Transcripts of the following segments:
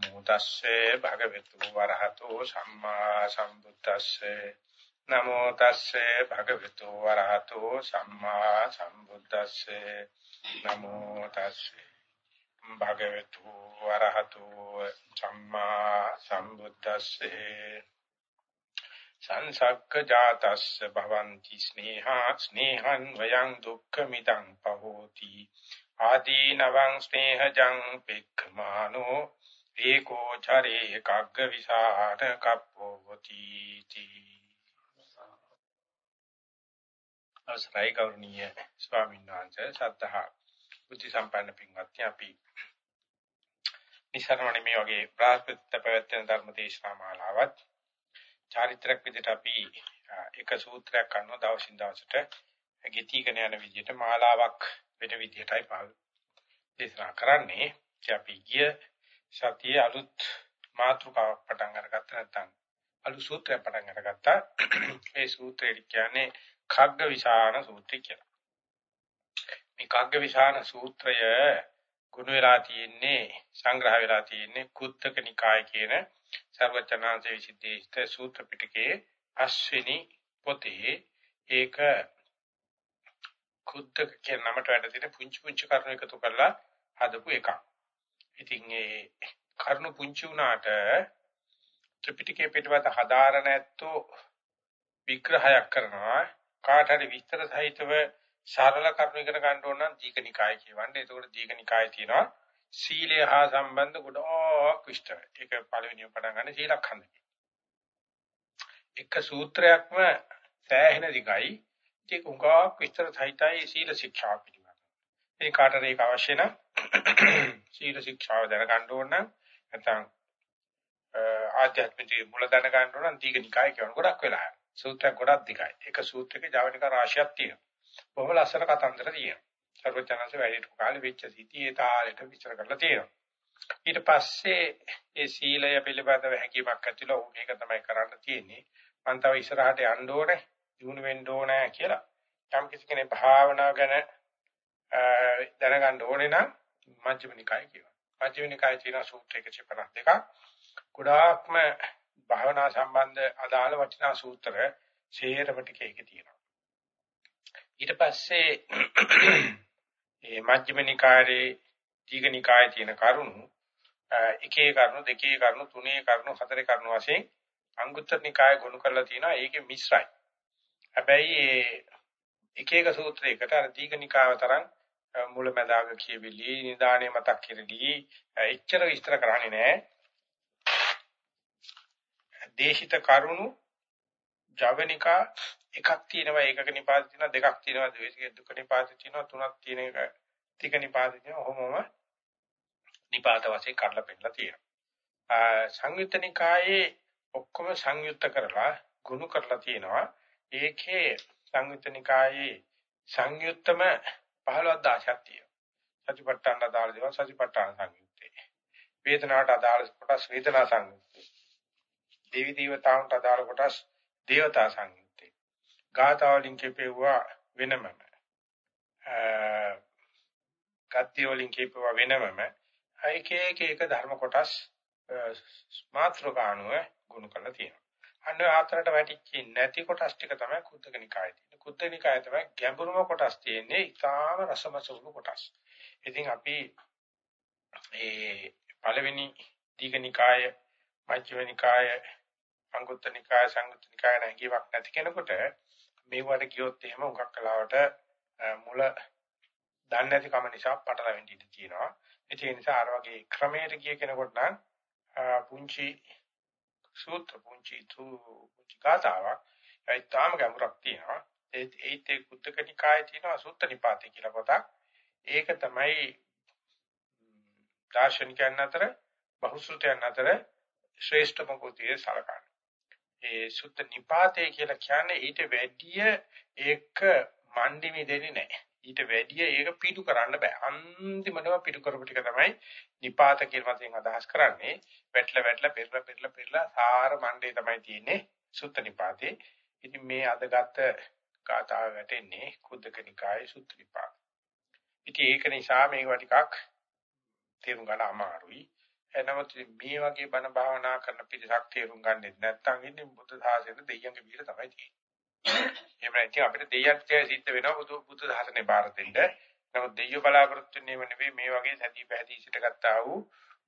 නමෝ තස්සේ භගවතු වරහතෝ සම්මා සම්බුද්දස්සේ නමෝ තස්සේ භගවතු වරහතෝ සම්මා සම්බුද්දස්සේ නමෝ තස්සේ භගවතු වරහතෝ සම්මා සම්බුද්දස්සේ සංසක්ක ජාතස්ස භවಂತಿ ස්නේහා ස්නේහං වයං දුක්ඛමිදං පහෝති. ආදීනවං ස්නේහජං පෙක්ඛමානෝ ඒකෝ චරේ කග්ග විසාර කප්පෝති තී අවසරයි ගෞරවනීය ස්වාමීන් වහන්සේ සද්ධා බුද්ධ සම්පන්න පින්වත්නි අපි නිසරණනේ මේ වගේ ප්‍රාස්පිත පැවැත්වෙන ධර්ම දේශනා මාලාවත් චාරිත්‍රාක් විදිහට අපි එක සූත්‍රයක් අනුව දවසින් දවසට ගෙතිගෙන යන විදිහට මාලාවක් වෙන විදිහටයි පාල් දේශනා කරන්නේ. අපි ගිය සතියේ අලුත් මාතෘකාවක් පටන් අරගත්ත නැත්නම් අලුත් සූත්‍රයක් පටන් අරගත්තා. ඒ සූත්‍රය කියන්නේ khagga විසාන සූත්‍රය කියලා. මේ khagga විසාන සූත්‍රය ගුණ වෙලා තියෙන්නේ සංග්‍රහ වෙලා තියෙන්නේ කුත්තක නිකාය කියන සර්වචනාංශ විසිද්දේශිත සූත්‍ර පිටකයේ අශ්විනි පොතේ ඒක කුත්තක කියන නමට වැඩ තියෙන පුංචි පුංචි කරුණු එකතු කරලා හදපු එකක්. ඉතින් ඒ කරුණු පුංචි වුණාට ත්‍රිපිටකයේ පිටවත හදාරන ඇත්තෝ විග්‍රහයක් කරනවා කාට හරි විස්තර සහිතව සරල කරුණු ඉගෙන ගන්න ඕන නම් දීඝනිකාය කියවන්නේ. ඒකෝට දීඝනිකාය තියෙනවා සීලය හා සම්බන්ධ ගොඩක් විස්තර. ඒක පළවෙනිම පටන් ගන්න සීලඛණ්ඩකේ. එක සූත්‍රයක්ම සෑහෙන දිගයි. ඒක උගාවක් විස්තර සහිතයි සීල ශික්ෂා පිළිබඳ. මේ කාටද ඒක අවශ්‍ය නම් සීල ශික්ෂාව දැනගන්න ඕන නම් නැත්නම් ආධ්‍යාත්මික මුල දැනගන්න ඕන නම් දීඝනිකාය කියන ගොඩක් වෙලා. සූත්‍රයක් ගොඩක් දිගයි. එක සූත්‍රයක ජවනික රාශියක් තියෙනවා. බොහොම ලස්සන කතන්දර තියෙනවා. සර්වඥාන්ස වැඩිට කාලෙ වෙච්ච සිටියේ තාලෙට විචාර කරලා තියෙනවා. ඊට පස්සේ ඒ සීලය පිළිබඳව හැඟීමක් ඇතිලා ඕක ඒක තමයි කරන්න තියෙන්නේ. මම තව ඉස්සරහට යන්න ඕනේ, දිනු වෙන්න ඕනේ කියලා. යම් කිසි කෙනෙක් භාවනාව ගැන දැනගන්න ඕනේ නම් මජ්ක්‍ධිම නිකාය කියනවා. මජ්ක්‍ධිම නිකාය තියෙන සූත්‍ර 152ක්. ගොඩාක්ම භාවනා සම්බන්ධ අදාළ වටිනා සූත්‍ර ශේරම ටික ඒකේ තියෙනවා. ඊට පස්සේ මේ මජ්ක්‍ධිම නිකායේ දීඝ නිකායේ තියෙන කරුණු එකේ කරුණු දෙකේ කරුණු තුනේ කරුණු හතරේ කරුණු වශයෙන් අංගුත්තර නිකාය ගොනු කරලා තියෙනවා ඒකේ මිශ්‍රයි. හැබැයි එක එක සූත්‍රයකට අර දීඝ නිකාය තරම් මුලැමැදාග කියවිලි නිදානේ මතක් කිරලි. එච්චර විස්තර කරන්නේ නැහැ. දේශිත කරුණු ජවනිකා එකක් තියෙනවා. ඒකක නිපාත තියෙනවා දෙකක් තියෙනවා. ද්වේෂික දුක නිපාත තියෙනවා තුනක් තියෙන එක. ටික නිපාත තියෙනවා. ඔහොමම නිපාත වශයෙන් කඩලා පෙන්නලා තියෙනවා. සංයුත්ත නිකායේ ඔක්කොම සංයුක්ත කරලා ගුණ කරලා තියෙනවා. ඒකේ සංයුත්ත නිකායේ සංයුත්තම 15ක් දාශයක් තියෙනවා සතිපට්ඨාන අදාළ දේවල් සතිපට්ඨාන සංයුත්තේ. වේදනාවට අදාළ කොටස් වේදනා සංයුත්තේ. දේවි දේවතාවුන්ට අදාළ කොටස් දේවතා සංයුත්තේ. ගාථා වලින් කියපෙවුවා වෙනමම. කත්‍ය වලින් කියපෙවුවා වෙනමම. ඒක එක එක ධර්ම කොටස් මාත්‍රකාණුව ගුණ කරලා තියෙනවා. අන්න හතරට වැටිච්ච නැති කොටස් ටික තමයි කුද්දක නිකායේ තියෙන්නේ. කුද්දක නිකායේ තමයි ගැඹුරුම කොටස් තියෙන්නේ. ඊටාම රසමසුළු කොටස්. ඉතින් අපි ඒ පළවෙනි දීඝ නිකාය, මජ්ක්‍ධිම නිකාය, අංගුත්තර නිකාය, සංයුත්ත නිකාය නැගීමක් නැති කෙනෙකුට මේවට කියොත් එහෙම උගක් කලාවට මුල දන්නේ නැති කම නිසා පටලවෙන්න ඉඩ තියෙනවා. ඒ නිසා අර වගේ ක්‍රමයට ගිය කෙනෙකුට නම් පුංචි සූත්‍ර පුංචි තු පුංචි කාතාවක් ඒ තාම ගැඹුරක් තියෙනවා. ඒ ඒත් ඒ කුත්තක නිකායේ තියෙනවා සූත්‍ර නිපාතේ කියලා පොතක්. ඒක තමයි දාර්ශනිකයන් අතර බහුසෘතයන් අතර ශ්‍රේෂ්ඨම පොතේ සලකන්නේ. ඒ සුත්ත නිපාතේ කියලා කියන්නේ ඊට වැඩිය ඒක මණ්ඩිමි දෙන්නේ නැහැ. ඊට වැඩිය ඒක පිටු කරන්න බෑ. අන්තිමටම පිටු කරපු ටික තමයි නිපාත කියන වචෙන් අදහස් කරන්නේ. වැටලා වැටලා පෙරලා පෙරලා පෙරලා සාර මණ්ඩේ තමයි තියෙන්නේ සුත්ත නිපාතේ. ඉතින් මේ අද ගත්ත ගාථාව වැටෙන්නේ කුද්දක නිකායේ සුත්ත නිපාත. ඉතින් ඒක නිසා මේවා ටිකක් තේරුම් ගන්න අමාරුයි. එනමුත් මේ වගේ බණ භාවනා කරන පිරිසක් තේරුම් ගන්නෙ නැත්නම් ඉන්නේ බුද්ධ ධාසයෙන් දෙයියන්ගේ විදිහට තමයි තියෙන්නේ. එහෙම නැත්නම් අපිට දෙයියන් කියලා සිද්ධ වෙනවා බුදු බුද්ධ ධාසනේ බාර දෙන්න. නමුත් දෙයියෝ බලාපොරොත්තු වෙන්නේ නෙවෙයි මේ වගේ සතිය පැහැදී සිට ගත්තා වූ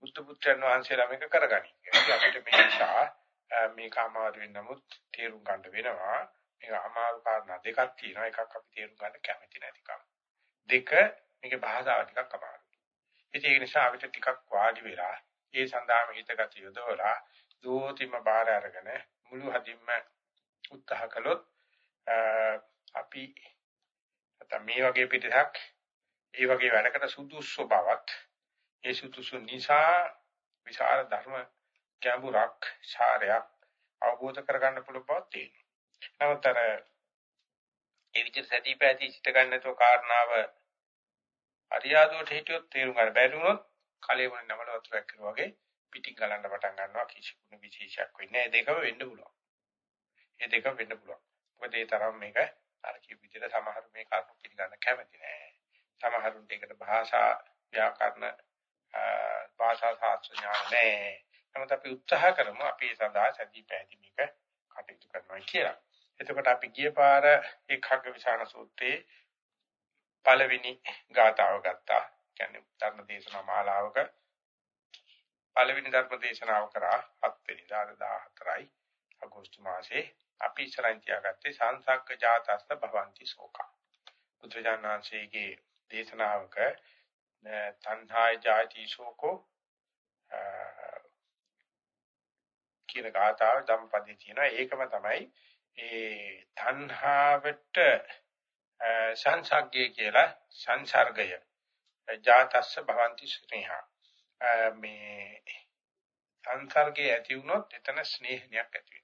බුද්ධ පුත්‍රයන් වහන්සේලා මේක කරගනි. අපිට මේ නිසා මේක අමාරු වෙන නමුත් තේරුම් ගන්න වෙනවා. මේක අමාරු කාරණා දෙකක් තියෙනවා. එකක් අපි තේරුම් ගන්න කැමති නැතිකම. දෙක මේකේ භාෂාව ටිකක් අමාරුයි. ඒක නිසා අපිට ටිකක් වාඩි වෙලා ඒ සඳහාම හිතගත යොදවලා දෝතිම බාර අරගෙන මුළු හදින්ම උත්සාහ කළොත් අපි නැත්නම් මේ වගේ පිටසක් ඒ වගේ වැඩකට සුදුසු බවක් ඒ සුදුසු නිසා විශාල ධර්ම ගැඹුරක් ශාරයක් අවබෝධ කරගන්න පුළුවන් බව තියෙනවා. නමුත් අර ඒ විදිහට සැදී පැහැදී සිට ගන්නතෝ කාරණාව අරියාදුවට හිටියොත් තේරුම් ගන්න බැරි වුණොත් කලේ වුණ නමල වතුරක් කරුවා වගේ පිටින් ගලන්න පටන් ගන්නවා කිසි කුණු විශේෂයක් වෙන්නේ නැහැ. දෙකම වෙන්න පුළුවන්. මේ දෙකම වෙන්න පුළුවන්. මොකද ඒ තරම් මේක අර කිය විදිහට සමහර මේ කරුණු පිළිගන්න කැමති නැහැ. සමහරුන්ට ඒකට භාෂා ව්‍යාකරණ භාෂා ශාස්ත්‍ර ඥාන නැහැ. නමුත් අපි උත්සාහ කරමු අපි ඒ සඳහා සැදී පැහැදී මේක කටයුතු කරනවා කියලා. එතකොට අපි ගිය පාර ඒ khagga විසාන සූත්‍රයේ පළවෙනි ගාතාව ගත්තා. කියන්නේ ධර්ම දේශනා මාලාවක පළවෙනි ධර්ම දේශනාව කරා 7 වෙනිදා 14යි අගෝස්තු මාසේ අපි ඉස්සරහින් තියාගත්තේ සංසග්ග ජාතස්ස භවಂತಿ ශෝකා. බුදුජානනාංශයේ දේශනාවක තණ්හාය ජාති ශෝකෝ කියන ගාථාව ධම්පදේ තියෙනවා. ඒකම තමයි ඒ තණ්හාවට සංසග්ගය කියලා සංසර්ගය ජාතස්ස භවಂತಿ ස්නේහා මේ සංසර්ගයේ ඇති වුණොත් එතන ස්නේහණයක් ඇති වෙනවා.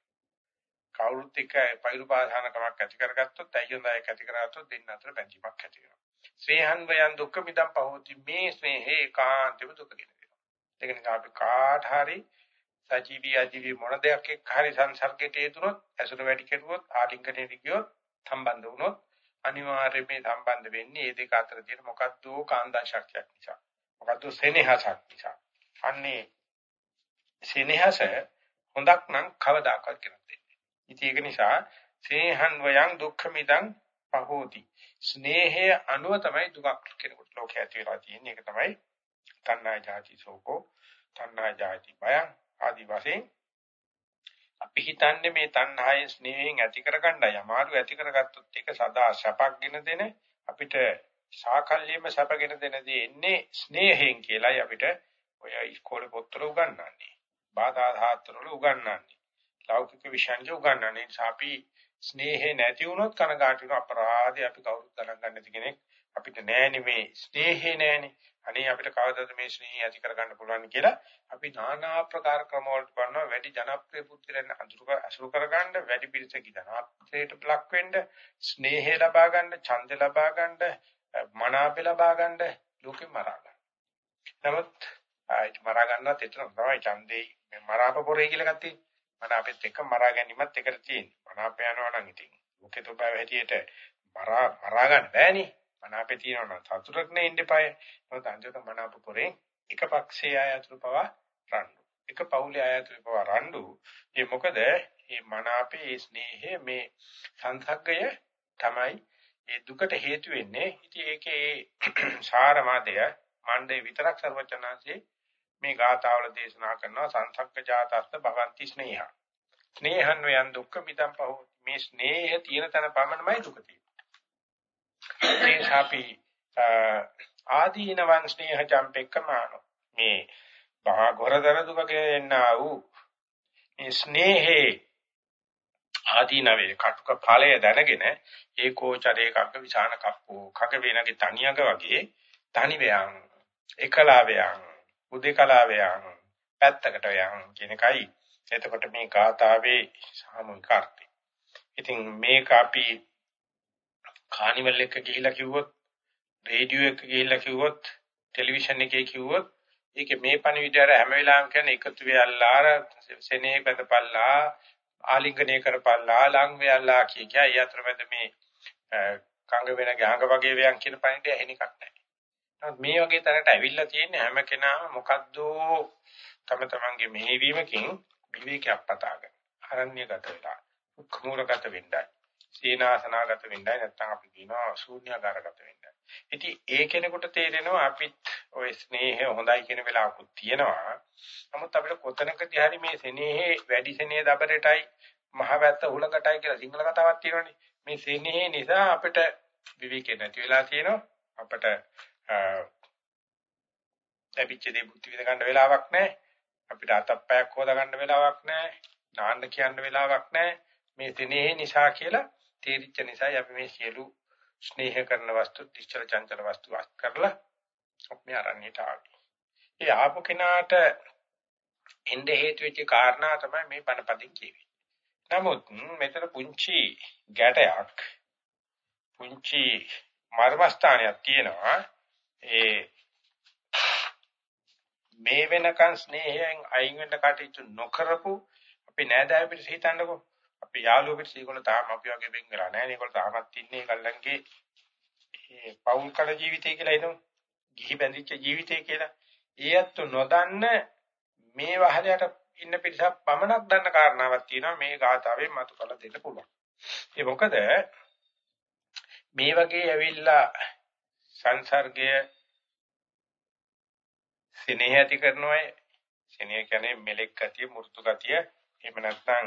කවුරුත් එක්ක පෛරුපාසනකමක් ඇති කරගත්තොත් ඇයියොන්දායක ඇති කරගත්තොත් දෙන්න අතර බැඳීමක් ඇති වෙනවා. ස්නේහං වයන් දුක්ඛ මිදම් පහෝති මේ ස්නේහේ ඒකාන්තව දුක ගෙන දෙනවා. ඒක නිසා අපි කාට හරි සජීවී අජීවී මොන දෙයක් එක්ක හරි සංසර්ගයට යෙදුනොත් ඇසුර වැඩි කෙරුවොත් ආලිංගනයට ගියොත් සම්බන්ධ වුණොත් අනිවාර්යයෙන් මේ සම්බන්ධ වෙන්නේ මේ දෙක අතර තියෙන මොකද්ද කාන්දා ශක්තියක් නිසා. මොකද්ද සෙනෙහසක් නිසා. අන්නේ සෙනෙහස හොඳක් නම් කවදාකවත් කරන්නේ නැහැ. ඉතින් ඒක නිසා සේහන් වයන් දුක්ඛ මිදං පහෝති. ස්නේහය අනුව තමයි දුකක් කෙනෙකුට ලෝකයේ ඇති වෙලා තියෙන්නේ. ඒක තමයි තණ්හා ජාති සෝකෝ, තණ්හා ජාති බයං ආදි වශයෙන් අපි හිතන්නේ මේ තණ්හාය ස්නේහයෙන් ඇති කරගන්නයි අමාරු ඇති කරගත්තොත් ඒක සදා සැපක්ගෙන දෙන අපිට සාකල්යෙම සැපගෙන දෙන දේ එන්නේ ස්නේහයෙන් කියලායි අපිට ඔය ඉස්කෝලේ පොත්වල උගන්වන්නේ. බාධා ධාත්‍රවල උගන්වන්නේ. ලෞකික විශ්යන්ගේ උගන්වන්නේ. ඒ නිසා අපි ස්නේහේ නැති වුණොත් කනගාටු වෙන අපරාධය අපි කවුරුත් ගණන් ගන්න නැති කෙනෙක් අපිට නෑනේ මේ ස්නේහේ නෑනේ. අනේ අපිට කවදාද මේ ස්නේහය ඇති කරගන්න පුළුවන් කියලා අපි নানা ආකාර ක්‍රම වලට බලනවා වැඩි ජනප්‍රිය පුත්‍රයන් අසුරු කරගන්න වැඩි පිරිසක ධනාත්මයට ප්ලක් වෙන්න ස්නේහය ලබා ගන්න, ඡන්ද ලබා ගන්න, මනාප ලබා ගන්න ලෝකෙ මරා ගන්න. නමුත් ආයිත් මරා ගන්නත් එතන තමයි ඡන්දේ මරාප පොරේ කියලා ගත්තේ. මනාපෙත් එක්ක මරා ගැනීමත් එකට තියෙන්නේ. මනාප යනවා නම් ඉතින් ලෝකෙ තෝපාව හැටියට මරා මරා ගන්න බෑනේ. මනාපේ තියෙනවා නම් සතුටක් නේ ඉන්න එපාය. මොකද අන්තිමට මනාප පොරේ එක පක්ෂයේ ආයතන පවා රණ්ඩු. එක පවුලේ ආයතන පවා රණ්ඩු. ඒ මොකද මේ මනාපේ ඒ ස්නේහය මේ සංසග්ගය තමයි ඒ දුකට හේතු වෙන්නේ. ඉතින් ඒකේ සාරමාදය මණ්ඩේ විතරක් ਸਰවචනාංශේ මේ ගාථාවල දේශනා කරනවා සංසග්ග ජාතස්ස භවಂತಿ ස්නේහ. ස්නේහන් වයන් දුක්ඛ මිදම් පහෝ මේ ස්නේහ තියෙන තැන පමණමයි දුක තියෙන්නේ. මේ අපි ආදීනවන් ස්නේහ චම්පෙක්කමානෝ මේ බා ගොරදර දුකගේ එන්නා වූ මේ ස්නේහේ ආදීනවේ කටුක ඵලය දැනගෙන ඒකෝචරේ කග්ග විසාන කප්පෝ කග වේනගේ තනියක වගේ තනි වයන් එකලා වයන් උදේකලා වයන් පැත්තකට වයන් කියන එකයි එතකොට මේ ගාථාවේ සාමූහික අර්ථය. ඉතින් මේක අපි කානිවල් එක ගිහිලා කිව්වොත් රේඩියෝ එක ගිහිල්ලා කිව්වොත් ටෙලිවිෂන් එකේ කිව්වොත් ඒකේ මේ පණිවිඩය හැම වෙලාවෙම කියන්නේ එකතු වෙයල්ලා සෙනේ බඳපල්ලා ආලිංගනය කරපල්ලා ලං වෙයල්ලා කිය කිය ඒ අතරමැද මේ කංග වෙන ගාඟ වගේ වයන් කියන පණිවිඩය ඇහෙන එකක් නැහැ. නමුත් මේ වගේ තැනට ඇවිල්ලා තියෙන හැම කෙනාම මොකද්ද තම තමන්ගේ මෙහෙවීමකින් විවේකයක් පතාගෙන අරණ්‍යගත වෙලා කුමුරගත වෙන්නයි සීනාසනාගත වෙන්නයි නැත්නම් අපි කියනවා ශූන්‍යාකාරගත වෙන්නයි. ඉතින් ඒ කෙනෙකුට තේරෙනවා අපිත් ওই ස්නේහය හොඳයි කියන වෙලාවකුත් තියෙනවා. නමුත් අපිට කොතනකදී හරි මේ සෙනෙහේ වැඩි සෙනෙහ දබරටයි මහවැත්ත උලකටයි කියලා සිංහල කතාවක් තියෙනවානේ. මේ සෙනෙහේ නිසා අපිට විවේකේ නැති වෙලා තියෙනවා. අපිට ලැබිච්ච දේ බුද්ධ විඳ ගන්න වෙලාවක් නැහැ. අපිට අතප්පයක් හොදා ගන්න වෙලාවක් නැහැ. නාන්න කියන්න වෙලාවක් නැහැ. මේ සෙනෙහේ නිසා කියලා තේරිච්ච නිසායි අපි මේ සියලු ස්නේහ කරන වස්තු, ඉච්ඡර චංචල වස්තු වත් කරලා අපි ආරණ්‍යයට ආවේ. ඒ ආපු කෙනාට එnde හේතු වෙච්ච කාරණා තමයි මේ බණපදින් කියවේ. නමුත් මෙතන පුංචි ගැටයක් පුංචි මර්මස්ථානයක් තියෙනවා. ඒ මේ වෙනකන් ස්නේහයෙන් අයින් වෙන්න කටයුතු නොකරපු අපි නෑදෑය පිට හිතන්නකෝ අපි යාළුවෝ පිට ඒගොල්ලෝ තාම අපි වගේ වෙන් වෙලා නැහැ. ඒගොල්ලෝ තාමත් ඉන්නේ ඒගොල්ලන්ගේ ඒ පෞල් කල ජීවිතය කියලා හිතමු. ගිහි බැඳිච්ච ජීවිතය කියලා. ඒත් නොදන්න මේ වහලයට ඉන්න පිරිසක් පමණක් දන්න කාරණාවක් තියෙනවා මේ ගාථාවෙන් මතු කළ දෙන්න පුළුවන්. ඒ මොකද මේ වගේ ඇවිල්ලා සංසර්ගය සිනහ ඇති කරනවා සිනහ කියන්නේ මෙලෙක් ගතිය මෘතු ගතිය එහෙම නැත්නම්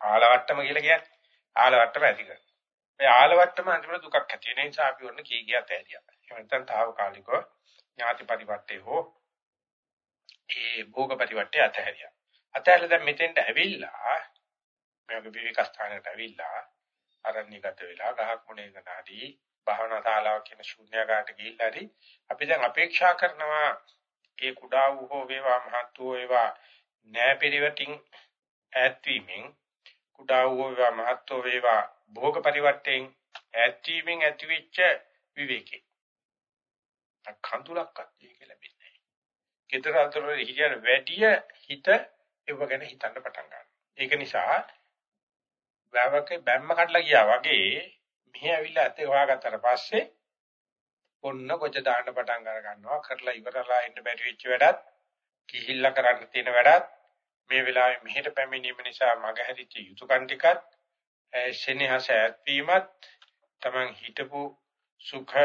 ආලවට්ටම කියලා කියන්නේ ආලවට්ටම ඇති කරන. මේ ආලවට්ටම අන්තිමට දුකක් ඇති වෙන නිසා අපි ඔන්න කී ගියත් ඇරියා. එහෙම නැත්නම් తాවකාලිකව ඥාති පරිවර්තේ හෝ ඒ භෝග පරිවර්තේ අතහැරියා. අතහැරලා දැන් මෙතෙන්ට ඇවිල්ලා මේක විවේක ස්ථානයට ඇවිල්ලා අරණ්‍යගත වෙලා ගහක් මුනේ ගනාදී භාවනා ශාලාව කියන ශූන්‍යකාට ගිහිල්ලා හරි අපි දැන් අපේක්ෂා කරනවා ඒ කුඩා වූ හෝ වේවා මහත් වූ වේවා ණය පරිවර්තින් ඈත්වීමෙන් කුඩා වූ වේවා මහත්ෝ වේවා භෝග පරිවර්තයෙන් ඈත්වීමෙන් ඇතිවෙච්ච විවේකේ. අකන්තුලක්වත් ඒක ලැබෙන්නේ නැහැ. කතර අතර හිතන වැඩිය හිත ඒවගෙන හිතන්න පටන් ගන්නවා. ඒක නිසා වැවක බැම්ම කඩලා ගියා වගේ මෙහි ඇවිල්ලා ඇත්තේ හොයාගත්තට පස්සේ ඔන්න කොච්ච දාන්න පටන් අර ගන්නවා. කරලා ඉවරලා ඉන්න බැරි වෙච්ච වැඩත් කිහිල්ල කරන්න තියෙන වැඩත් මේ වෙලාවේ මෙහෙට පැමිණීම නිසා මගහැරිච්ච යුතුයකම් ටිකත් ශෙනහස ඇත්වීමත් Taman හිතපු සුඛ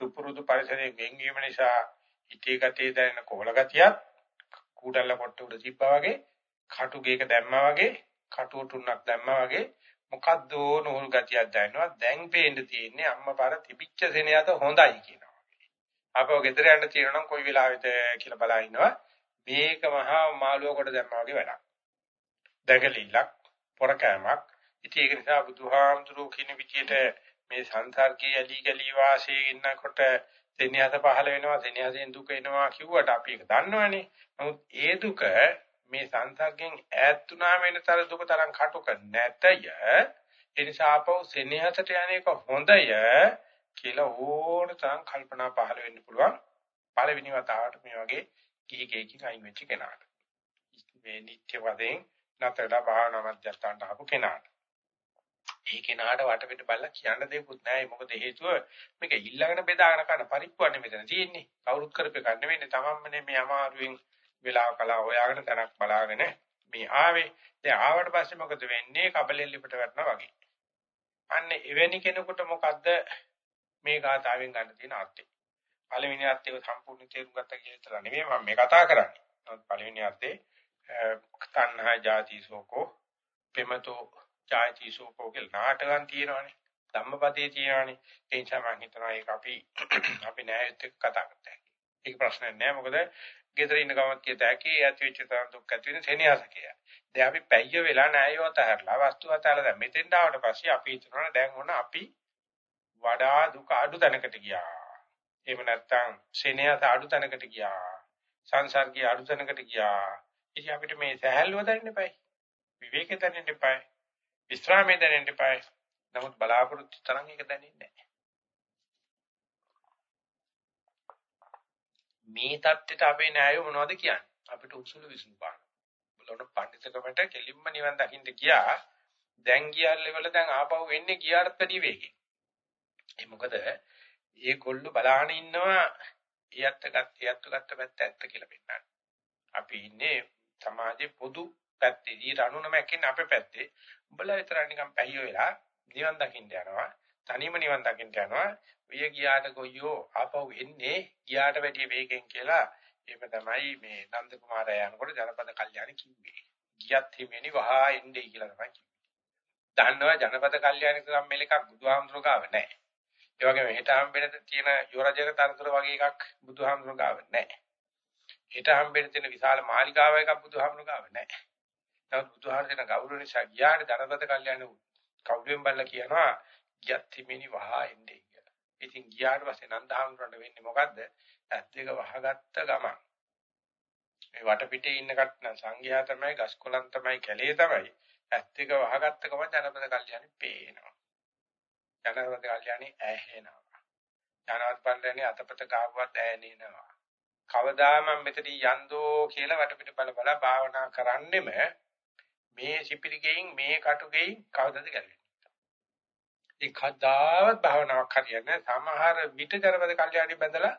සුපුරුදු පරිසරයෙන් වෙන්වීම නිසා හිතේ ගතේ දැනෙන කොහල ගතියක් කූඩල්ල කොට උඩ තිබ්බා වගේ කටුගේක දැම්මා වගේ කටුව තුනක් දැම්මා වගේ මොකද්ද නෝල් ගතියක් දැනෙනවා දැන් පේන්න තියෙන්නේ අම්මපාර තිබිච්ච සෙනෙහස හොඳයි කියනවා. අපව ගෙදර යන්න තියෙනවා නම් කොයි වෙලාවෙද කියලා බලා ඉන්නවා. මේක මහා මාළුව කොට දැම්මා වගේ වැඩක්. දැගලිල්ලක්, පොරකෑමක්. ඉතින් ඒක නිසා බුදුහාමුදුරුවෝ කියන විදියට මේ සංසර්ගයේ ඇලි ගලි වාසයේ ඉන්නකොට සෙනෙහස පහළ වෙනවා, සෙනෙහසෙන් දුක එනවා කිව්වට අපි ඒක දන්නවනේ. නමුත් ඒ දුක මේ සංසර්ගයෙන් ඈත් වුණා වෙනතර දුක තරම් කටුක නැතය. ඒ නිසා අපව සෙනෙහසට යන්නේක හොඳය කියලා ඕන තරම් කල්පනා පහළ වෙන්න පුළුවන්. පළවෙනි වතාවට මේ වගේ කීකේකින් අයින් වෙච්ච කෙනාට. මේ නිත්‍ය වශයෙන් නැතරලා භාවනා මධ්‍යස්ථානට ආපු කෙනාට. ඒ කෙනාට වටපිට බලලා කියන්න දෙයක්වත් නැහැ. මොකද හේතුව මේක ඊළඟට බෙදාගෙන කරන පරිප්පුවන්නේ මෙතන තියෙන්නේ. කවුරුත් කරපේ ගන්න වෙන්නේ තමන්මනේ මේ අමාරුවෙන් වෙලාව කලා හොයාගෙන තැනක් බලාගෙන මේ ආවේ. දැන් ආවට පස්සේ මොකද වෙන්නේ? කබලෙන් ලිපට වැටෙනවා වගේ. අන්න එවැනි කෙනෙකුට මොකද්ද මේ ගාතාවෙන් ගන්න තියෙන අර්ථය? පළවෙනි අර්ථය සම්පූර්ණ තේරුම් ගත්තා කියලා විතර නෙමෙයි මම මේ කතා කරන්නේ. නමුත් පළවෙනි අර්ථේ තණ්හා ජාති සෝකෝ පෙමතෝ ජාති සෝකෝ කියලා නාටකම් තියෙනවානේ. ධම්මපදයේ තියෙනවානේ. ඒ නිසා මම හිතනවා ඒක අපි අපි නෑයත් එක්ක කතා කරන්න. ඒක ප්‍රශ්නයක් නෑ මොකද ගෙදර ඉන්න ගමත් කියත හැකි ඇති වෙච්ච තරම් දුක් ඇති වෙන සෙනෙහස කියලා. දැන් අපි පැయ్య වෙලා නෑයව තහරලා වස්තු අතහැරලා දැන් මෙතෙන් ආවට පස්සේ අපි හිතනවා දැන් ඕන අපි වඩා දුක අඩු තැනකට ගියා. එහෙම නැත්නම් සෙනෙහස අඩු තැනකට ගියා. සංසර්ගය අඩු තැනකට ගියා. ඉතින් අපිට මේ සහැල්ලුව දැනෙන්න එපායි. විවේකේ දැනෙන්න එපායි. විස්රාමයේ දැනෙන්න එපායි. නමුත් බලාපොරොත්තු තරම් ඒක දැනෙන්නේ නැහැ. මේ தත්ත්වයට අපේ න්යාය මොනවද කියන්නේ? අපිට උසුළු විසුණු පාන. බලන්න පඬිතුකමට කෙලින්ම නිවන් දකින්න ගියා. දැන් ගියල් ලෙවල දැන් ආපහු වෙන්නේ ගියාට වැඩි වේගෙන්. ඒ මොකද ඒ කොල්ල බලාගෙන ඉන්නවා ඊයත් ගත්ත ඊයත් ගත්ත පැත්ත ඇත්ත කියලා පෙන්නන්නේ. අපි ඉන්නේ සමාජයේ පොදු පැත්තේ. ඊට අනුනම කියන්නේ අපේ පැත්තේ. උඹලා විතර නිකන් පැහිය වෙලා නිවන් දකින්න යනවා. තනියම නිවන් දකින්න යනවා. ඔය ගියාට ගොයියෝ ආපහු එන්නේ ගියාට වැඩිය වේගෙන් කියලා එහෙම තමයි මේ නන්ද කුමාරයා යනකොට ජනපද කල්යාණි කිව්වේ. ගියත් හිමෙනි වහා එන්නේ කියලා තමයි කිව්වේ. දන්නවා ජනපද කල්යාණි සම්මෙල එකක් බුදුහාමුදුරුවෝ ගාව නැහැ. ඒ වගේම හෙට හම්බෙන්න තියෙන යෝරජක තනතුර වගේ එකක් බුදුහාමුදුරුවෝ ගාව නැහැ. හෙට හම්බෙන්න තියෙන විශාල මාලිගාව එකක් බුදුහාමුදුරුවෝ ගාව නැහැ. නමුත් බුදුහාමුදුරුවෝ ගෞරව නිසා ගියාට ජනපද කල්යාණි කවුරුෙන් බල්ලා කියනවා ගියත් හිමිනි වහා එන්නේ කියලා. ඉතින් ගියාට පස්සේ නන්දහාමුදුරන්ට වෙන්නේ මොකද්ද? ඇස් දෙක වහගත්ත ගමන්. මේ වටපිටේ ඉන්න කට්ටන සංඝයා තමයි, ගස්කොලන් තමයි, කැලේ තමයි. ඇස් දෙක වහගත්ත ගමන් ජනපද කල්යاني පේනවා. ජනපද කල්යاني ඇහෙනවා. ජනවත් පණ්ඩරණේ අතපත ගාවවත් ඇහෙනිනවා. කවදා මම මෙතන යන්දෝ කියලා වටපිට බල බල භාවනා කරන්නෙම මේ සිපිරිගෙයින් මේ කටුගෙයින් කවදද ගැලවෙන්නේ? ඒ කදාවත් භාවනාවක් හරියන්නේ සමහර විට ජනපද කල්යාණි බඳලා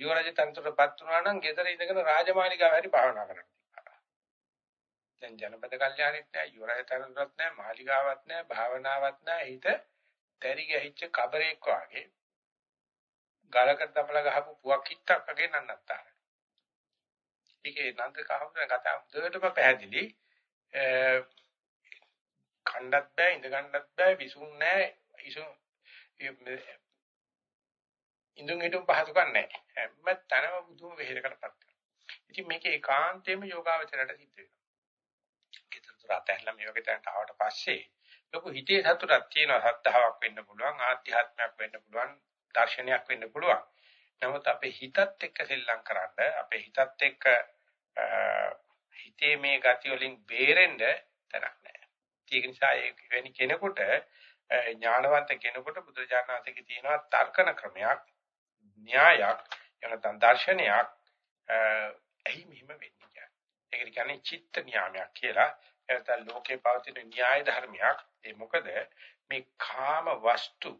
යෝරජ තන්ත්‍රපත් වුණා නම් ගෙදර ඉඳගෙන රාජමාලිගාව හැරි භාවනා කරනවා. දැන් ජනපද කල්යාණිත් නැහැ යෝරජ තන්ත්‍රත් නැහැ මාලිගාවක් නැහැ භාවනාවක් නැහැ හිත තැරි ගැහිච්ච කබරේක් වාගේ ගලකට දමලා ගහපු පුවක් හිටක් වගේ නන්නත්තා. ඒකේ නන්ද කහමුද කතා හොඳටම පැහැදිලි. කණ්ඩත් බෑ ඉඳ ගන්නත් බෑ විසුන් නෑ ඉසු ඉඳුන් හිටුම් පහසුකම් නෑ හැම තැනම බුදුම වෙහෙරකටපත් කරනවා ඉතින් මේක ඒකාන්තයෙන්ම යෝගාවචරයට සිද්ධ වෙනවා. කිතරතර අතහැරලා මේ වගේ තැනට ආවට පස්සේ ලොකු හිතේ සතුටක් තියෙනවා සද්ධාාවක් වෙන්න පුළුවන් ආධ්‍යාත්මයක් වෙන්න පුළුවන් දර්ශනයක් වෙන්න පුළුවන්. නමුත් අපේ හිතත් එක්ක සෙල්ලම් කරන්න අපේ හිතත් එක්ක හිතේ මේ ගති වලින් බේරෙන්න තැනක්. නැහැ. ඒක නිසා ඒ වෙනි කෙනෙකුට ඥානවන්ත කෙනෙකුට බුදුරජාණන්සේගේ තියෙනවා තර්කන ක්‍රමයක්, න්‍යායක්, එනතන් දර්ශනයක් එහි මෙහිම වෙන්නේ කියන්නේ. ඒක කියන්නේ චිත්ත න්‍යාමයක් කියලා. එනතන් ලෝකේ පවතින න්‍යාය ධර්මයක්. ඒ මොකද මේ කාම වස්තු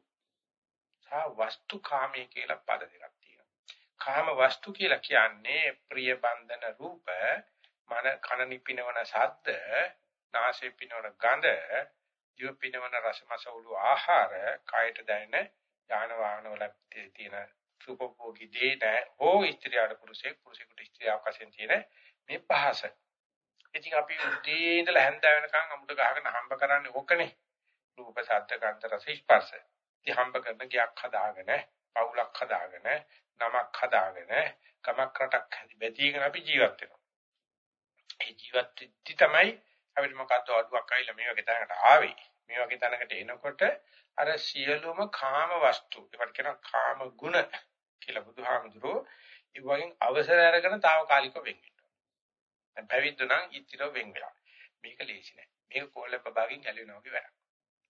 සහ වස්තු කාමයේ කියලා පද දෙකක් තියෙනවා. කාම වස්තු කියලා කියන්නේ ප්‍රිය බන්ධන රූප මන කන නිපිනවන ශබ්ද, නාසය පිනවන ගඳ, දිව පිනවන රසමසවුළු ආහාර, කායට දැනෙන යාන වාහන වල තියෙන සුපභෝගී දේන හෝ ස්ත්‍රියට පුරුෂයෙක් පුරුෂයෙකුට ස්ත්‍රියක් වශයෙන් තියෙන මේ පහස. ඉතින් අපි උදේ ඉඳලා හැන්ද වෙනකන් අමුඩ ගහගෙන හම්බ කරන්නේ ඕකනේ. රූප, ශබ්ද, ගන්ධ, රස, ස්පර්ශ. ඉතින් හම්බ කරන ගයක් හදාගෙන, පවුලක් හදාගෙන, නමක් හදාගෙන, කමක් රටක් හැදි බැදීගෙන අපි ජීවත් වෙනවා. ඒ ජීවත් වෙද්දි තමයි අපිට මොකද්ද අඩුවක් ආවිලා මේ වගේ තැනකට ආවේ. මේ වගේ තැනකට එනකොට අර සියලුම කාම වස්තු ඒවට කියනවා කාම ගුණ කියලා බුදුහාමුදුරෝ ඒ වගේ අවසර අරගෙන తాවකාලිකව වෙන් වෙනවා. දැන් පැවිද්ද නම් ඉතිරව වෙන් වෙලා. මේක ලේසි නෑ. මේක කොල්ල බබාගෙන් ගැලවෙනවා වගේ වැඩක්.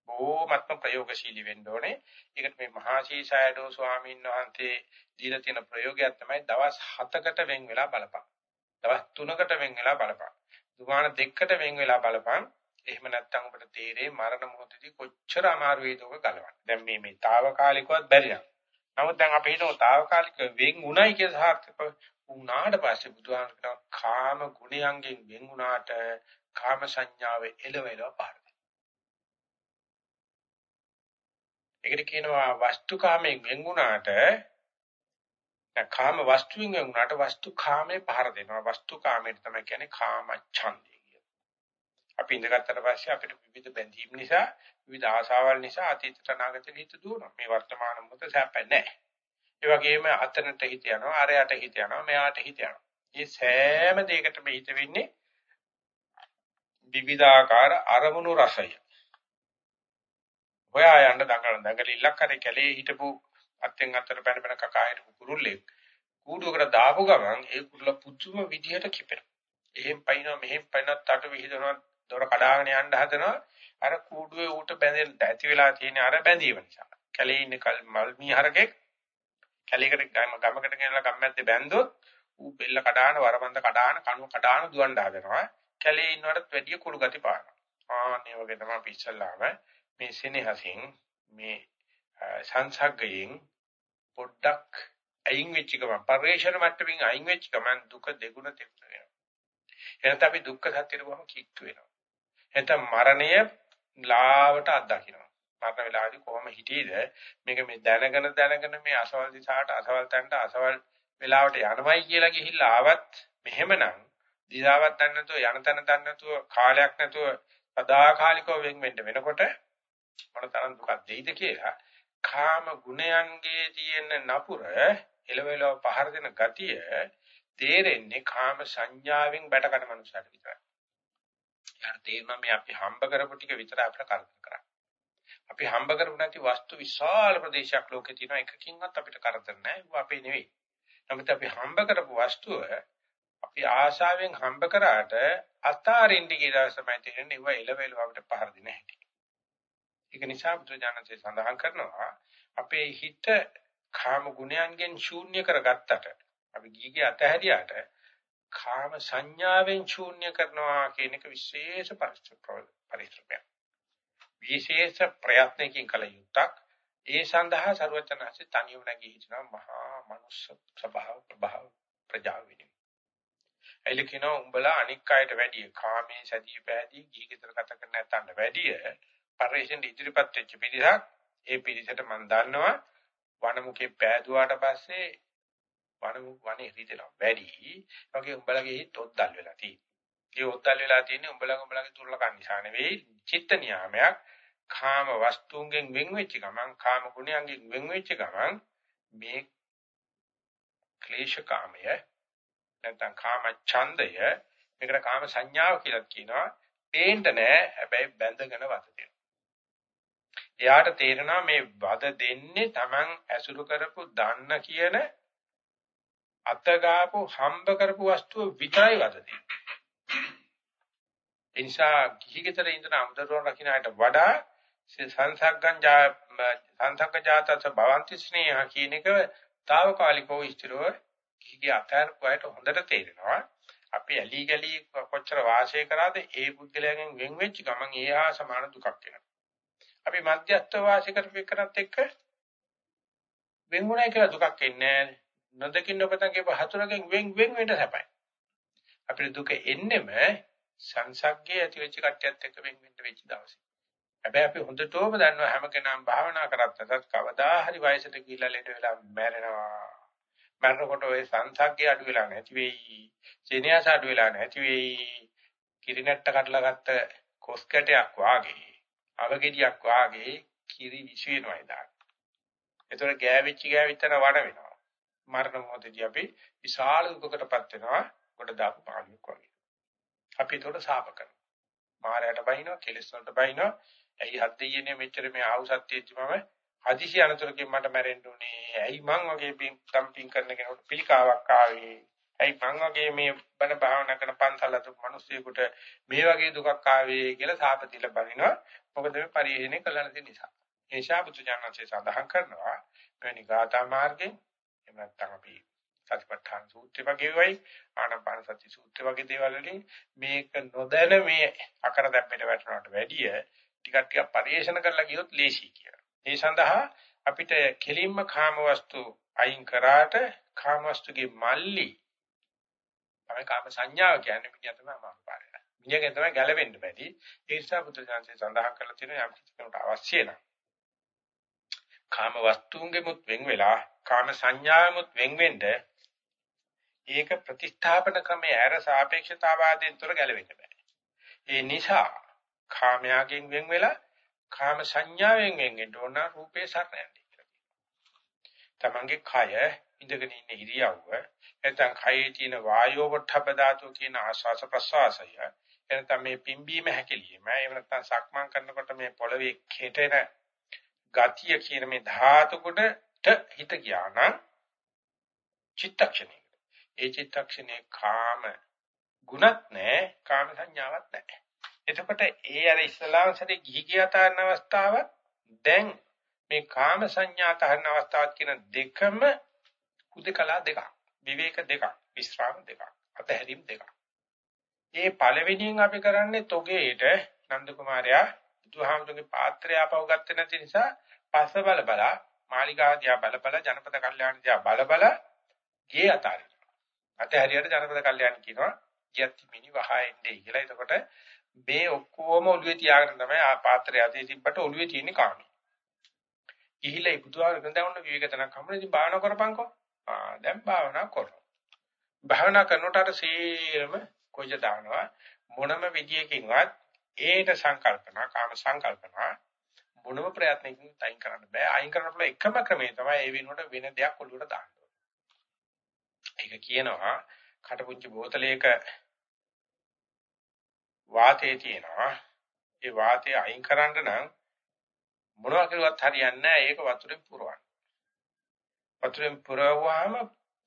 බොහොමත්ම ප්‍රයෝගශීලී වෙන්න ඕනේ. ඒකට මේ මහා ශීසයඩෝ ස්වාමීන් වහන්සේ දීලා තියෙන ප්‍රයෝගයක් තමයි දවස් 7කට වෙන් වෙලා බලපන්. දවස් 3කට වෙන් වෙලා බලපන්. දුමාන දෙකකට වෙන් වෙලා බලපන්. එහෙම නැත්නම් ඔබට තේරෙයි මරණ මොහොතදී කොච්චර අමාරු වේද ඔක ගලවන්න. දැන් මේ මේ తాවකාලිකවත් බැරි නම්. නමුත් දැන් අපි හිතමු తాවකාලික වෙන් උණයි කියලා සාර්ථක වුණාට පස්සේ බුදුහාම කියනවා කාම ගුණයන්ගෙන් වෙන් වුණාට කාම සංඥාවේ එළවෙලව පාරද. ඒකට කියනවා වස්තුකාමයෙන් වෙන් වුණාට කාම වස්තුවෙන් වුණාට වස්තු කාමේ පහර දෙනවා. වස්තු කාමයට තමයි කියන්නේ කාම ඡන්දය කියන්නේ. අපි ඉඳගත්තට පස්සේ අපිට විවිධ බැඳීම් නිසා, විවිධ ආශාවල් නිසා අතීතට අනාගතට හිත දුවනවා. මේ වර්තමාන මොහොත සැප නැහැ. ඒ වගේම අතනට හිත යනවා, අරයට හිත යනවා, මෙයාට හිත යනවා. මේ සෑම දෙයකටම හිත වෙන්නේ විවිධාකාර අරමුණු රසය. හොයා යන්න දඟලන දඟලිල්ලක් අර කැලේ හිටපු අත්ෙන් අතට පැන පැන කකා හිටපු කුරුල්ලෙක් කූඩුවකට දාපු ගමන් ඒ කුරුල්ල පුදුම විදිහට කිපෙනවා. එහෙන් පයින්නවා මෙහෙන් පයින්නවා තට විහිදෙනවා දොර කඩාගෙන යන්න හදනවා. අර කූඩුවේ ඌට බැඳෙන්න ඇති වෙලා තියෙන අර බැඳීම නිසා. කැලේ ඉන්න මල් මීහරකෙක් කැලේකට ගම ගමකට ගෙනලා ගම්මැද්දේ බැන්දොත් ඌ බෙල්ල කඩාන වරබන්ද කඩාන කණු කඩාන දුවන්න හදනවා. කැලේ ඉන්නවටත් වැඩිය කුළු ගති පානවා. ආන්නේ වගේ තමයි පිස්සල්ලාම මේ සෙනෙහසින් මේ සංසග්ගයෙන් පොඩ්ඩක් අයින් වෙච්ච ගමන් පරිේශන මට්ටමින් අයින් වෙච්ච ගමන් දුක දෙගුණ තෙවුන වෙනවා. එහෙනම් අපි දුක්ඛ සත්‍යෙට බොහොම කිට්ටු වෙනවා. එතන මරණය ලාවට අත්දකින්නවා. මරණ වෙලාවේදී කොහොම හිටියේද මේක මේ දැනගෙන දැනගෙන මේ අසවල් දිශාවට අසවල් තැනට අසවල් වෙලාවට යනවයි කියලා ගිහිල්ලා ආවත් මෙහෙමනම් දිශාවක් දන්නේ නැතුව යන තැන දන්නේ නැතුව කාලයක් නැතුව සදාකාලිකව වෙන් වෙන්න වෙනකොට මොන තරම් දුකක් දෙයිද කියලා කාම ගුණයන්ගේ තියෙන නපුර එලවෙලව පහර දෙන ගතිය තේරෙන්නේ කාම සංඥාවෙන් බැටකට මනුස්සයට විතරයි. යාර තේරෙනවා මේ අපි හම්බ කරපු ටික විතර අපිට කල්පනා කරන්නේ. අපි හම්බ කරපු නැති වස්තු විශාල ප්‍රදේශයක් ලෝකේ තියෙනවා එකකින්වත් අපිට කරදර නැහැ. ඒක අපේ නෙවෙයි. නමුත් අපි හම්බ කරපු වස්තුව අපි ආශාවෙන් හම්බ කරාට අතාරින්න කියලා තමයි තේරෙන්නේ. ඒවා එලවෙලව අපිට පහර දෙන හැටි. ඒක නිසා බුදුජානකසේ සඳහන් කරනවා අපේ හිත කාම ගුණයන්ගෙන් ශූන්‍ය කරගත්තට අපි ගීගේ අතහැරියාට කාම සංඥාවෙන් ශූන්‍ය කරනවා කියන එක විශේෂ පරිශ්‍රමයක්. විශේෂ ප්‍රයත්නකින් කල යුත්තක්. ඒ සඳහා ਸਰවචනanse තනියම නැගී හිටිනවා මහා මනුස්ස ස්වභාව ප්‍රභාව ප්‍රජා විනි. එලකිනෝ උඹලා අනික් අයට වැඩිය කාමයේ සතිය පැහැදී ගීගෙතර ගත කරන්න නැත්නම් වැඩිය පරිශෙන් ඉදිරිපත් වෙච්ච පිළිසක් ඒ පිළිසට මම දන්නවා වනමුකේ පෑදුවාට පස්සේ වනමුක් වනේ රිදෙනවා වැඩි. ඒකේ උඹලගේ හිත ඔද්දල් වෙලා තියෙන්නේ. ඒ ඔද්දල් වෙලා තියෙන්නේ උඹලගේ උඹලගේ දුර්ලකම් නිසා නෙවෙයි චිත්ත නියාමයක්. කාම වස්තුන්ගෙන් වෙන් වෙච්ච ගමන් කාම ගුණයන්ගෙන් වෙන් වෙච්ච ගමන් මේ ක්ලේශ කාමය නැත්නම් කාම ඡන්දය මේකට කාම සංඥාව කියලා කියනවා. පේන්න නෑ හැබැයි බැඳගෙන වද දෙනවා. එයාට තේරෙනවා මේ වද දෙන්නේ Taman ඇසුරු කරපු දන්න කියන අතගාපු හම්බ කරපු වස්තුව විතරයි වද දෙන්නේ. ඒ නිසා කිහිගෙතර ඉඳන අමුදරුවන් රකින්න අයට වඩා සංසග්ගං සංසග්ගජාතස භවಂತಿ ස්නේහ කියන එක తాවකාලිකව ඉස්තරව කිහිගේ අතරපුවට හොඳට තේරෙනවා. අපි ඇලි ගලි කොච්චර වාසය කරාද ඒ පුද්ගලයන්ගෙන් වෙන් වෙච්ච ගමන් ඒ හා සමාන දුකක් එනවා. අපි මධ්‍යස්ථ වාසය කරපු එකනත් එක්ක වෙන්ුණා කියලා දුකක් එන්නේ නොදකින්න ඔබතන් කියප හතුරගෙන් වෙන් වෙන් වෙන්න සැපයි. අපිට දුක එන්නෙම සංසග්ගේ ඇති වෙච්ච කට්ටියත් එක්ක වෙන් වෙන්න වෙච්ච දවසේ. හැබැයි අපි හොඳටම දන්නවා හැම කෙනාම භාවනා කරත් නැත්නම් කවදා හරි වයසට ගිහිල්ලා ලෙඩ වෙලා මැරෙනවා. මැරෙනකොට ওই සංසග්ගේ අඩු වෙලා නැති වෙයි. සෙනෙහස අඩු වෙලා නැති වෙයි. කිරිනට්ට කඩලා ගත්ත කොස් කැටයක් වාගේ අවගෙඩියක් වාගේ කිරි විශ් වෙනවා ඉදා. ඒතර ගෑවිච්ච ගෑවිතර වඩ වෙනවා. මරණ මොහොතදී අපි විශාල දුකකටපත් වෙනවා කොට දාපු පාළුවක් වගේ. අපි ඒතකොට සාප කරනවා. මාරයට බහිනවා, කෙලස් වලට බහිනවා. ඇයි හත් දෙයියනේ මෙච්චර මේ ආවුසත්යෙච්ච මම හදිසි අනතුරකින් මට මැරෙන්න උනේ. ඇයි මං වගේ පින් සම්පින් කරන කෙනෙකුට පිළිකාවක් ආවේ. ඇයි මං වගේ මේ බණ භාවනා කරන පන්සල් අතු මිනිස්සුෙකුට මේ වගේ දුකක් ආවේ කියලා සාප දීලා බනිනවා. මොකද මේ පරිහරණය කළා නැති නිසා. ඒ නිසා බුදුජානකසේ සඳහන් කරනවා මෙවැනි ගාථා මාර්ගයෙන් එහෙම නැත්නම් අපි සතිපට්ඨාන සූත්‍රය වගේ වෙයි ආනාපාන සති සූත්‍රය වගේ දේවල් වලින් මේක නොදැන මේ අකර දැප්පෙට වැටෙනවට වැඩිය ටිකක් ටිකක් පරිේෂණ කරලා ගියොත් ලේසි කියලා. ඒ සඳහා අපිට කෙලින්ම කාම වස්තු අයින් කරාට කාම වස්තුගේ මල්ලි තමයි කාම සංඥාව කියන්නේ මිනිහ තමයි අමාරු මිනිහගෙන් තමයි ගැලවෙන්න බැරි. ඒ නිසා බුද්ධ ඥානසේ සඳහන් කරලා තියෙනවා යම් කිසි කෙනෙකුට අවශ්‍ය නම් කාම වස්තුන්ගෙමුත් වෙන් වෙලා කාම සංඥාවෙමුත් වෙන් වෙන්න ඒක ප්‍රතිස්ථාපන ක්‍රමයේ ඇර සාපේක්ෂතාවාදයෙන් තොර ගැලවෙන්න බෑ. ඒ නිසා කාමයාගෙන් වෙන් වෙලා කාම සංඥාවෙන් වෙන් වෙන්න ඕන රූපේ සරණ යන්නේ. තමන්ගේ කය ඉඳගෙන ඉන්න ඉරියව්ව නැත්නම් කයේ තියෙන වායෝ වඨබ ධාතු කියන ආස්වාස ප්‍රස්වාසය එනතම මේ පිම්බීම හැකලීම එහෙම නැත්නම් සක්මන් කරනකොට මේ පොළවේ කෙටෙන ගතිය කියන මේ ධාතු කොටට හිත ගියා නම් චිත්තක්ෂණය. ඒ චිත්තක්ෂණේ කාම ගුණත් නැහැ කාම සංඥාවක් නැහැ. එතකොට ඒ අර ඉස්ලාම් සරේ ගිහි ගියතාන අවස්ථාව දැන් මේ කාම සංඥා තහන අවස්ථාවක් කියන දෙකම උදකලා දෙකක් විවේක දෙකක් විස්රාම දෙකක් අතහැරීම් දෙකක් ඒ පළවෙනියෙන් අපි කරන්නේ තොගේට නන්ද කුමාරයා බුදුහාමුදුරගේ පාත්‍රය ආපහු ගත්තේ නැති නිසා පස්ස බල බල මාලිගා දිහා බල බල ජනපද කල්යාණ දිහා බල බල ගේ අතාරිනවා. අතහැරියට ජනපද කල්යාණ කියනවා යත් මිනි වහයෙන්නේ කියලා. එතකොට මේ ඔක්කොම ඔළුවේ තියාගෙන තමයි ආ පාත්‍රය අතේ තිබ්බට ඔළුවේ තියෙන කාමී. ගිහිලා ඉබුදුආගෙන දැන් ඔන්න විවේකතනක් හම්බුනේ ඉතින් භාවනා කරපන්කෝ. ආ දැන් භාවනා කරනවා. භාවනා කරනකොට අර සීරම කොයිද දානවා මොනම විදියකින්වත් ඒට සංකල්පනා කාම සංකල්පනා මොනම ප්‍රයත්නකින් අයින් කරන්න බෑ. අයින් කරන්න පුළුවන් එකම ක්‍රමය තමයි ඒ වෙනුවට වෙන දෙයක් ඔළුවට දාන්න ඒක කියනවා කටපුංචි බෝතලයක වාතයේ තියෙනවා. ඒ වාතය අයින් කරන්න නම් මොනවා කරුවත් හරියන්නේ නැහැ. ඒක වතුරෙන් පුරවන්න. වතුරෙන් පුරවුවාම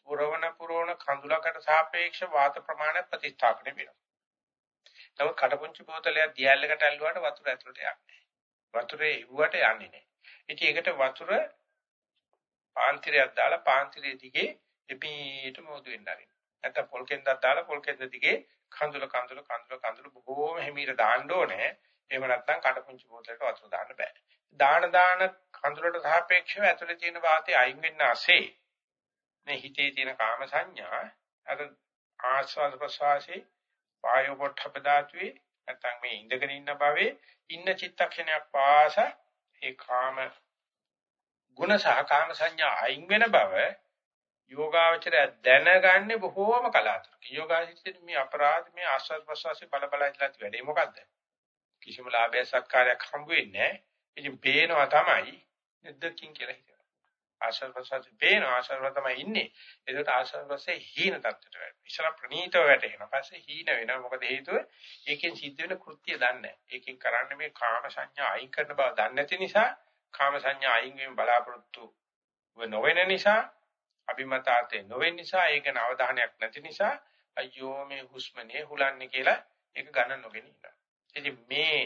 පුරවන පුරවන කඳුලකට සාපේක්ෂ වාත ප්‍රමාණය ප්‍රතිස්ථාපනය වෙනවා. නමුත් කටපුංචි බෝතලයක් දියැලකට ඇල්ලුවාට වතුර ඇතුළට යන්නේ නැහැ. වතුරේ ඉවුවට යන්නේ නැහැ. ඉතින් ඒකට වතුර පාන්තිරයක් දාලා පාන්තිරයේ දිගේ එපීට මොදු වෙන්න ආරින්න. නැත්නම් පොල් කෙන්දක් දාලා පොල් කෙන්ද දිගේ කඳුල කඳුල කඳුල කඳුල බොහෝම හිමීට දාන්න ඕනේ. එහෙම නැත්නම් කටපුංචි බෝතලයක වතුර දාන්න බෑ. දාන දාන කඳුලට සාපේක්ෂව ඇතුලේ තියෙන වාතය අයින් වෙන්න ASCII මේ හිතේ තියෙන කාම සංඥා අර ආස්වාද ප්‍රසවාසී වායෝ පොට්ටප ධාතුවේ නැත්නම් මේ ඉඳගෙන ඉන්න භවයේ ඉන්න චිත්තක්ෂණයක් පාස ඒ කාම ගුණ සහ කාම සංඥා අයින් වෙන බව යෝගාවචරය දැනගන්නේ බොහෝම කලාතුරකින්. යෝගාවචරයේ මේ අපරාධ මේ ආස්වාද ප්‍රසවාසී බල බල ඉඳලා වැඩේ මොකද්ද? කිසිම ලාභය සත්කාරයක් හම්බ වෙන්නේ නැහැ. ඉතින් පේනවා තමයි නැද්දකින් කියලා හිතනවා. ආස්වාද ප්‍රසවාසී පේන ආස්වාද තමයි ඉන්නේ. ඒකට ආස්වාද ප්‍රසවාසයේ හීන තත්ත්වයට වැටෙනවා. ඉස්සලා ප්‍රනීතව වැටෙනවා. පස්සේ හීන වෙනවා. මොකද හේතුව ඒකෙන් සිද්ධ වෙන කෘත්‍ය දන්නේ නැහැ. ඒකෙන් කරන්නේ මේ කාම සංඥා අයින් කරන බව දන්නේ නැති නිසා කාම සංඥා අයින් වීම බලාපොරොත්තු නොවන නිසා අභිමතාතේ නොවෙන නිසා ඒක නවදාහනයක් නැති නිසා අයියෝ මේ හුස්මනේ හුලන්නේ කියලා ඒක ගණන් නොගෙන ඉන්නවා. ඉතින් මේ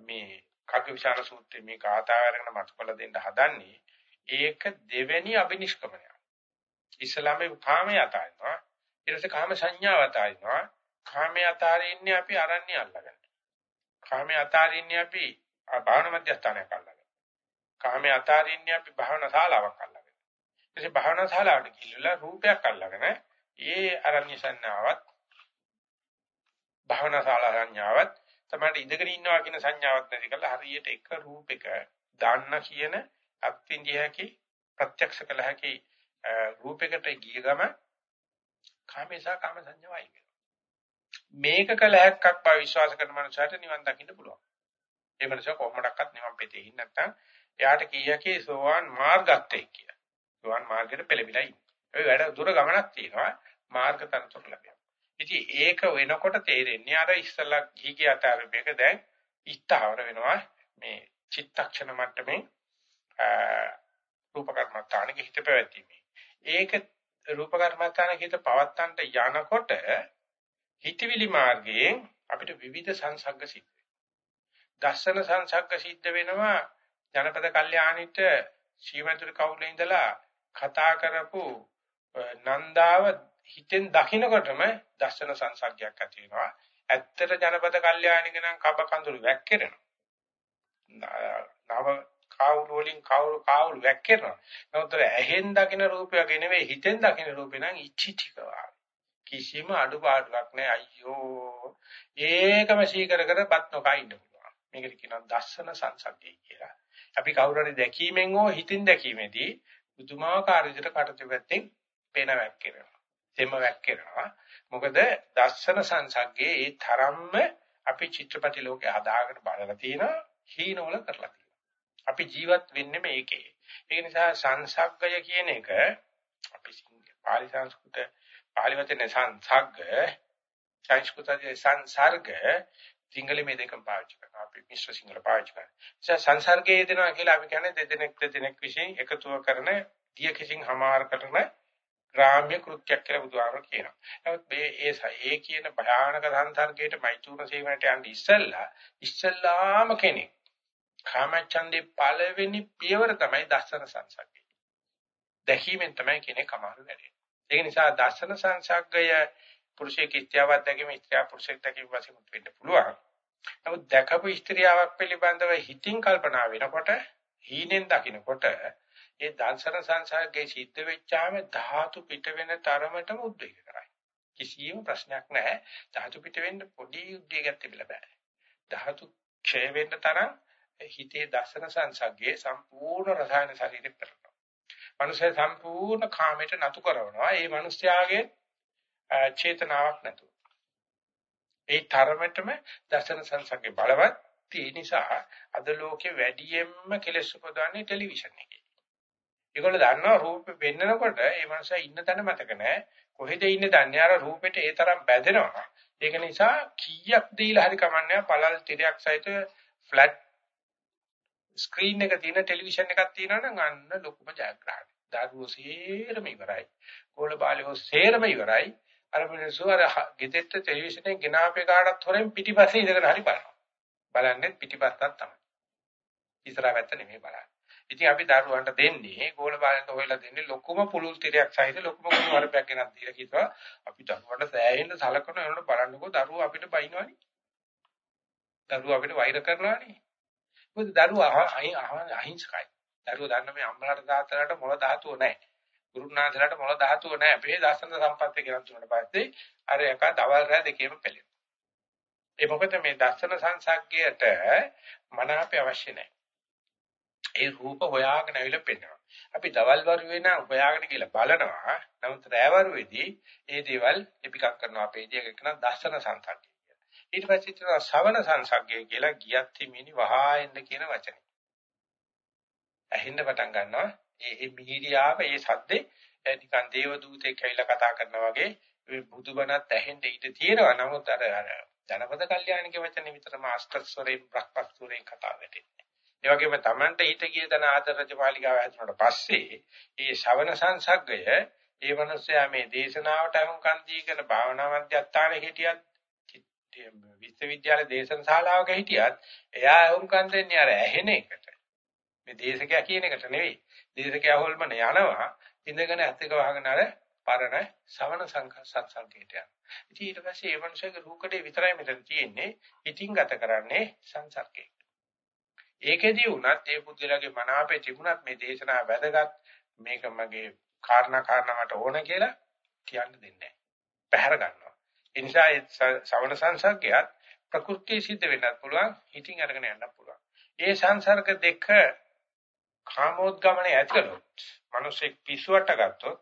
මේ කග්ගවිශාල සූත්‍රයේ මේ කාතාව අරගෙන මතකලා දෙන්න හදන්නේ ඒක දෙවෙනි අබිනිෂ්ක්‍මණය. ඉස්ලාමයේ කාමයේ අතාරිනවා. ඊට පස්සේ කාම සංඥාව අතාරිනවා. කාමයේ අතාරින්නේ අපි අරන්නේ අල්ලගෙන. කාමයේ අතාරින්නේ අපි භාවනා මධ්‍යස්ථානයක් අල්ලගෙන. කාමයේ අතාරින්නේ අපි භාවනා ශාලාවක් අල්ලගෙන. ඊට භාවනා ශාලාවට ගිහිල්ලා රූපයක් අල්ලගෙන ඒ අරණ්‍ය සංඥාවත් භාවනා ශාලා සංඥාවත් තමයි ඉඳගෙන ඉන්නවා කියන සංඥාවක් නැති කරලා හරියට එක රූපයක දාන්න කියන අත්විඳියකි ප්‍රත්‍යක්ෂ කළ හැකි රූපයකට ගිය ගම කාමේසා කාම සංඥාවයි මේක කළ හැක්කක් බව විශ්වාස කරන මනුස්සයට නිවන් දකින්න පුළුවන්. ඒ මනුස්සය කොහොමඩක්වත් නිවන් පෙතේ ඉන්නේ නැත්නම් එයාට කීයකේ සෝවාන් මාර්ගත්තේ කියලා. සෝවාන් මාර්ගයට පෙළඹිලා ඉන්නේ. ඒ වැඩ දුර ගමනක් තියෙනවා මාර්ග තනතුරු ලැබෙනවා. ඉතින් ඒක වෙනකොට තේරෙන්නේ අර ඉස්සලා ගිහි ගිය අතරමේක දැන් ඉස්තාවර වෙනවා මේ චිත්තක්ෂණ මට්ටමේ රූප කර්මස්ථානෙක හිත පැවැත්ීමේ. ඒක රූප කර්මස්ථානෙක හිත පවත්තන්ට යනකොට හිතවිලි මාර්ගයෙන් අපිට විවිධ සංසග්ග සිද්ධ වෙනවා. දර්ශන සංසග්ග සිද්ධ වෙනවා ජනපද කල්යාණිට ශීමතුරු කවුලේ ඉඳලා කතා කරපු නන්දාව හිතෙන් දකින්නකොටම දර්ශන සංසග්ගයක් ඇති වෙනවා. ඇත්තට ජනපද කල්යාණික නම් කබ කඳුළු වැක්කිරෙනවා. නව කාවුළු වලින් කාවුළු කාවුළු වැක්කිරෙනවා. නමුත් ඇහෙන් දකින රූපය වගේ නෙවෙයි හිතෙන් දකින රූපේ නම් ඉච්චිටිකවා. කිසිම අඩුපාඩුවක් නැහැ අයියෝ. ඒකම සීකර කර බත් නොකා ඉන්න පුළුවන්. මේකට කියනවා දර්ශන සංසග්ගය කියලා. අපි කවුරු හරි දැකීමෙන් හෝ හිතින් දැකීමේදී පුදුමාකාර විදිහට කටට පැත්තෙන් පේන වැක්කිරෙනවා. තෙම වැක්කිරෙනවා. මොකද දර්ශන සංසග්ගේ ඒ තරම්ම අපි චිත්‍රපටි ලෝකේ හදාගෙන බලලා තියෙන හීනවල කරලා තියෙනවා. අපි ජීවත් වෙන්නේ මේකේ. ඒ නිසා සංසග්ගය කියන එක අපි පාලි සංස්කෘත පාලි වචනේ සංසග්ග සංස්කෘතයේ සංසර්ග සිංහලෙ මේ දෙකම පාවිච්චි කරනවා. අපි මිශ්‍ර සිංහල පාවිච්චි කරනවා. සංසර්ගයේ දෙනවා කියලා අපි කියන්නේ දෙදෙනෙක් දෙදෙනෙක් විසින් එකතුව කරන දිය කිසිං හමාර කරන ග්‍රාම්‍ය කෘත්‍යයක් කියලා බුදුහාමර කියනවා. නමුත් මේ ඒ ඒ කියන භයානක සංසර්ගයට මෛත්‍රුණ සේවනට යන්න ඉස්සෙල්ලා ඉස්සෙල්ලාම කෙනෙක් කාමච්ඡන්දේ පළවෙනි පියවර තමයි දර්ශන සංසර්ගය. දැකීමෙන් තමයි කෙනෙක් අමාරු වෙන්නේ. ඒ නිසා දර්ශන සංසර්ගය පුරුෂයෙක් ස්ත්‍රියක් දැකීම ස්ත්‍රිය පුරුෂයෙක් දැකීම වශයෙන් වෙන්න පුළුවන්. නමුත් දැකපු ස්ත්‍රියාවක් පිළිබඳව හිතින් කල්පනා වෙනකොට හීනෙන් දකිනකොට ඒ දර්ශන සංසර්ගයේ සිද්ධ වෙච්චාම ධාතු පිට වෙන තරමටම උද්වේග කරයි. කිසියම් ප්‍රශ්නයක් නැහැ. ධාතු පිට වෙන්න පොඩි උද්වේගයක් තිබිලා බෑ. ධාතු ක්ෂය වෙන්න තරම් හිතේ දර්ශන සංසර්ගයේ සම්පූර්ණ රසායන ශරීරෙ පෙරනවා. මනුෂ්‍ය සම්පූර්ණ කාමයට නතු කරනවා. ඒ මිනිස්යාගේ චේතනාවක් නැතුව. ඒ තරමටම දර්ශන සංසර්ගයේ බලවත් ඒ නිසා අද ලෝකේ වැඩියෙන්ම කෙලෙස් උපදවන්නේ ටෙලිවිෂන් එකේ. ඒගොල්ලෝ දන්නවා රූප පෙන්නකොට ඒ මනුස්සයා ඉන්න තැන මතක නැහැ. කොහෙද ඉන්නේ දන්නේ අර රූපෙට ඒ තරම් බැඳෙනවා. ඒක නිසා කීයක් දීලා හරි කමන්නේ පළල් තිරයක් සහිත ෆ්ලැට් ස්ක්‍රීන් එක තියෙන ටෙලිවිෂන් එකක් තියෙනවා නම් අන්න ලොකුම ජයග්‍රහණය. දරුවෝ සේරම ඉවරයි. ගෝල බාලයෝ සේරම ඉවරයි. අර මිනිස්සු අර ගෙදෙට්ට ටෙලිවිෂන් එකෙන් ගෙනාපේ කාටත් හොරෙන් පිටිපස්සේ ඉඳගෙන හරි බලනවා. බලන්නේ පිටිපස්සක් තමයි. ඉස්සරහ පැත්ත නෙමෙයි බලන්නේ. ඉතින් අපි දරුවන්ට දෙන්නේ ගෝල බාලයන්ට හොයලා දෙන්නේ ලොකුම පුළුල් තිරයක් සහිත ලොකුම කුණු වරපයක් ගෙනත් දීලා කිව්වා අපි දරුවන්ට සෑහෙන්න සලකන වෙනකොට බලන්නකෝ දරුවෝ අපිට බයිනවනේ. දරුවෝ අපිට වෛර කරනවනේ. මොකද දරුවා අහිංසකයි. දරුවෝ දන්න මේ අම්මලාට තාත්තලාට මොළ ධාතුව නැහැ. ගුරුනාථලාට මොළ ධාතුව නැහැ. අපේ දර්ශන සම්පත්තිය කියලා තුනට පස්සේ අර එක දවල් රෑ දෙකේම පෙළෙනවා. ඒ මොකද මේ දර්ශන සංසග්ගයට මනාපේ අවශ්‍ය නැහැ. ඒ රූප හොයාගෙන ඇවිල්ලා පෙන්නවා. අපි දවල් වරුවේ නම් හොයාගෙන කියලා බලනවා. නමුත් රෑ වරුවේදී ඒ දේවල් එපිකක් කරනවා අපේ ජීක කරන දර්ශන සංසග්ගය. ඊට පස්සේ තියෙනවා ශවන සංසග්ගය කියලා ගියත් හිමිනි වහා එන්න කියන වචනේ. ඇහෙන්න පටන් ගන්නවා. ඒ ඒ මිහිරියාව ඒ සද්දේ නිකන් දේව දූතෙක් ඇවිල්ලා කතා කරනවා වගේ බුදුබණත් ඇහෙන්න ඉඩ තියෙනවා. නමුත් අර අර ජනපද කල්යාණික වචනේ විතරම අෂ්ටස්වරයෙන් බ්‍රහ්මස්වරයෙන් කතා වෙන්නේ. ඒ වගේම Tamanta හිත ගිය දන ආදර රජමාලිගාව හැදුනට පස්සේ ඒ ශවන සංසග්ගය ඒ මනුස්සයා මේ දේශනාවට අනුකම් දීගෙන භාවනා මධ්‍යස්ථානයේ හිටියත් විශ්වවිද්‍යාල දේශන ශාලාවක හිටියත් එයා වුන්කම් දෙන්නේ අර ඇහෙන එකට. මේ දේශකයා කියන එකට නෙවෙයි. දේශකයා හොල්මන යනවා ඉඳගෙන ඇත්තක වහගෙන අර පරණ ශවන සංසංකේතය. ඉතින් ඊට පස්සේ ඒ මනුස්සයාගේ රූකඩේ විතරයි මෙතන තියෙන්නේ. ඉතිං ගත කරන්නේ සංසර්කේ. ඒකෙදී වුණත් ඒ පුද්ගලයාගේ මනාපේ තිබුණත් මේ දේශනාව වැදගත් මේක මගේ කාරණා කාරණා මට ඕන කියලා කියන්න දෙන්නේ නැහැ. පැහැර ගන්නවා. ඒ නිසා ඒ ශ්‍රවණ සංසර්ගයත් ප්‍රകൃතිය සිද්ධ වෙන්නත් පුළුවන් හිතින් අරගෙන යන්නත් පුළුවන්. ඒ සංසර්ග දෙක කාමෝද්ගමණය ඇතිකලොත් මිනිස්සෙක් පිස්සුවට ගත්තොත්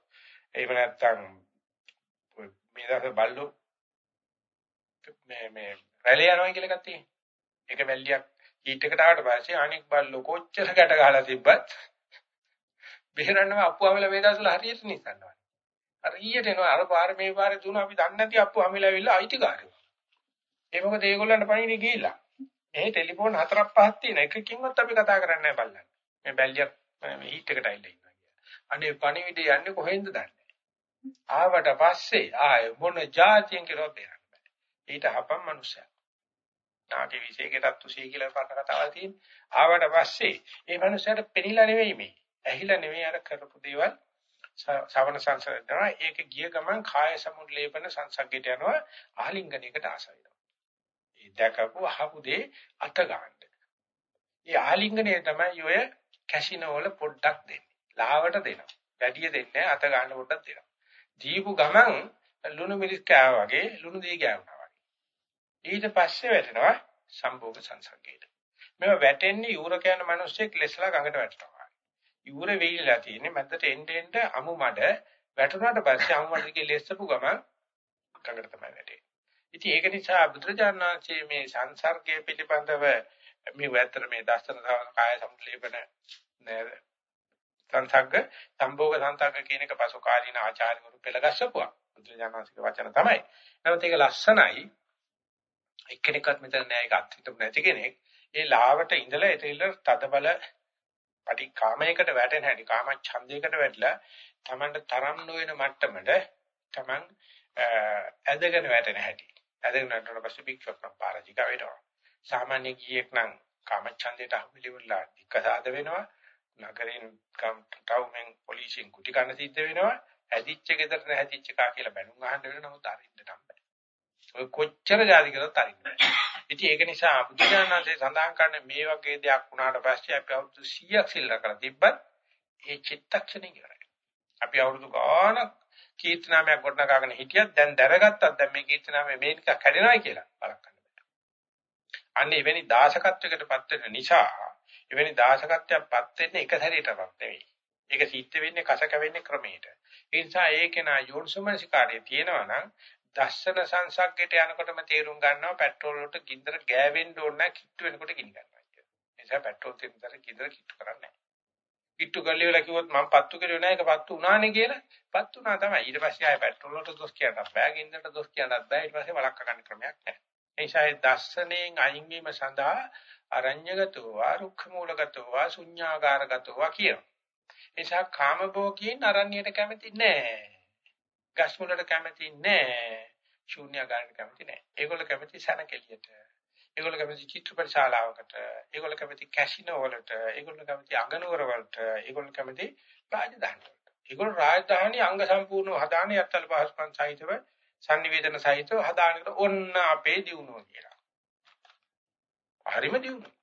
එහෙම නැත්නම් මේ දවස් බල්ලෝ මේ මේ රැළේ යනවා කියලා එකක් තියෙනවා. ඒක වැල්ලියක් හීට් එකට ආවට පස්සේ අනික් බල්ලෝ කොච්චර ගැට ගහලා තිබ්බත් බෙහෙරන්නම අප්පුවාමල මේ දවස්වල හරියට නිසන්නවා. අර ඊයට එනවා අර පාර මේ පාරේ තුන අපි දන්නේ නැති අප්පුවාමල ඇවිල්ලා අයිතිකාරයෝ. ඒ මොකද ඒගොල්ලන්ට පණිවිඩ ගිහිල්ලා. මේ ටෙලිෆෝන් හතරක් පහක් තියෙන එකකින්වත් අපි කතා කරන්නේ නැහැ බල්ලන්. මේ බැල්ලියක් මේ හීට් එකට ඇවිල්ලා ඉන්නවා කියලා. අනේ පණිවිඩ යන්නේ කොහෙන්ද දන්නේ. ආවට පස්සේ ආය මොන જાතියෙන් කියලා බේරන්න බෑ. ඊට හපම් මනුස්සයා. නාගේ විශේෂයකටත් තුසී කියලා පරණ කතාවක් තියෙන. ආවට පස්සේ ඒ මනුස්සයාට පෙනිලා නෙවෙයි මේ. ඇහිලා නෙවෙයි අර කරපු දේවල් ශවණ සංසරණා ඒක ගිය ගමන් කාය සමුල්ලේපන සංසග්ගයට යනවා ආලිංගනයකට ආස වෙනවා. ඒ දැකපු අහපු දේ අත ගන්න. ඒ ආලිංගනය තමයි ඔය කැසිනෝ වල පොඩ්ඩක් දෙන්නේ. ලාවට දෙනවා. වැඩි දෙන්නේ අත ගන්න පොඩ්ඩක් දෙනවා. දීපු ගමන් ලුණු මිරිස් කෑවා වගේ ලුණු දී ගෑවුනා වගේ. ඊට පස්සේ වැටෙනවා සම්භෝග සංසග්ගයට. මේව වැටෙන්නේ යූර කියන මිනිස්සෙක් ලෙස්ලා ගඟට වැටෙනවා. යූර වෙයිලා තියෙන්නේ මැදට එන්න එන්න අමු මඩ වැටුණාට පස්සේ අමු මඩ දිගේ ලෙස්සපු ගමන් ගඟට තමයි වැටෙන්නේ. ඉතින් ඒක නිසා බුදුරජාණන් වහන්සේ මේ සංසර්ගයේ පිළිබඳව මේ වැතර මේ දර්ශන කාය සම්ලේපන සංසග්ග සම්භෝග සංසග්ග කියන එක පසු කාලීන ආචාර්යවරු පෙළගස්සපුවා. බුදුරජාණන් වහන්සේගේ වචන තමයි. නමුත් ඒක ලස්සනයි. එක්කෙනෙක්වත් මෙතන නෑ ඒක අත්හිටු නැති කෙනෙක්. ඒ ලාවට ඉඳලා එතෙල්ල තදබල පටි කාමයකට වැටෙන හැටි කාම ඡන්දයකට වැටලා Tamanට තරම් නොවන මට්ටමට Taman ඇදගෙන වැටෙන හැටි. ඇදගෙන වැටුණා පස්සේ පික්ෂක් නම් පාරජික වෙනවා. සාමාන්‍ය ගියෙක් නම් කාම ඡන්දයට අහුවිලිවලා දික්කසාද වෙනවා. නගරෙන් ටවුමෙන් පොලිසියෙන් කුටි කන්න සිද්ධ වෙනවා. ඇදිච්ච ගෙදර නැහැදිච්ච කා කියලා බැනුම් අහන්න වෙන නමුත් අරින්න නම් බෑ. ඔය කොච්චර ජාති කරත් අරින්න බෑ. ඉතින් ඒක නිසා බුදුජානනාංශය සඳහන් කරන්නේ මේ වගේ දෙයක් වුණාට පස්සේ අපි අවුරුදු 100ක් සිල් රැකලා තිබ්බත් ඒ චිත්තක්ෂණේ ඉවරයි. අපි අවුරුදු ගාණක් කීර්තනාමයක් ගොඩනගාගෙන හිටියත් දැන් දැනගත්තත් දැන් මේ කීර්තනාමය මේක කැඩෙනවයි කියලා බලක් ගන්න බෑ. අන්න එවැනි දාසකත්වයකටපත් වෙන නිසා එවැනි දාසකත්වයක්පත් වෙන්නේ එක සැරේටවත් නෙවෙයි. ඒක සිද්ධ වෙන්නේ කස කැවෙන්නේ ක්‍රමයට. ඒ නිසා ඒකේ නා යෝනිසමනසිකාරය තියෙනවා නම් දර්ශන සංසග්ගයට යනකොටම තේරුම් ගන්නවා පෙට්‍රෝල් වලට ගින්දර ගෑවෙන්න ඕන නැහැ කිට්ටු වෙනකොට ගිනි ගන්නවා කියලා. ඒ නිසා පෙට්‍රෝල් තෙන්තර ගින්දර කිට්ටු කරන්නේ නැහැ. කිට්ටු කරලා ඉවර කිව්වොත් මම පත්තු කරුවේ නැහැ ඒක පත්තු උනානේ කියලා පත්තු උනා තමයි. ඊට පස්සේ ආයෙ පෙට්‍රෝල් වලට දොස් කියන්නත් බෑ ගින්දරට දොස් කියන්නත් බෑ ඊට පස්සේ වලක්ක ගන්න ක්‍රමයක් නැහැ. ඒ නිසා ඒ දර්ශනයෙන් අයින් වීම සඳහා අරඤ්‍යගතෝ වා රුක්ඛ මූලගතෝ වා ශුඤ්ඤාගාරගතෝ වා කියනවා. ඒ නිසා කාමභෝගීන් අරණ්‍යයට කැමති නැහැ. ගස් මුලට කැමති නැහැ. ශූන්‍යagaraට කැමති නැහැ. ඒගොල්ලෝ කැමති සනකෙලියට. ඒගොල්ලෝ කැමති චිත්‍රපට ශාලාවකට. ඒගොල්ලෝ කැමති කැසිනෝ වලට. ඒගොල්ලෝ කැමති අගනුවර වලට. ඒගොල්ලෝ කැමති රාජධානි වලට. ඒගොල්ලෝ රාජධානි අංග සම්පූර්ණව හදාන යත්තල පහසුකම් සහිතව sannivedana සහිතව හදානකට ඔන්න අපේ දියුණුව කියලා. හරිම දියුණුව.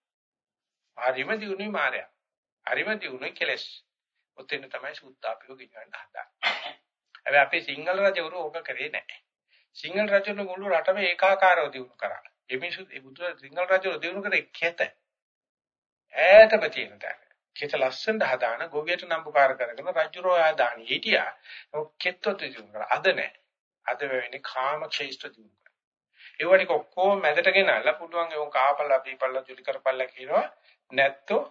හරිම දියුණුවයි මායя. හරිම දියුණුවයි කෙලස්. ඔතෙන් තමයි සූත්තාපියෝ ගෙනියන්න හදාන්නේ. හැබැයි අපේ සිංහල රජවරු ඕක කරේ නැහැ. සිංහල රජවරු මුළු රටම ඒකාකාරව දිනු කරා. ඒ මිනිස්සු ඒ බුදු සිංහල රජවරු දිනු කරේ කෙත. ඈතම තියෙන තැන. කෙත ලස්සනට හදාන ගොවියට නම්බුකාර කරගෙන රජුරෝ ආදානි හිටියා. ඔක් කෙත්තොත් දිනු කරා. අද නැහැ. අද වෙන්නේ කාම ක්ෂේත්‍ර දිනු කරා. ඒ වගේ ඔක්කොම මැදට ගෙනල්ලා පුළුවන් ඒ කාපල්ලා පීපල්ලා ජුලි කරපල්ලා කියනවා නැත්තෝ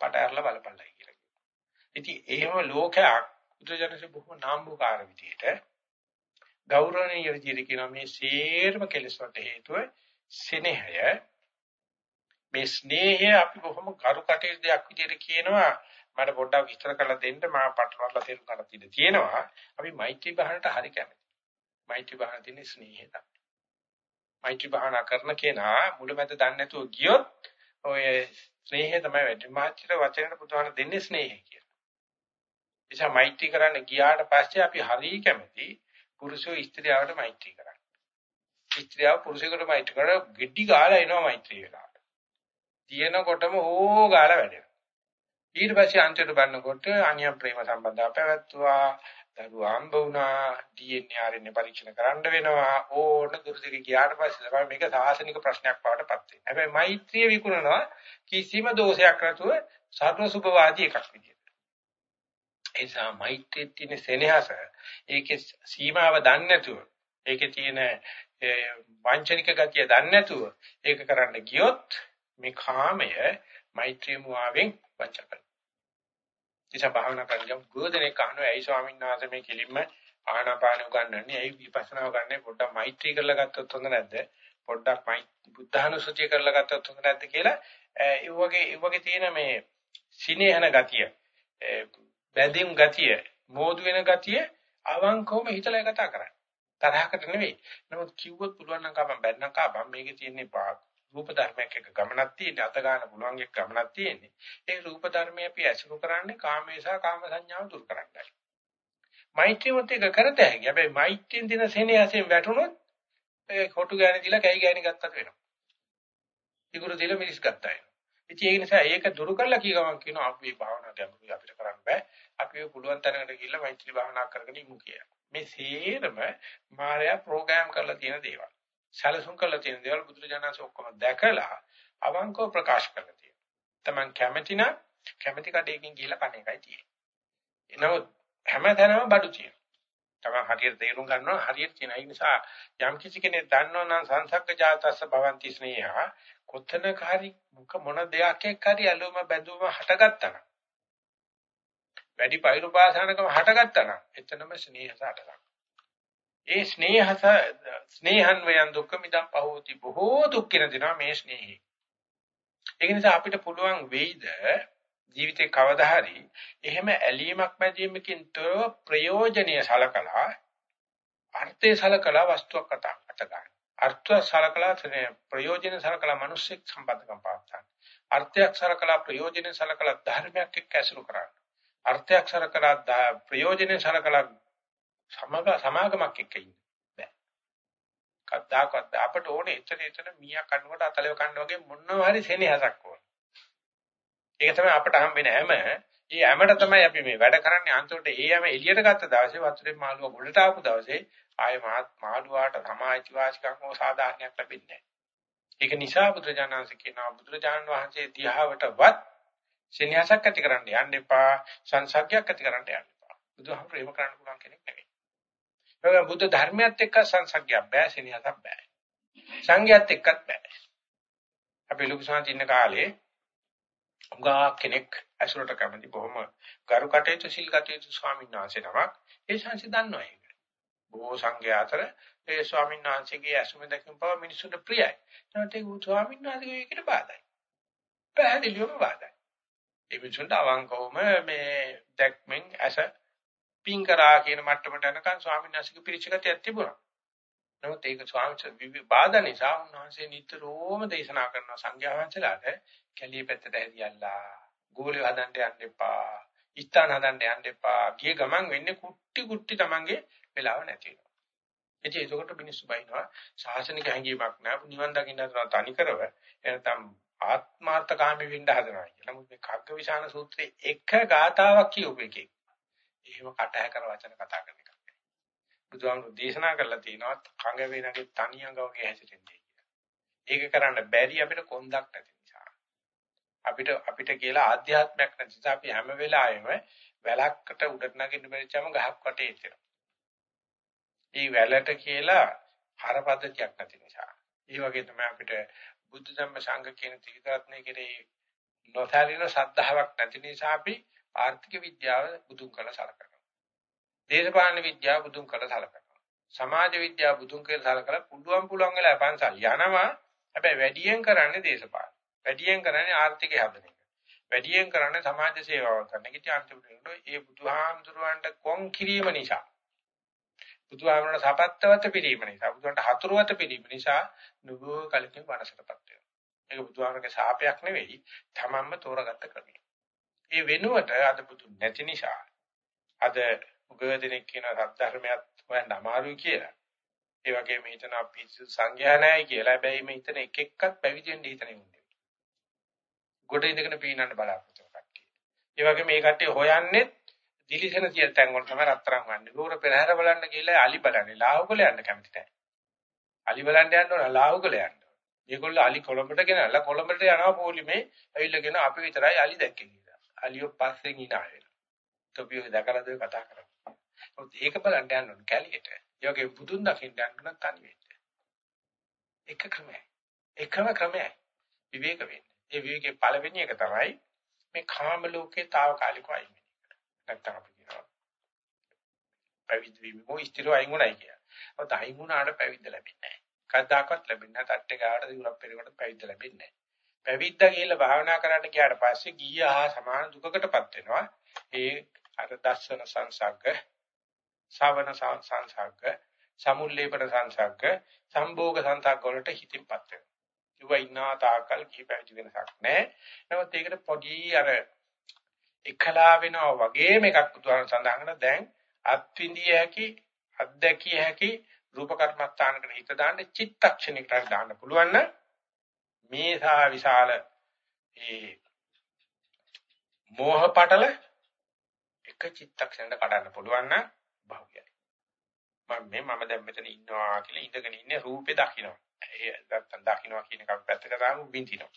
පට ඇරලා බලපල්ලා කියලා. ඉතින් එහෙම ලෝකයක් බුදුජානක බොහොම නාම්බුකාර විදියට ගෞරවණීය විදියට කියනවා මේ සේරම කෙලෙස් වලට හේතුව සෙනෙහය. මේ ස්නේහය අපි බොහොම කරු කටේ දෙයක් විදියට කියනවා. මට පොඩ්ඩක් විස්තර කරලා දෙන්න මම පටලවලා තේරුම් ගන්න ඉඩ තියෙනවා. අපි මෛත්‍රී භාවනට හරි කැමතියි මෛත්‍රී භාවන තියෙන ස්නේහය තමයි. මෛත්‍රී භාවනා කරන කෙනා මුලමෙද දන්නේ නැතුව ගියොත් ඔය ස්නේහය තමයි වැඩි මාත්‍ර වචනෙට පුදුහාන දෙන්නේ ස්නේහය කියලා. නිසා මෛත්‍රී කරන්න ගියාට පස්සේ අපි හරිය කැමති පුරුෂෝ ස්ත්‍රියවට මෛත්‍රී කරන්න. ස්ත්‍රියව පුරුෂයෙකුට මෛත්‍රී කර ගෙඩි ගාලා එනවා මෛත්‍රී වෙලාවට. තියෙනකොටම ඕ ගාලා වැඩෙනවා. ඊට පස්සේ අන්තිමට බලනකොට අනියම් ප්‍රේම සම්බන්ධව පැවැත්තුවා දරුවා හම්බ වුණා DNA RNA පරීක්ෂණ කරන්න වෙනවා ඕන දුරදිග ගියාට පස්සේ තමයි මේක සාසනික ප්‍රශ්නයක් බවට පත් වෙන්නේ. හැබැයි මෛත්‍රිය විකුණනවා කිසිම දෝෂයක් නැතුව සර්ව සුභවාදී එකක් විදියට. ඒ නිසා මෛත්‍රියේ තියෙන සෙනෙහස ඒකේ සීමාව දන්නේ නැතුව ඒකේ තියෙන වංචනික ගතිය දන්නේ නැතුව ඒක කරන්න ගියොත් මේ කාමය මෛත්‍රිය මුවාවෙන් වංච කරනවා. ඉතින් භාවනා කරනකොට ගෝධනේ කහනෝ ඇයි ස්වාමීන් වහන්සේ මේ කෙලින්ම ආනාපාන උගන්වන්නේ ඇයි විපස්සනා උගන්වන්නේ පොඩ්ඩක් මෛත්‍රී කරලා ගත්තොත් හොඳ නැද්ද? පොඩ්ඩක් බුද්ධානුස්සතිය කරලා ගත්තොත් හොඳ නැද්ද කියලා ඒ වගේ ඒ වගේ තියෙන මේ සිනේහන ගතිය බැඳීම් ගතිය, මෝදු වෙන ගතිය අවංකවම හිතලා කතා කරන්නේ. තරහකට නෙවෙයි. නමුත් කිව්වොත් පුළුවන් නම් කපම් බැන්නම් කපම් මේකේ තියෙන්නේ පාක්. රූප ධර්මයක් එක ගමනක් තියෙන්නේ අත ගන්න පුළුවන් එක් ගමනක් තියෙන්නේ. ඒ රූප ධර්මය අපි ඇසුරු කරන්නේ කාමේසා කාම සංඥාව දුරු කරන්නයි. මෛත්‍රියත් එක කරත හැකි. හැබැයි මෛත්‍රියෙන් දින සෙනෙහසෙන් වැටුනොත් ඒ කොටු ගෑණි දිලා කැයි ගෑණි ගත්තත් වෙනවා. ඉගුරු දිලා මිරිස් ගත්තා වෙනවා. ඉතින් ඒ නිසා ඒක දුරු කරලා කිය ගමන් කියනවා අපි මේ භාවනාව ගැඹුරුයි අපිට කරන්න බෑ. අපි පුළුවන් තැනකට ගිහිල්ලා මෛත්‍රී භාවනා කරගෙන ඉමු කියලා. මේ සේරම මායя ප්‍රෝග්‍රෑම් කරලා තියෙන දේවල්. සැලසුම් කරලා තියෙන දේවල් බුදුරජාණන්සේ ඔක්කොම දැකලා අවංකව ප්‍රකාශ කරලා තියෙනවා. Taman කැමැති නම් කැමැති කඩේකින් ගිහිල්ලා කණ එකයි තියෙන්නේ. එනමුත් හැමතැනම බඩු තියෙනවා. Taman හරියට තේරුම් ගන්නවා හරියට තියෙන. ඒ නිසා යම් කිසි කෙනෙක් දන්නවා නම් සංසග්ග ජාතස්ස භවಂತಿ ස්නේහා කොතනක හරි මොන දෙයක් එක්ක හරි ඇලුම බැඳුම හටගත්තා නම් වැඩි පෛරුපාසනකම හටගත්තා නම් එතනම ස්නේහස හටගන්නවා. ඒ ස්නේහස ස්නේහන් වයන් දුක්ඛ මිදම් පහෝති බොහෝ දුක් කියන දෙනවා මේ ස්නේහය. ඒක නිසා අපිට පුළුවන් වෙයිද ජීවිතේ කවදා හරි එහෙම ඇලීමක් මැදීමකින් තොරව ප්‍රයෝජනීය සලකලා අර්ථය සලකලා වස්තුවක් අත ගන්න. අර්ථය සලකලා ප්‍රයෝජන සලකලා මිනිස්සෙක් සම්බන්ධකම් පාත්තන. අර්ථයක් සලකලා ප්‍රයෝජන සලකලා ධර්මයක් එක්ක ඇසුරු කරන්න. අර්ථයක් සලකලා ප්‍රයෝජනෙ සලකලා සමග සමාගමක් එක්ක ඉන්න බෑ. කද්දාකත් අපට ඕනේ එතන එතන මීයා කන්නකොට අතලෙව කන්න වගේ මොනවා හරි සෙනෙහසක් ඕන. ඒක තමයි අපට හම්බෙන හැම ඒ හැමත තමයි අපි මේ වැඩ කරන්නේ. අන්තිමට ඒ හැම එළියට ගත්ත දවසේ වතුරේ මාළුව ගොඩට ආපු දවසේ ආය මාළුවාට සමාජික වාසිකම් හෝ සාධාරණයක් ලැබෙන්නේ ඒක නිසා බුදුරජාණන්සේ කියනවා බුදුරජාණන් වහන්සේ දිහාවටවත් සෙනෙහසක් ඇති කරන්න යන්න එපා සංසග්ගයක් ඇති කරන්න යන්න එපා. බුදුහාම ප්‍රේම කරන්න පුළුවන් කෙනෙක් නෙවෙයි ඒක බුද්ධ ධර්මයත් එක්ක සංසග්ගයක් බෑ සෙනෙහසක් බෑ. සංඝයත් එක්කත් බෑ. අපි ලොකු සංහිඳින්න කාලේ උගා කෙනෙක් ඇසුරට කැමති බොහොම ගරු කටයුතු සිල් කටයුතු ස්වාමීන් වහන්සේ නමක් ඒ ශාන්සි දන්නවා ඒක. බොහෝ සංඝයා අතර ඒ ස්වාමීන් වහන්සේගේ ඇසුම දැකීම පව මිනිසුන්ට ප්‍රියයි. නැත්නම් ඒක ස්වාමීන් වහන්සේගේ ඒකට බාධායි. පැහැදිලිවම බාධායි. ඒ මිනිසුන්ට අවංකවම මේ දැක්මෙන් ඇස පින් කරා කියන මට්ටමට යනකන් ස්වාමීන් වහන්සේගේ පිරිචකතියක් තිබුණා. නමුත් ඒක ස්වාමීන් බාධා නිසා උන්වහන්සේ නිතරම දේශනා කරන සංඝයා වහන්සේලාට කැලිය පැත්තට ඇරියල්ලා ගෝලිය හදන්න යන්න එපා ඉස්තාන හදන්න යන්න එපා ගිය ගමන් වෙන්නේ කුට්ටි කුට්ටි Tamange වෙලාව නැති වෙනවා ඉතින් ඒකට මිනිස්සු බයිනවා සාසනික හැඟීමක් නැහැ නිවන් දකින්න හදනවා තනි කරව එනතම් ආත්මාර්ථකාමී වෙන්න හදනවා කියලා. නමුත් මේ කග්ගවිශාන සූත්‍රයේ එක ගාතාවක් කියූප එකේ එහෙම කටහ කර වචන කතා කරන එක. බුදුහාමුදුරු දේශනා කරලා තියෙනවා කඟ වේනගේ තනියඟ වගේ හැසිරෙන්නේ කියලා. ඒක කරන්න බැරි අපිට කොන්දක් නැති නිසා. අපිට අපිට කියලා ආධ්‍යාත්මයක් නැති නිසා අපි හැම වෙලාවෙම වැලක්කට උඩට නගින්න බැරිචම ගහක් වටේ ඉතිරෙනවා. මේ වැලට කියලා හරපද්ධතියක් නැති නිසා. ඒ වගේ තමයි අපිට බුද්ධ ධම්ම සංඝ කියන ත්‍රිවිධරත්නයේ කෙරේ නොසාරින සද්ධාාවක් නැති නිසා අපි ආර්ථික විද්‍යාව බුදුන් කළ සලකනවා. දේශපාලන විද්‍යාව බුදුන් කළ සලකනවා. සමාජ විද්‍යාව බුදුන් කියලා සලකලා පුළුවන් පුළුවන් වෙලා පන්සල් යනවා. හැබැයි වැඩියෙන් කරන්නේ දේශපාලන. වැඩියෙන් කරන්නේ ආර්ථිකය හදන එක. වැඩියෙන් කරන්නේ සමාජ සේවාව කරන එක. ඉතින් අන්තිමට ඒ බුදුහාමුදුරුවන්ට කොන් කිරීම නිසා බුදුහාමුදුරන්ට සපත්තවත පිළිම නිසා බුදුන්ට හතුරුවත පිළිම නිසා නුබෝ කලකින් වනසටපත් වෙනවා. ඒක බුදුහාමුදුරගේ ශාපයක් නෙවෙයි, තමන්ම තෝරගත්ත ක්‍රමය. ඒ වෙනුවට අද බුදු නැති නිසා අද උගදෙනෙක් කියන සත්‍යධර්මයක් හොයන්න අමාරුයි කියලා. ඒ වගේම හිතන අපි සංඥා නැහැ කියලා. හැබැයි මේ හිතන එක එක්කත් පැවිදි වෙන්න හිතන්නේ උන්නේ. ගොඩ ඉඳගෙන පීනන්න බලාපොරොත්තු කට්ටිය. ඒ වගේ මේ කට්ටිය හොයන්නේ දිලිසෙන තිය තැන් වල තමයි රත්තරන් වන්නේ. ඌර පෙරහැර බලන්න ගිහලා අලි බලන්නේ. ලාහුකල යන්න කැමති නැහැ. අලි බලන්න යන්න ඕන ලාහුකල යන්න. මේගොල්ලෝ අලි කොළඹට ගෙනල්ලා කොළඹට යනවා පොලිමේ ඇවිල්ලාගෙන අපි විතරයි අලි දැක්කේ කියලා. අලියෝ පස්සෙන් ඉනා වෙනවා. තොපියෝ දැකලාද කතා කරන්නේ. ඔත් ඒක බලන්න යන්න ඕන කැලියට. ඒ වගේ බුදුන් දකින්න යන්න නම් තනි වෙන්න. එක ක්‍රමයයි. එකම ක්‍රමයයි. විවේක වෙන්න. ඒ විවේකයේ පළවෙනි එක තමයි මේ කාම ලෝකේ తాවකාලිකව අයින් වෙන එක. නැත්තම් අපි කියනවා පැවිදි වීම මොයිස්තිරෝ අයින් වුණයි කියලා. ඔත අයින් වුණාට පැවිද්ද ලැබෙන්නේ නැහැ. කවදාකවත් ලැබෙන්නේ නැහැ. තට්ටේ ගාවට දිනුවක් පෙරේකට පැවිද්ද ලැබෙන්නේ නැහැ. පැවිද්ද ගිහිල්ලා භාවනා කරන්න ගියාට පස්සේ ගියා හා සමාන දුකකටපත් වෙනවා. ඒ අර දර්ශන සංසග්ග ශාවන සංසග්ග, සමුල්ලේපන සංසග්ග, සම්භෝග සංසග්ග වලට හිතින්පත් වෙනවා. ඒවා ඉන්නා තාකල් කීපැවිදි වෙනසක් නැහැ. නමුත් ඒකට පොඩි අර එකලා වෙනවා වගේම එකක් බුදුහාම සඳහන් කරන දැන් අත්විඳිය හැකි, අත්දැකිය හැකි රූප කර්මස්ථානකට හිත දාන්න චිත්තක්ෂණයකට දාන්න පුළුවන් නම් මේ සා විශාල ඒ මෝහ පටල එක චිත්තක්ෂණයකට කඩන්න පුළුවන් නම් භාවයයි. මම මේ මම දැන් මෙතන ඉන්නවා කියලා ඉඳගෙන ඉන්නේ රූපේ දකින්නවා. ඒ නැත්තම් දකින්නවා කියන එක පැත්තක දාමු බින්දිනවා.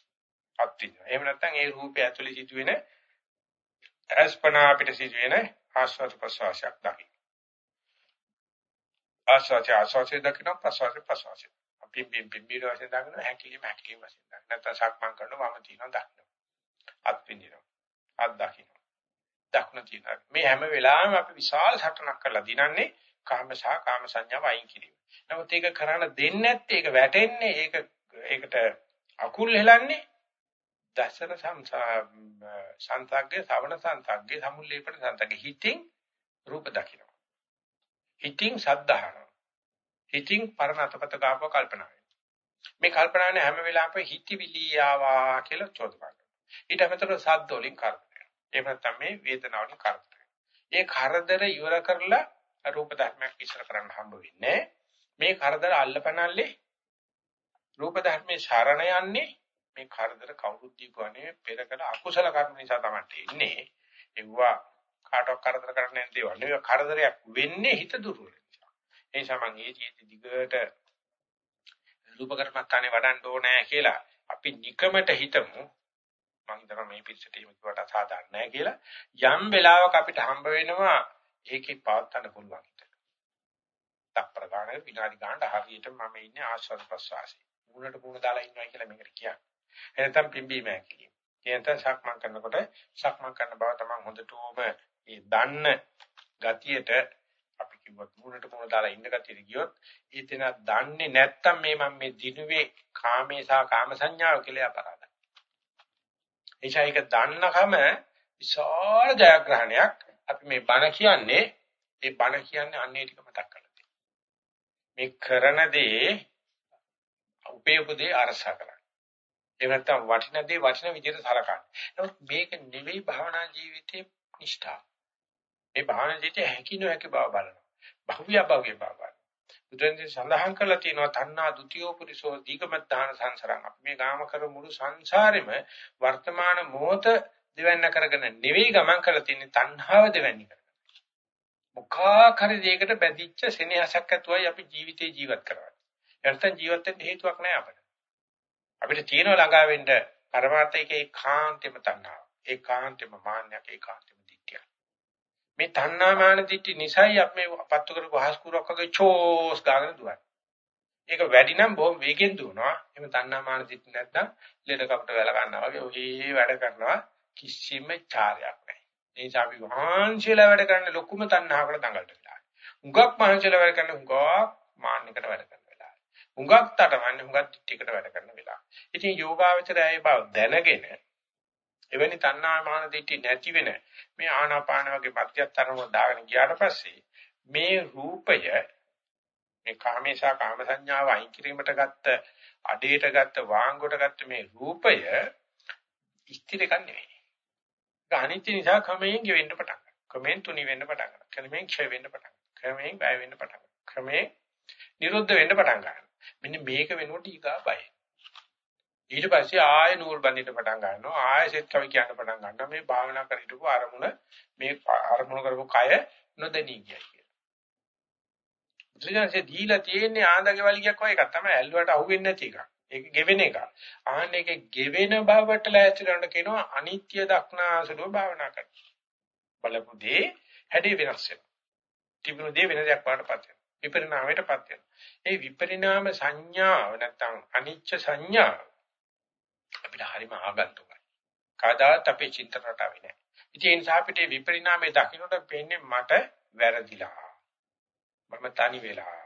අත්විඳිනවා. එහෙම නැත්නම් ඒ රූපය ඇතුලේ සිදුවෙන අස්පනා අපිට සිදුවෙන ආස්වාද ප්‍රසවාසයක් දකින්න. ආස්වාද ආස්වාද දකින්න ප්‍රසවාස ප්‍රසවාස. අපි බිම් බිම් බිම් වශයෙන් දකින්න හැකිලිම හැකිලිම වශයෙන් දකින්න. නැත්නම් සක්මන් කරනවා වම තියනවා දකින්න. අත්විඳිනවා. අත් දකින්න. දක්න තියෙනවා. මේ හැම වෙලාවෙම අපි විශාල සටනක් කරලා දිනන්නේ කාම සහ කාම සංඥාව අයින් කිරීම. නමුත් ඒක කරන්න දෙන්නේ නැත්te ඒක වැටෙන්නේ ඒක ඒකට අකුල් හෙලන්නේ දසන සංසග්ගේ ශ්‍රවණ සංසග්ගේ සමුල්ලේපන සංසග්ගේ හිතින් රූප දකින්න. හිතින් සද්ධාහන. හිතින් පරණතපත ගාපව කල්පනා මේ කල්පනානේ හැම වෙලාවෙම හිතවිලි ආවා කියලා චෝදනා කරනවා. ඊට අමතරව සද්ද වලින් කර්ම එහෙම නැත්නම් මේ වේදනාවලින් කරදර ඒ කරදර ඉවර කරලා රූප ධර්මයක් ඉස්සර කරන්න හම්බ වෙන්නේ. මේ කරදර අල්ලපනල්ලේ රූප ධර්මයේ සරණ යන්නේ මේ කරදර කවුරුත් දීපුවානේ පෙර කළ අකුසල කර්ම නිසා තමයි ඉන්නේ. ඒවා කාටවත් කරදර කරන්න නැති දේවල් නෙවෙයි කරදරයක් වෙන්නේ හිත දුර්වල නිසා. ඒ නිසා මම ඒ ජීවිත දිගට රූප කර්මස්ථානේ වඩන්න ඕනේ කියලා අපි නිකමට හිතමු. මම හිතනවා මේ පිටසට එහෙම කිව්වට සාධාරණ නැහැ කියලා. යම් වෙලාවක අපිට හම්බ වෙනවා ඒකේ පවත්න්න පුළුවන් හිත. තප්පර ගානක විනාඩි ගානට හරියට මම ඉන්නේ ආස්වාද ප්‍රසවාසයේ. මුණට මුණ දාලා ඉන්නවා කියලා මේකට කියන්නේ. එනතම් පිම්බීම ඇකිලිම. එනතම් සක්මන් කරනකොට සක්මන් කරන බව තමයි හොඳටම ඒ දන්න ගතියට අපි කිව්වත් මුණට මුණ දාලා ඉන්න ගතියට ගියොත් ඒ තැන දන්නේ නැත්තම් මේ මම මේ දිනුවේ කාමේ සහ කාම සංඥාව කියලා අපරාධයි. එනිසා ඒක දන්නකම විශාල ජයග්‍රහණයක් අපි මේ බණ කියන්නේ ඒ බණ කියන්නේ අන්නේ ටික මතක් කරලා තියෙනවා. මේ කරන දේ උපේ උපදේ අරසා කරන්න. ඒ නැත්තම් වටින දේ වටින විදිහට සලකන්න. නමුත් මේක නෙවෙයි භවනා ජීවිතයේ නිෂ්ඨාව. මේ භාවනා ජීවිතය හැකිනෝ හැකි බව බලනවා. භව්‍ය භව්‍ය බව බලනවා. බුදුන්සේ සඳහන් කරලා තියෙනවා තණ්හා ဒ ුතියෝ පුරිසෝ දීගමත්තාන සංසරං. අපි මේ ගාම කර මුළු සංසාරෙම වර්තමාන මොහොත දෙවන්න කරගෙන නෙවෙයි ගමන් කරලා තියෙන්නේ තණ්හාව දෙවන්නේ කරගෙන. මොකක් හරි දෙයකට බැඳිච්ච සෙනෙහසක් ඇතුවයි අපි ජීවිතේ ජීවත් කරන්නේ. එතන ජීවත් වෙන්න හේතුවක් නැහැ අපිට. අපිට තියෙන ළඟා වෙන්න පරමාර්ථයක ඒකාන්තෙම තණ්හාව. ඒකාන්තෙම මාන්නයක් ඒකාන්තෙම මේ තණ්හා මාන දිට්ඨි නිසයි අපි මේ පත්තු කරපු හස්කුරක් වගේ චෝස් ගාගෙන දුවන්නේ. ඒක වැඩි නම් බොහොම වේගෙන් දුවනවා. එහෙම තණ්හා මාන දිට්ඨි නැත්නම් ලෙඩ කපට වැල ගන්නවා වගේ ඔය වැඩ කරනවා කිසිම චාරයක් නැහැ. ඒ නිසා අපි වහන්සියලා වැඩ කරන්නේ ලොකුම තණ්හාවකට දඟලට වෙලා. උඟක් මහන්සියලා වැඩ කරන්නේ උඟක් මාන්නයකට වැඩ කරන වෙලාව. උඟක් තටමන්නේ උඟක් දිට්ඨියකට වැඩ කරන වෙලාව. ඉතින් යෝගාවචරය ඒ බව දැනගෙන එවැනි තණ්හා මාන දිටි නැති වෙන මේ ආනාපාන වගේ මධ්‍යස්තරම දාගෙන ගියාට පස්සේ මේ රූපය මේ කාමේශා කාම සංඥාව අයින් කිරීමට ගත්ත අඩේට ගත්ත වාංගුවට ගත්ත මේ රූපය ස්ථිර එකක් නෙවෙයි. ඒක අනිත්‍ය නිසා ක්‍රමයෙන් ගෙවෙන්න පටන් ගන්නවා. ක්‍රමයෙන් තුනි වෙන්න පටන් ගන්නවා. ක්‍රමයෙන් ක්ෂය වෙන්න පටන් ගන්නවා. ක්‍රමයෙන් බය වෙන්න පටන් ගන්නවා. ක්‍රමයෙන් නිරුද්ධ වෙන්න පටන් ගන්නවා. මෙන්න මේක වෙනකොට ඊගා බයයි. ඊට පස්සේ ආය නූල් බඳින්න පටන් ගන්නවා ආය සෙත් කවි කියන්න පටන් ගන්නවා මේ භාවනා කර හිටපු අරමුණ මේ අරමුණ කරපු කය නොදෙනී කියයි කියලා. බුදුසසුනේ දීලා තියෙන්නේ ආන්දගේ වලිගයක් වගේ එකක් තමයි ඇල්ලුවට අහුවෙන්නේ නැති එකක්. ඒක ගෙවෙන එක. ආන්න ඒක ගෙවෙන බවට ලෑස්ති කරන්න කියනවා අනිත්‍ය දක්නාසුලෝ භාවනා කරන්න. බලපු දේ හැඩේ වෙනස් වෙනවා. තිබුණු දේ වෙන දෙයක් වඩපත් වෙනවා. විපරිණාමයටපත් වෙනවා. ඒ විපරිණාම සංඥාව නැත්නම් අනිච්ච සංඥාව අපිට හරිම ආගන්තුකයි. කවදාවත් අපේ චින්තන රටාවේ නැහැ. ඉතින් ඒ නිසා අපිට විපරිණාමයේ දකින්නට පේන්නේ මට වැරදිලා. මම තනි වෙලා.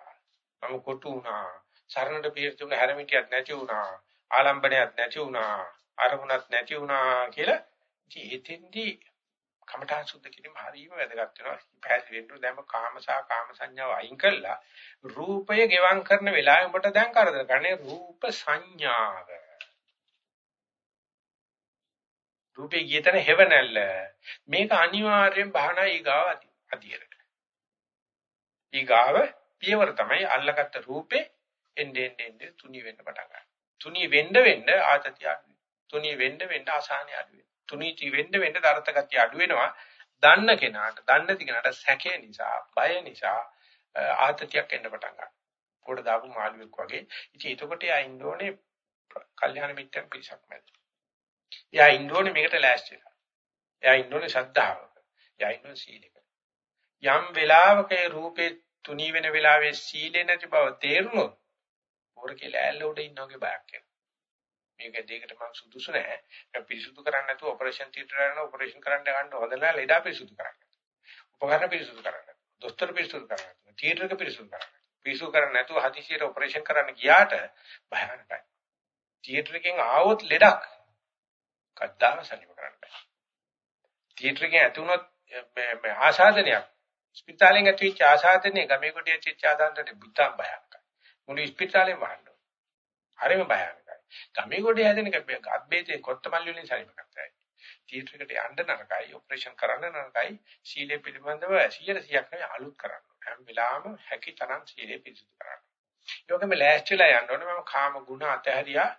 මම කොටු වුණා. සරණට පිළිතුරු හැරමිටියක් නැති වුණා. ආලම්බණයක් නැති වුණා. අරමුණක් නැති වුණා කියලා ඉතින් එතෙන්දී කමඨාන් සුද්ධ කිරීම හරියම වැදගත් වෙනවා. පැහැදිලි වෙන්න දැන්ම කාමසා කාම සංඥාව අයින් කළා. රූපය ගෙවම් කරන වෙලාවෙ උඹට දැන් කරදර කරන්නේ රූප සංඥාව. රූපේ ගියතන හෙව නැල්ල. මේක අනිවාර්යෙන් බහනා ඊගාව අධියරට. ඊගාව පියවර තමයි අල්ලගත්ත රූපේ එන්නේ එන්නේ තුනී වෙන්න පටන් ගන්නවා. තුනී වෙන්න වෙන්න ආතතිය අඩු වෙනවා. තුනී වෙන්න වෙන්න අසහනය අඩු වෙනවා. තුනීටි වෙන්න වෙන්න දරත ගතිය අඩු වෙනවා. දන්න කෙනාට, දන්නේ නැති කෙනාට සැකේ නිසා, බය නිසා ආතතියක් එන්න පටන් ගන්නවා. පොඩ දාපු මාළුවෙක් වගේ. ඉතින් එතකොට යා ඉන්න ඕනේ කල්යාණ මිත්‍රන් පිරිසක් මැද. එයා ඉන්න ඕනේ මේකට ලෑස්ති වෙලා. එයා ඉන්න ඕනේ ශ්‍රද්ධාවක. එයා ඉන්න ඕනේ සීලෙක. යම් වෙලාවක ඒ රූපේ තුනී වෙන වෙලාවේ සීලේ නැති බව තේරුනොත් පොර කියලා ඇල්ල උඩ ඉන්නෝගේ බයක් එනවා. මේක දෙයකට මම සුදුසු නැහැ. මම පිරිසුදු කරන්නේ නැතුව ඔපරේෂන් තියටර් යන ඔපරේෂන් කරන්න ගන්න හොඳ නැහැ. ලෙඩා පිරිසුදු කරන්න. උපකරණ පිරිසුදු කරන්න. දොස්තර පිරිසුදු කරන්න. තියටර් එක පිරිසුදු කරන්න. පිරිසුදු කරන්නේ නැතුව හදිසියට ඔපරේෂන් කරන්න ගියාට භයානකයි. තියටර් එකෙන් ආවොත් ලෙඩක් කද්දාම සනීප කරන්න බෑ. තියටර් එකෙන් ඇති වුණොත් මේ ආසාදනයක් ස්පිතාලෙන් ඇතිවෙච්ච ආසාදනය ගමේ කොටිය ඇතිවෙච්ච ආදාන්තට බුතම් භයානකයි. මුළු ස්පිතාලෙම වහන්න. හරිම භයානකයි. ගමේ කොටිය හැදෙන එක ගත්බේතේ කොත්තමල්ලි වලින් සනීප කරතයි. තියටර් එකට යන්න නරකයි, ඔපරේෂන් කරන්න නරකයි, සීලය පිළිබඳව 100 100ක් නෙවෙයි අලුත් කරන්න. හැම වෙලාවෙම හැකි තරම් සීලය පිරිසුදු කරන්න. ඒකම ලෑස්තිලා යන්න ඕනේ මම කාම ගුණ අතහැරියා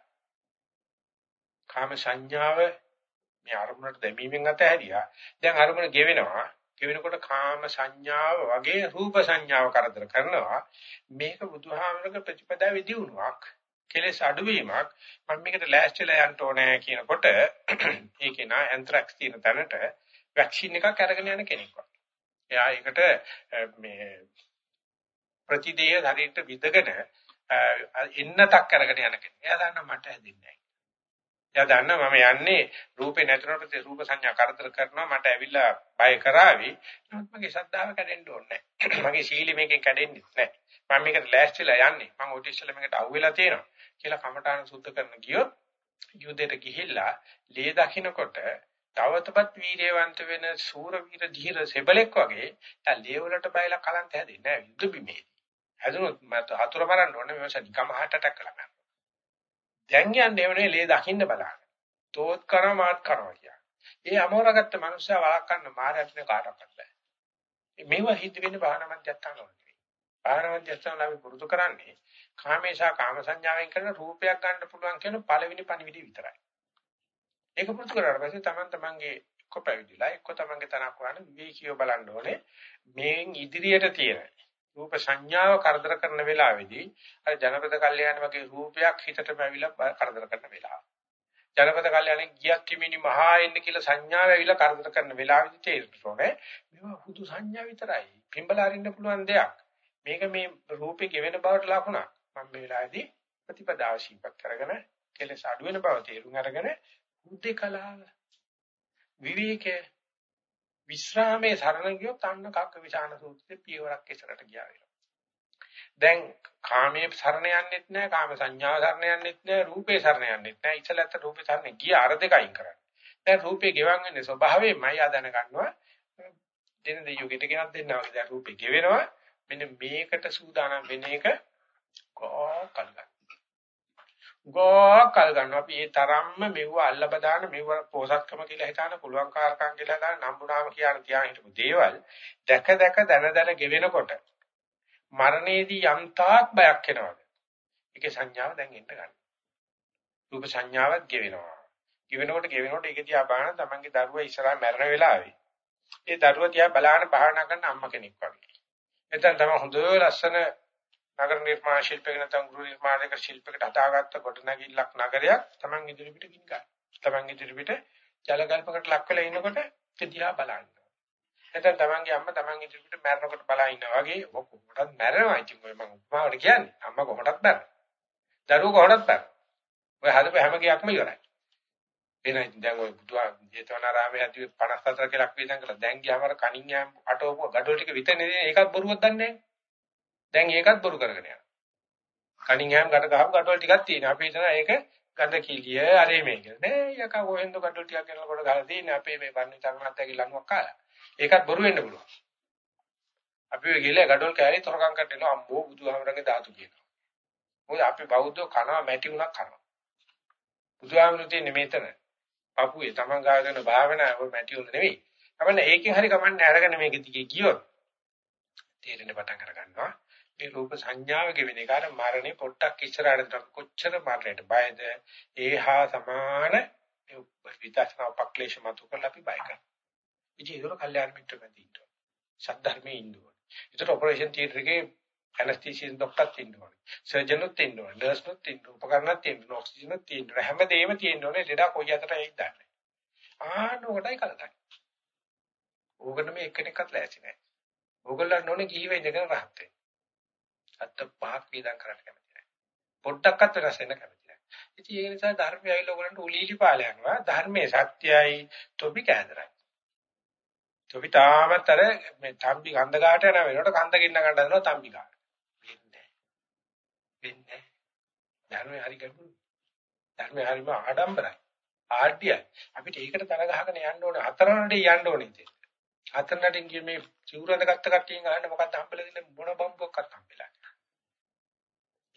කාම සංඥාව මේ අරමුණට දැමීමෙන් අතහැරියා. දැන් අරමුණ ගෙවෙනවා. ගෙවෙනකොට කාම සංඥාව වගේ රූප සංඥාව කරදර කරනවා. මේක බුදුහාමරක ප්‍රතිපදාවේ දියුණුවක්. කෙලෙස් අඩුවීමක්. මම මේකට ලෑස්තිලා යන්න ඕනේ කියනකොට ඒකේ නා ඇන්ත්‍රැක්ස් තියෙන තැනට වැක්සින් එකක් අරගෙන යන කෙනෙක් වගේ. එයා ඒකට මේ ප්‍රතිදේය ශරීරයට විදගෙන එන්නතක් අරගෙන යන කෙනෙක්. එයා දන්නා මට හැදෙන්නේ නැහැ. එයා දන්නා මම යන්නේ රූපේ නැතුනට රූප සංඥා කරදර කරනවා මට ඇවිල්ලා බය කරાવી. නමුත් මගේ ශ්‍රද්ධාව කැඩෙන්න ඕනේ නැහැ. මගේ සීලෙ මේකෙන් කැඩෙන්නේ නැහැ. මම මේකට ලෑස්තිලා යන්නේ. මම ඔය ඉස්සෙල්ලා මේකට අහුවෙලා තියෙනවා. කියලා කමඨාන සුද්ධ කරන ගියොත් යුද්ධයට ගිහිල්ලා ලේ දකින්නකොට තවතපත් වීරයවන්ත වෙන සූර වීර ධීර සෙබලෙක් වගේ යා ලේ වලට බයලා කලන්ත හැදෙන්නේ නැහැ යුද්ධ බිමේ. හැදුනොත් මට හතුර මරන්න ඕනේ මේවස නිකම් හાર્ට් ඇටැක් කරලා ගන්න. දැන් යන්නේ එවනේ ලේ දකින්න බලන්න. තෝත් කරා මාත් කරා කියලා. ඒ අමෝරගත්ත මනුස්සයා වළක්වන්න මාරයන්ට කාටවත් බෑ. මේව හිත වෙන බාහන මධ්‍යස්ථාන වලදී. බාහන මධ්‍යස්ථාන අපි පුරුදු කරන්නේ කාමේශා කාම සංඥාවෙන් කරන රූපයක් ගන්න පුළුවන් කියන පළවෙනි පණිවිඩය විතරයි. ඒක පුරුදු කරාට පස්සේ Taman tamanගේ එක්ක පැවිදිලා එක්ක Tamanගේ තනක් වහන විවේකීව බලන්න ඕනේ. මේන් ඉදිරියට තියෙන රූප සංඥාව කරදර කරන වෙලාවේදී අර ජනපද කල්යාණ වගේ රූපයක් හිතට පැවිලා කරදර කරන වෙලාව. ජනපද කල්යාණේ ගියක් කිමිනි මහා එන්න කියලා සංඥාව ඇවිල්ලා කරදර කරන වෙලාවේදී තේරෙන්න ඕනේ. මේවා හුදු සංඥා විතරයි. පිඹලා අරින්න පුළුවන් දෙයක්. මේක මේ රූපේ ගෙවෙන බවට ලකුණක්. මම මේ වෙලාවේදී ප්‍රතිපදාව ශීපත් කරගෙන කෙලෙස අඩු වෙන බව තේරුම් අරගෙන බුද්ධ කලාව විවේකයේ විශ්‍රාමයේ සරණ ගියොත් අන්න කක්ක විසාන සූත්‍රයේ පියවරක් ඉස්සරට ගියා වෙනවා. දැන් කාමයේ සරණ යන්නෙත් නැහැ, කාම සංඥාව සරණ යන්නෙත් නැහැ, රූපේ සරණ යන්නෙත් නැහැ. ඉතලත් රූපේ සරණ ගිය අර දෙකයින් කරන්නේ. දැන් රූපේ ගෙවන් වෙන්නේ ස්වභාවයෙන්මයි ආ දැනගන්නවා. දින දෙයුගෙට ගෙනත් දෙන්නවා වගේ දැන් රූපේ ගෙවෙනවා. මෙන්න මේකට සූදානම් වෙන එක කොකල් ගන්න. ගෝකල් ගන්නවා අපි ඒ තරම්ම මෙව අල්ලබ දාන මෙව පෝසත්කම කියලා හිතාන පුළුවන් කාරකම් කියලා දාන නම්බුනාම කියන තියාගෙන හිටපු දේවල් දැක දැක දන දන ගෙවෙනකොට මරණයේදී යම් තාක් බයක් එනවාද ඒකේ සංඥාව දැන් එන්න ගන්න. රූප සංඥාවක් ගෙවෙනවා. ගෙවෙනකොට ගෙවෙනකොට ඒක දිහා බලන තමන්ගේ දරුවා ඉස්සරහා මැරෙන වෙලාවේ ඒ දරුවා දිහා බලාන භාවනා කරන අම්මා කෙනෙක් වගේ. එතෙන් තමයි හොඳ ලස්සන නගර නිර්මාණ ශිල්පයක නැත්නම් ගෘහ නිර්මාණයක ශිල්පයකට හදාගත්ත ගොඩනැගිල්ලක් නගරයක් Taman ඉදිරිපිට ගින් ගන්න. Taman ඉදිරිපිට ජලගල්පකට ලක් වෙලා ඉන්නකොට දිහා බලන්න. එතෙන් Tamanගේ අම්මා Taman ඉදිරිපිට මැරෙනකොට බලා ඉන්නා වගේ කොහොමදත් මැරෙනවා. ඉතින් ඔය මම උපමාවට කියන්නේ. අම්මා කොහොමදත් මැරෙනවා. දරුවෝ කොහොමදත් මැරෙනවා. ඔය හදපු හැම ගියක්ම ඉවරයි. එනයි දැන් ඔය බුදුහා ජේතවනාරාමයේ ඇති 54 කලක් වේදන් කළා. දැන් ගියාම කණින් යාම අටවපුව gadol ටික විතරනේ ඒකත් බොරුවක් දන්නේ නැහැ. දැන් ඒකත් බොරු කරගෙන යනවා. කණින් හැම ගඩ ගහපු ගඩොල් ටිකක් තියෙනවා. අපි හිතනවා ඒක ගඳ කිලිය අරේ මේ කියලා. නෑ යකා කොහෙන්ද ගඩොල් ටිකක් ගෙනල්ලා කොට ගහලා තියෙන්නේ අපේ මේ බන්නේ තරමත්තගේ ලඟුවක් කාලා. ඒකත් බොරු වෙන්න පුළුවන්. අපි ඔය ගිහලා ගඩොල් කෑලි තොරකම් කරනවා අම්බෝ බුදුහාමරගේ ධාතු කියනවා. මොකද අපි බෞද්ධෝ කනවා මැටි උනක් කනවා. බුදුහාමරු තියෙන්නේ මෙතන. පපුවේ තමන් ගාව දෙන භාවනාව මැටි උන නෙවෙයි. අපන්න ඒකෙන් හරි කමන්නේ අරගෙන මේක දිගේ ගියොත් තේරෙන්න පටන් අර ගන්නවා. මේ රූප සංඥාව ගෙවෙන එක අර මරණේ පොට්ටක් ඉස්සරහට කොච්චර මරණයට බයද ඒහා සමාන විදර්ශනා උපක්ලේශ මතු කරලා අපි බය කරනවා. ඉතින් ඒක කල්යාණ මිත්‍ර බඳි ඉන්නවා. සද්ධර්මයේ ඉන්නවා. ඒතර ඔපරේෂන් තියටර් එකේ ඇනස්තීසියන් ડોක්ටර්ත් ඉන්නවා. සර්ජන්ුත් ඉන්නවා. නර්ස්නුත් ඉන්නවා. උපකරණත් ඉන්නවා. ඔක්සිජන්ත් ඉන්නවා. හැමදේම තියෙනෝනේ ලෙඩා කොයි අතට ඇයිද දන්නේ. ආනෝකටයි කලකන්නේ. ඕකට මේ එක්කෙනෙක්වත් ලෑස්ති නැහැ. ඕගොල්ලන් ඕනේ කීවෙ ඉඳගෙන රහත් වෙන්න. අත්ත පහක් වේදම් කරන්න කැමති නැහැ. පොඩ්ඩක්වත් වෙනස් වෙන්න කැමති නැහැ. ඉතින් ඒ නිසා ධර්මය ඇවිල්ලා ඔයගලන්ට උලීලි පාල යනවා. ධර්මයේ සත්‍යයි තොපි කෑදරයි. තොපි තාමතර මේ තම්බි කන්ද ගාට යන වෙනකොට කන්ද ගින්න ගන්න හදනවා තම්බි ගාට. වෙන්නේ වෙන්නේ ධර්මයේ හරි ගැඹුරු. ධර්මයේ හරිම ආඩම්බරයි. ආඩ්‍යයි. අපිට ඒකට තර ගහගෙන යන්න ඕනේ. හතරනට යන්න ඕනේ ඉතින්. හතරනටින් ගිය මේ සිවුරඳ ගත්ත කට්ටියන් අහන්න මොකක්ද හම්බෙලා දෙන්නේ මොන බම්බුවක්වත් හම්බෙලා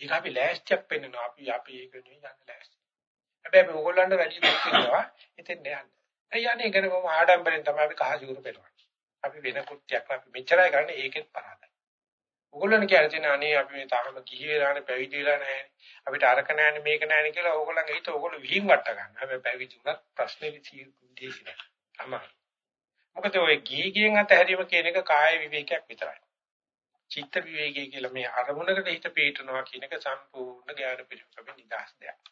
ඒක අපි ලෑස්තියක් පෙන්නනවා. අපි අපි ඒක නෙවෙයි යන්න ලෑස්ති. හැබැයි අපි ඕගොල්ලන්ට වැඩි දුක් වෙනවා. ඉතින් නෑ. ඒ යන්නේ ගැන කොහොම ආඩම්බරෙන් තමයි අපි කහ සිවුරු පෙරවන්නේ. අපි වෙන කෘත්‍යයක් අපි මෙච්චරයි කරන්නේ ඒකෙත් පරාදයි. ඕගොල්ලන් කියන්නේ අනේ අපි මේ තාම ගිහි වෙලා නැහැ පැවිදි වෙලා නැහැ. අපිට අරක නැහැ මේක නැහැ කියලා ඕගොල්ලන්ගේ හිත ඕගොල්ලෝ විහිං වට ගන්න. හැබැයි පැවිදි වුණත් ප්‍රශ්නේ විසී නෑ. අමාරුයි. මොකද ඔය ගිහි ගියෙන් අතහැරීම කියන එක කාය විවේකයක් විතරයි. චිත්ත විවේකයේ කියලා මේ අරමුණකට හිත පිටනවා කියන එක සම්පූර්ණ ඥාන පිළිවෙලක නිදාස් දෙයක්.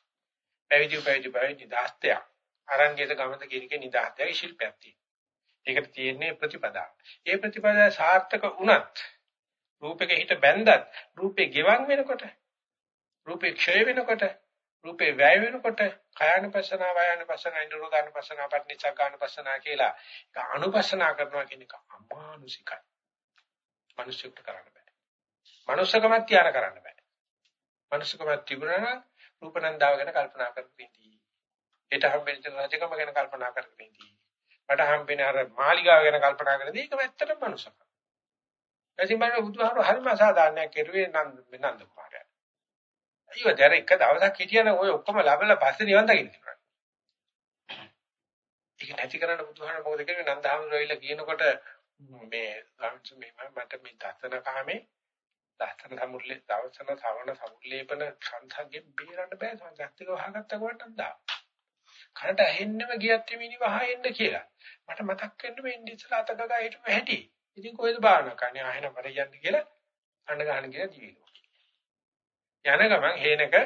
පැවිදි පැවිදි පැවිදි නිදාස් දෙයක්. අරංගිත ගමත කියන එකේ නිදාස් දෙයක් ශිල්පයක් තියෙනවා. ඒකට තියෙන්නේ ප්‍රතිපදාව. ඒ ප්‍රතිපදාව සාර්ථක වුණත් රූපෙක හිත බැඳත් රූපේ ගෙවන් වෙනකොට රූපේ ක්ෂය වෙනකොට රූපේ වැය වෙනකොට කායानुපස්සන වායानुපස්සන නිරෝධානුපස්සන පටිච්චසමුප්පාදනුපස්සන කියලා ඒක අනුපස්සනා කරනවා කියන එක අමානුෂිකයි. මිනිස්සුන්ට කරන්න බෑ. මනුස්සකමත් තියාන කරන්න බෑ. මනුස්සකමත් තිබුණා නම් රූපනන්දාව ගැන කල්පනා කරගෙන ඉඳී. ඒට හම්බෙච්ච රජකම ගැන කල්පනා කරගෙන ඉඳී. මට හම්බෙන අර මාලිගාව ගැන කල්පනා කරගෙන ඒක ඇත්තටම මනුස්සකම. එසින් බලන බුදුහාමුදුරු හරිම අසාධාරණයක් කෙරුවේ නන්ද නන්ද කුමාරයා. අයියෝ දැන් එක දවසක් හිටියනම් ඔය ඔක්කොම ලැබලා පස්සේ නිවන් දකින්න තිබුණා. ඒක නැති කරන්න බුදුහාමුදුරු මොකද කියන්නේ නන්දහාමුදුරු ඇවිල්ලා කියනකොට මේ මේ මට මේ දසන කාමේ දසන සමුල්ලේ දවසන සවන සමුල්ලේපන සංසග්ගේ බේරන්න බෑ සංසක්තික වහගත්ත කොටක් දා. කනට ඇහෙන්නම ගියත් මිනි වහෙන්න කියලා. මට මතක් වෙන්න මේ ඉන්දිය ඉස්සලා අතකගා හිටපු හැටි. ඉතින් කොහෙද භාවනා කරන්නේ ආහෙන මට යන්න කියලා අඬ ගන්න කියලා දිවිලෝ. යන ගමන් හේනක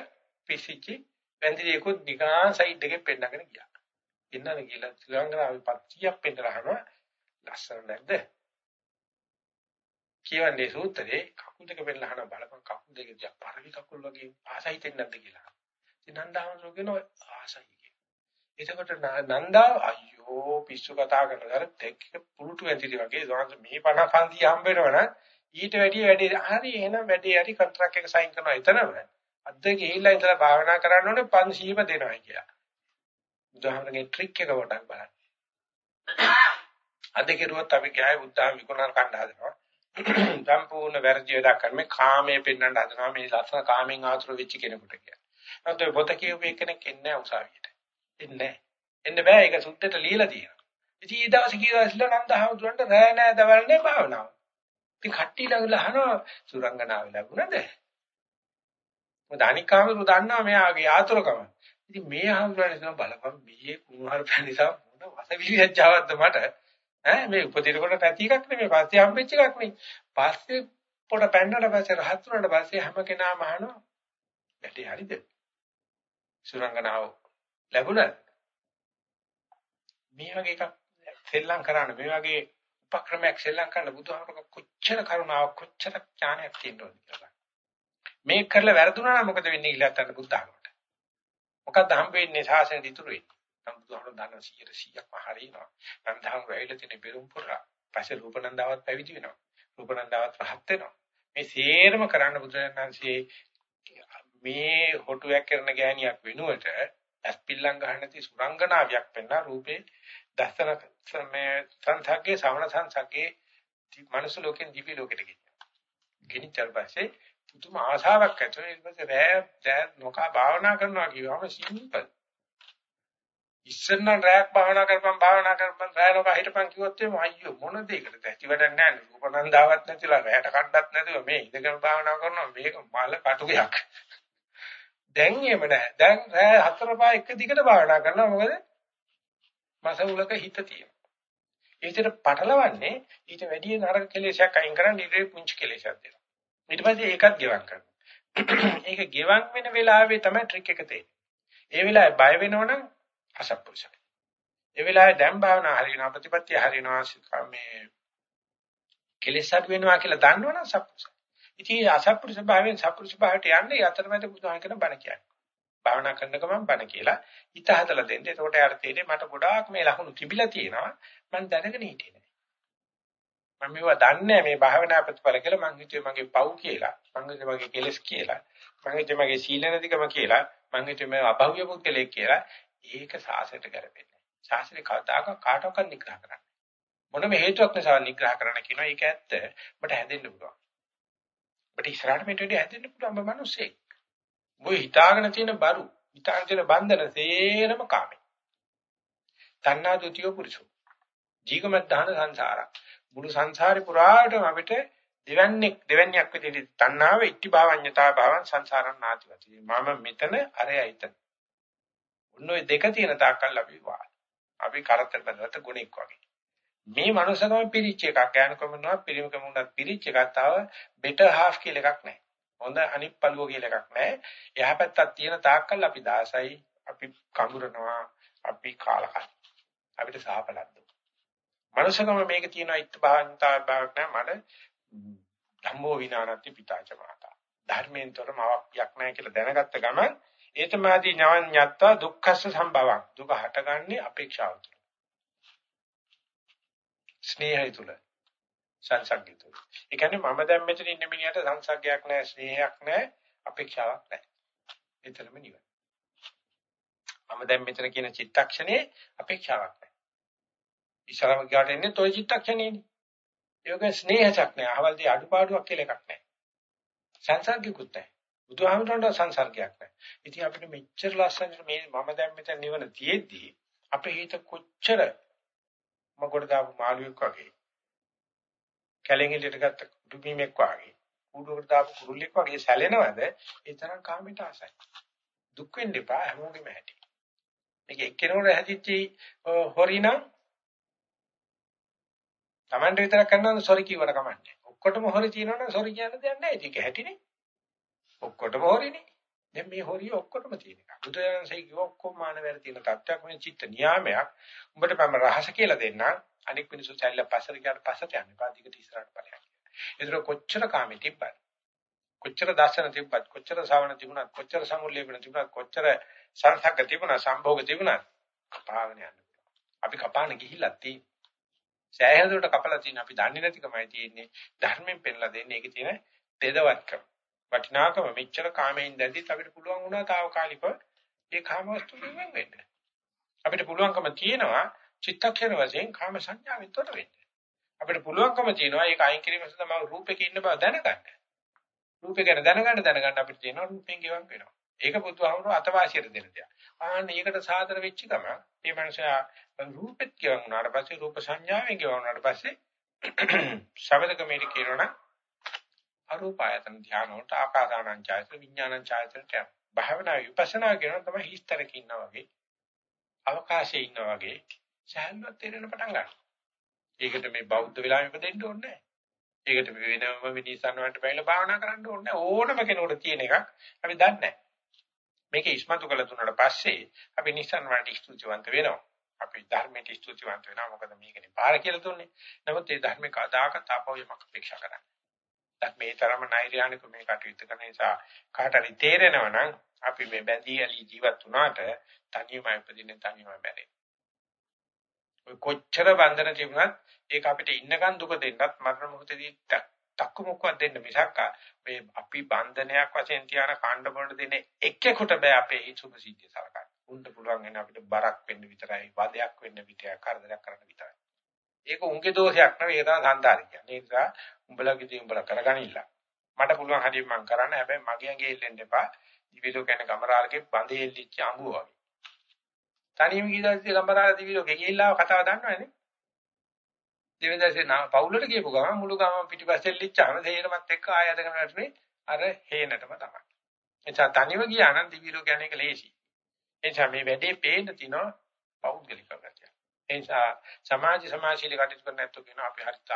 පිසිච්චි වැන්දිරියකුත් නිකන් සයිඩ් එකේ පෙන්නගෙන ගියා. ඉන්නද කියලා ශ්‍රී ලංකාවේ පත්තියක් පෙන්නලා අහනවා ලස්සන නැද්ද? කියවන්නේ සූත්‍රේ කකුල් දෙක පෙන්නලා අහන බලපන් කකුල් දෙක දිහා පරිවි කකුල් වගේ ආසයිතෙන් නැද්ද කියලා. ඉතින් නන්දාමසෝ කියනවා ආසයි කියලා. එතකොට නන්දා අයියෝ පිස්සු කතා කරනතර දෙක පුරුටු ඇතිරි වගේ සෝන්ස මේ 55 හම්බ වෙනවනම් ඊට වැඩිය වැඩි හරි එහෙනම් වැඩි හරි කොන්ත්‍රාක්ට් එක සයින් කරනවා එතනම අද්ද ගිහිල්ලා ඉඳලා භාවනා කරන්න ඕනේ 500ම දෙනවා කියලා. උදාහරණයක් ට්‍රික් එක පොඩක් බලන්න. අද කෙරුවොත් අපි ගෑයි බුද්ධාම විකුණන කණ්ඩ හදනවා. සම්පූර්ණ වැරදි වැඩක් කරන්නේ කාමයේ පෙන්වන්න හදනවා මේ ලස්සන කාමෙන් ආතුර වෙච්ච කෙනෙකුට කියලා. නැත්නම් පොත කියූප කෙනෙක් එන්නේ නැහැ උසාවියට. එන්නේ එන්න බෑ ඒක සුද්ධට লীලා තියෙනවා. ඉතින් ඊ දවසේ කියලා ඉස්ලා නන්දහමතුන්ට රෑ නෑ දවල් නෑ භාවනාව. ඉතින් කට්ටිය ළඟ අහනවා සුරංගනාව ලැබුණද? මොකද අනිකාමරු දන්නවා මෙයාගේ ආතුරකම. ඉතින් මේ හම්බුනේ බලපන් බීයේ කුණුහරු පැනිසා මොන වසවිලියජාවක්ද මට ඈ මේ උපදිනකොට නැති එකක් නෙමෙයි පස්සේ හම්බෙච්ච එකක් නෙමෙයි. පස්සේ පොඩ පැන්නට පස්සේ රහත් වුණාට පස්සේ හැම කෙනාම අහනවා වැඩේ හරිද? සුරංගනාව ලැබුණාද? මේ වගේ එකක් සෙල්ලම් කරන්න මේ වගේ උපක්‍රමයක් සෙල්ලම් කරන්න බුදුහාමර කොච්චර කරුණාවක් කොච්චර ඥානයක් තියෙනවද කියලා. මේක කරලා වැරදුනා නම් මොකද වෙන්නේ කියලා හිතන්න බුද්ධහමරට. මොකක්ද හම්බ වෙන්නේ සාසනෙ ඉතුරු වෙන්නේ? සම්බුදුහාමුදුරුවෝ දන්න 100%ක්ම හරියනවා. නන්දහම් වැවිලා තියෙන බෙරුම් පුරා. පස්සේ රූපනන්දාවත් පැවිදි වෙනවා. රූපනන්දාවත් රහත් වෙනවා. මේ සේරම කරන්න බුදුරජාණන්සේ මේ හොටුවක් කරන ගෑණියක් වෙනුවට ඇස්පිල්ලම් ගන්න නැති සුරංගනාවියක් වෙන්න රූපේ දස්සන මේ සංසග්ගේ ශ්‍රවණ සංසග්ගේ මනස ලෝකෙන් දිවි ලෝකෙට ගෙනියනවා. ගෙනිච්චල් පස්සේ පුදුම ආශාවක් ඇති වෙනවා. ඊට පස්සේ රෑ දැන් නොකා භාවනා කරනවා කියවම සිම්පල්. ඉස්සෙල්ලා රැයක් භාවනා කරපම් භාවනා කරපම් රැයනක හිටපන් කිව්වොත් එමු අයියෝ මොන දෙයකටද ඇති වැඩක් නැහැ. රූපනන්දාවක් නැතිලා රැයට කණ්ඩත් නැතිව මේ ඉඳගෙන භාවනා කරනවා. මේක මල කටුකයක්. දැන් එහෙම නැහැ. දැන් රැය හතර පහ එක දිගට භාවනා කරනවා. මොකද? මසවුලක හිත තියෙනවා. ඒ විදිහට පටලවන්නේ ඊට වැඩි නරක කෙලෙසයක් අයින් කරන් ඊට පුංචි කෙලෙසයක් දෙනවා. ඊට පස්සේ ඒකත් ගෙවම් කරනවා. ඒක ගෙවම් වෙන වෙලාවේ තමයි ට්‍රික් එක තියෙන්නේ ඒ වෙලාවේ බය වෙනවනම් අසත්පුරුෂයි. ඒ වෙලාවේ දැන් භාවනා හරියනවා ප්‍රතිපත්තිය හරියනවා මේ කෙලෙස් අඩු වෙනවා කියලා දන්නවනම් සත්පුරුෂයි. ඉතින් අසත්පුරුෂ භාවයෙන් සත්පුරුෂ භාවයට යන්නේ අතරමැද බුදුහාම කියන බණ කියන්නේ. භාවනා කරන ගමන් බණ කියලා හිත හදලා දෙන්න. එතකොට යාර තේරෙන්නේ මට ගොඩාක් මේ ලකුණු තිබිලා තියෙනවා. මම දැනගෙන හිටියේ නෑ. මම මේවා දන්නේ මේ භාවනා ප්‍රතිඵල කියලා මං හිතුවේ මගේ පව් කියලා. මං හිතුවේ මගේ කෙලෙස් කියලා. මං හිතුවේ මගේ සීල නැතිකම කියලා. මං හිතුවේ මම අභව්‍ය පුද්ගලෙක් කියලා. ඒක සාසයට ගැලපෙන්නේ. සාසනේ කවදාක කාටවත් නිග්‍රහ කරන්න. මොනම හේතුවක් නිසා නිග්‍රහ කරන්න කියනවා ඒක ඇත්ත. ඔබට හැදෙන්න පුළුවන්. ඔබට ඉස්සරහට මේට වැඩි හැදෙන්න පුළුවන් ඔබ මිනිස්සෙක්. ඔබ හිතාගෙන තියෙන බරු, හිතාගෙන තියෙන බන්ධන සේරම කාමේ. තණ්හා දුතිය පුරුෂෝ. ජීගමත් දාන සංසාරක්. මුළු සංසාරේ පුරාටම අපිට දෙවන්නේ දෙවන්නේක් විදිහට තණ්හාව ඉට්ටි භාවඤ්ඤතා භාවං සංසාරං නාතිවති. මම මෙතන අරයයි එතන. ඔන්න ඔය දෙක තියෙන තාක්කල් අපි වාද. අපි කරතර බඳට ගුණෙක් වගේ. මේ මනුස්සකම පිරිච්ච එකක් ඥානකම නෝ පිරිමකම උනත් පිරිච්ච එකක් තව බෙටර් හාෆ් කියලා එකක් නැහැ. හොඳ අනිත් පළුව කියලා එකක් නැහැ. එහා පැත්තක් තියෙන තාක්කල් අපි දාසයි, අපි කඳුරනවා, අපි කාලකයි. අපිට සාපලද්ද. මනුස්සකම මේක තියෙනවා ඉත් භාවන්තා භාවක් නැහැ මට ධම්මෝ විනානත්ති පිතාච මාතා. ධර්මයෙන් තොරම අවක්යක් නැහැ කියලා දැනගත්ත ගමන් ඒතමාදී ඥාන ඤත්තා දුක්ඛස්ස සම්භවං. දුක හටගන්නේ අපේක්ෂාව තුළ. ස්නේහය තුළ. සංසග්ගය තුළ. ඒ කියන්නේ මම දැන් මෙතන ඉන්න මිනිහට සංසග්ගයක් නැහැ, ස්නේහයක් නැහැ, අපේක්ෂාවක් නැහැ. ඒතරම නිවන. මම දැන් මෙතන කියන චිත්තක්ෂණේ අපේක්ෂාවක් නැහැ. ඉස්සරම ගියාට එන්නේ toy චිත්තක්ෂණේනේ. ඒක ස්නේහයක් නැහැ. අවල්දී අඩුපාඩුවක් කියලා එකක් නැහැ. සංසර්ගිකුත් නැහැ. බුදුහාමුදුරන්ට සංසර්ගයක් නැහැ. ඉතින් අපිට මෙච්චර ලස්සනට මේ මම දැන් මෙතන නිවන තියෙද්දි අපේ හිත කොච්චර මගොඩ දාපු මාළුවෙක් වගේ කැලෙන් එළියට ගත්ත කුඩුමීමෙක් වගේ කුඩුවකට දාපු කුරුල්ලෙක් වගේ සැලෙනවද ඒ තරම් කාමයට ආසයි. දුක් වෙන්න එපා හැමෝගෙම ඇති. මේක එක්කෙනෙකුට හැදිච්ච හොරිනම් Tamanට විතරක් කරනවා සොරි කිව්වට කමන්නේ. ඔක්කොටම හොරි තියෙනවනම් සොරි කියන්න දෙයක් නැහැ. ඒක හැටිනේ. ඔක්කොටම හොරිනේ. දැන් මේ හොරිය ඔක්කොටම තියෙන එක. බුදුරජාණන්සේ කිව්ව ඔක්කොම මානවයර තියෙන තත්ත්වයක් මේ චිත්ත නියාමයක්. උඹට මම රහස කියලා දෙන්නම්. අනික් මිනිස්සු සැල්ල පස්සට ගියාට පස්සට යන්න එපා. දිගට ඉස්සරහට ඵලයක්. ඒතර කොච්චර කාමී තිබ්බත් කොච්චර දර්ශන තිබ්බත් කොච්චර ශ්‍රවණ තිබුණත් කොච්චර සමුල්ලේපන තිබුණත් කොච්චර සංසග්ග තිබුණා සම්භෝග තිබුණත් කපාගෙන යන්න. අපි කපාන ගිහිල්ලා තියෙන්නේ සෑහෙන දුරට කපලා තියෙන අපි දන්නේ නැතිකමයි තියෙන්නේ ධර්මයෙන් පෙන්ලා දෙන්නේ ඒකේ තියෙන තෙදවත්කම වටිනාකම මෙච්චර කාමයෙන් දැදිත් අපිට පුළුවන් වුණා తాවකාලිකව ඒ කාම වස්තු වෙන වෙන්න. අපිට පුළුවන්කම තියෙනවා චිත්තක්ෂණ වශයෙන් කාම සංඥාවෙන් තොට වෙන්න. අපිට පුළුවන්කම තියෙනවා ඒක අයින් කිරීම සඳහා මම රූපෙක ඉන්න බව දැනගන්න. රූපේ ගැන දැනගන්න දැනගන්න අපිට තියෙනවා රූපෙන් ගෙවන් වෙනවා. ඒක බුදුහාමුදුරුවෝ අතවාසියට දෙන දෙයක්. ආන්න ඒකට සාදර වෙච්ච ගම මේ මනුස්සයා රූපෙත් කියවන් වුණාට පස්සේ රූප සංඥාවෙන් කියවන් වුණාට පස්සේ ශබ්දකමේදී කියනවනම් අරූපායතන ධානය වලට ආකාසානං ඡායත විඥානං ඡායතට භාවනා විපස්සනා කියනවා තමයි හිස්තරක ඉන්නා වගේ අවකාශයේ ඉන්නා වගේ සෑහලුවක් තේරෙන පටන් ගන්නවා. ඒකට මේ බෞද්ධ වෙලාවෙ ඉපදෙන්න ඕනේ නැහැ. ඒකට වෙනම මිනිස්සුන් වලට බැලලා භාවනා කරන්න ඕනේ ඕනම කෙනෙකුට තියෙන එකක් අපි දන්නේ නැහැ. මේක ඉස්මතු කළ තුනට පස්සේ අපි නිසන් වලට ස්තුතිවන්ත වෙනවා. අපි ධර්මයට ස්තුතිවන්ත වෙනවා. මොකද මේකනේ පාර කියලා දුන්නේ. නමුත් ඒ ධර්මේ කදාක තාපෝයමක් අපේක්ෂා කරන්නේ. ධර්මේ තරම නෛර්යානික මේ කටයුතු කරන නිසා කාට හරි තේරෙනවා නම් අපි මේ බැඳී ඇලි ජීවත් වුණාට තනියමයි උපදින්නේ තනියමයි බැරේ. ඔය කොච්චර බන්ධන තිබුණත් ඒක අපිට ඉන්නකන් දුක දෙන්නත් මරණ මොහොතදී තක්කු මුක්කක් දෙන්න මිසක් මේ අපි බන්ධනයක් වශයෙන් තියාන කාණ්ඩ වලට දෙන එක්කෙකුට බෑ අපේ සුභ සිද්ධිය සලකන්න. උන්ට පුළුවන් වෙන අපිට බරක් වෙන්න විතරයි, වදයක් වෙන්න විතරයි, කරදරයක් කරන්න විතරයි. ඒක උන්ගේ දෝෂයක් නෙවෙයි ඒක තමයි සංදාරය කියන්නේ. ඒ නිසා උඹලගේ දේ උඹලා කරගනින්න. මට පුළුවන් හරියට මම කරන්න හැබැයි මගේ ඇඟේ එල්ලෙන්න එපා. දිවිලෝ කියන්නේ ගමරාලගේ බඳේ එල්ලිච්ච අඹුව වගේ. තනියම ගිහලා ගමරාල දිවිලෝ ගෙගිල්ලාව කතාව දන්නවනේ. දෙවෙනිදාසේ නා පවුලට ගියපු ගමන් මුළු ගම පිටිපස්සෙන් ලිච්චාම තේරමත් එක්ක ආය අදගෙන වැටුනේ අර හේනටම තමයි. එතන තනිව ගියා නම් දිවිලෝ කියන්නේ එක ලේසි. එනිසා මේ වැඩේ පේන්න තිනවා පෞද්ගලික කරගතිය. එනිසා සමාජ සමාජශීලී කටයුතු කරන ඇත්තෝ කියනවා අපි හරිත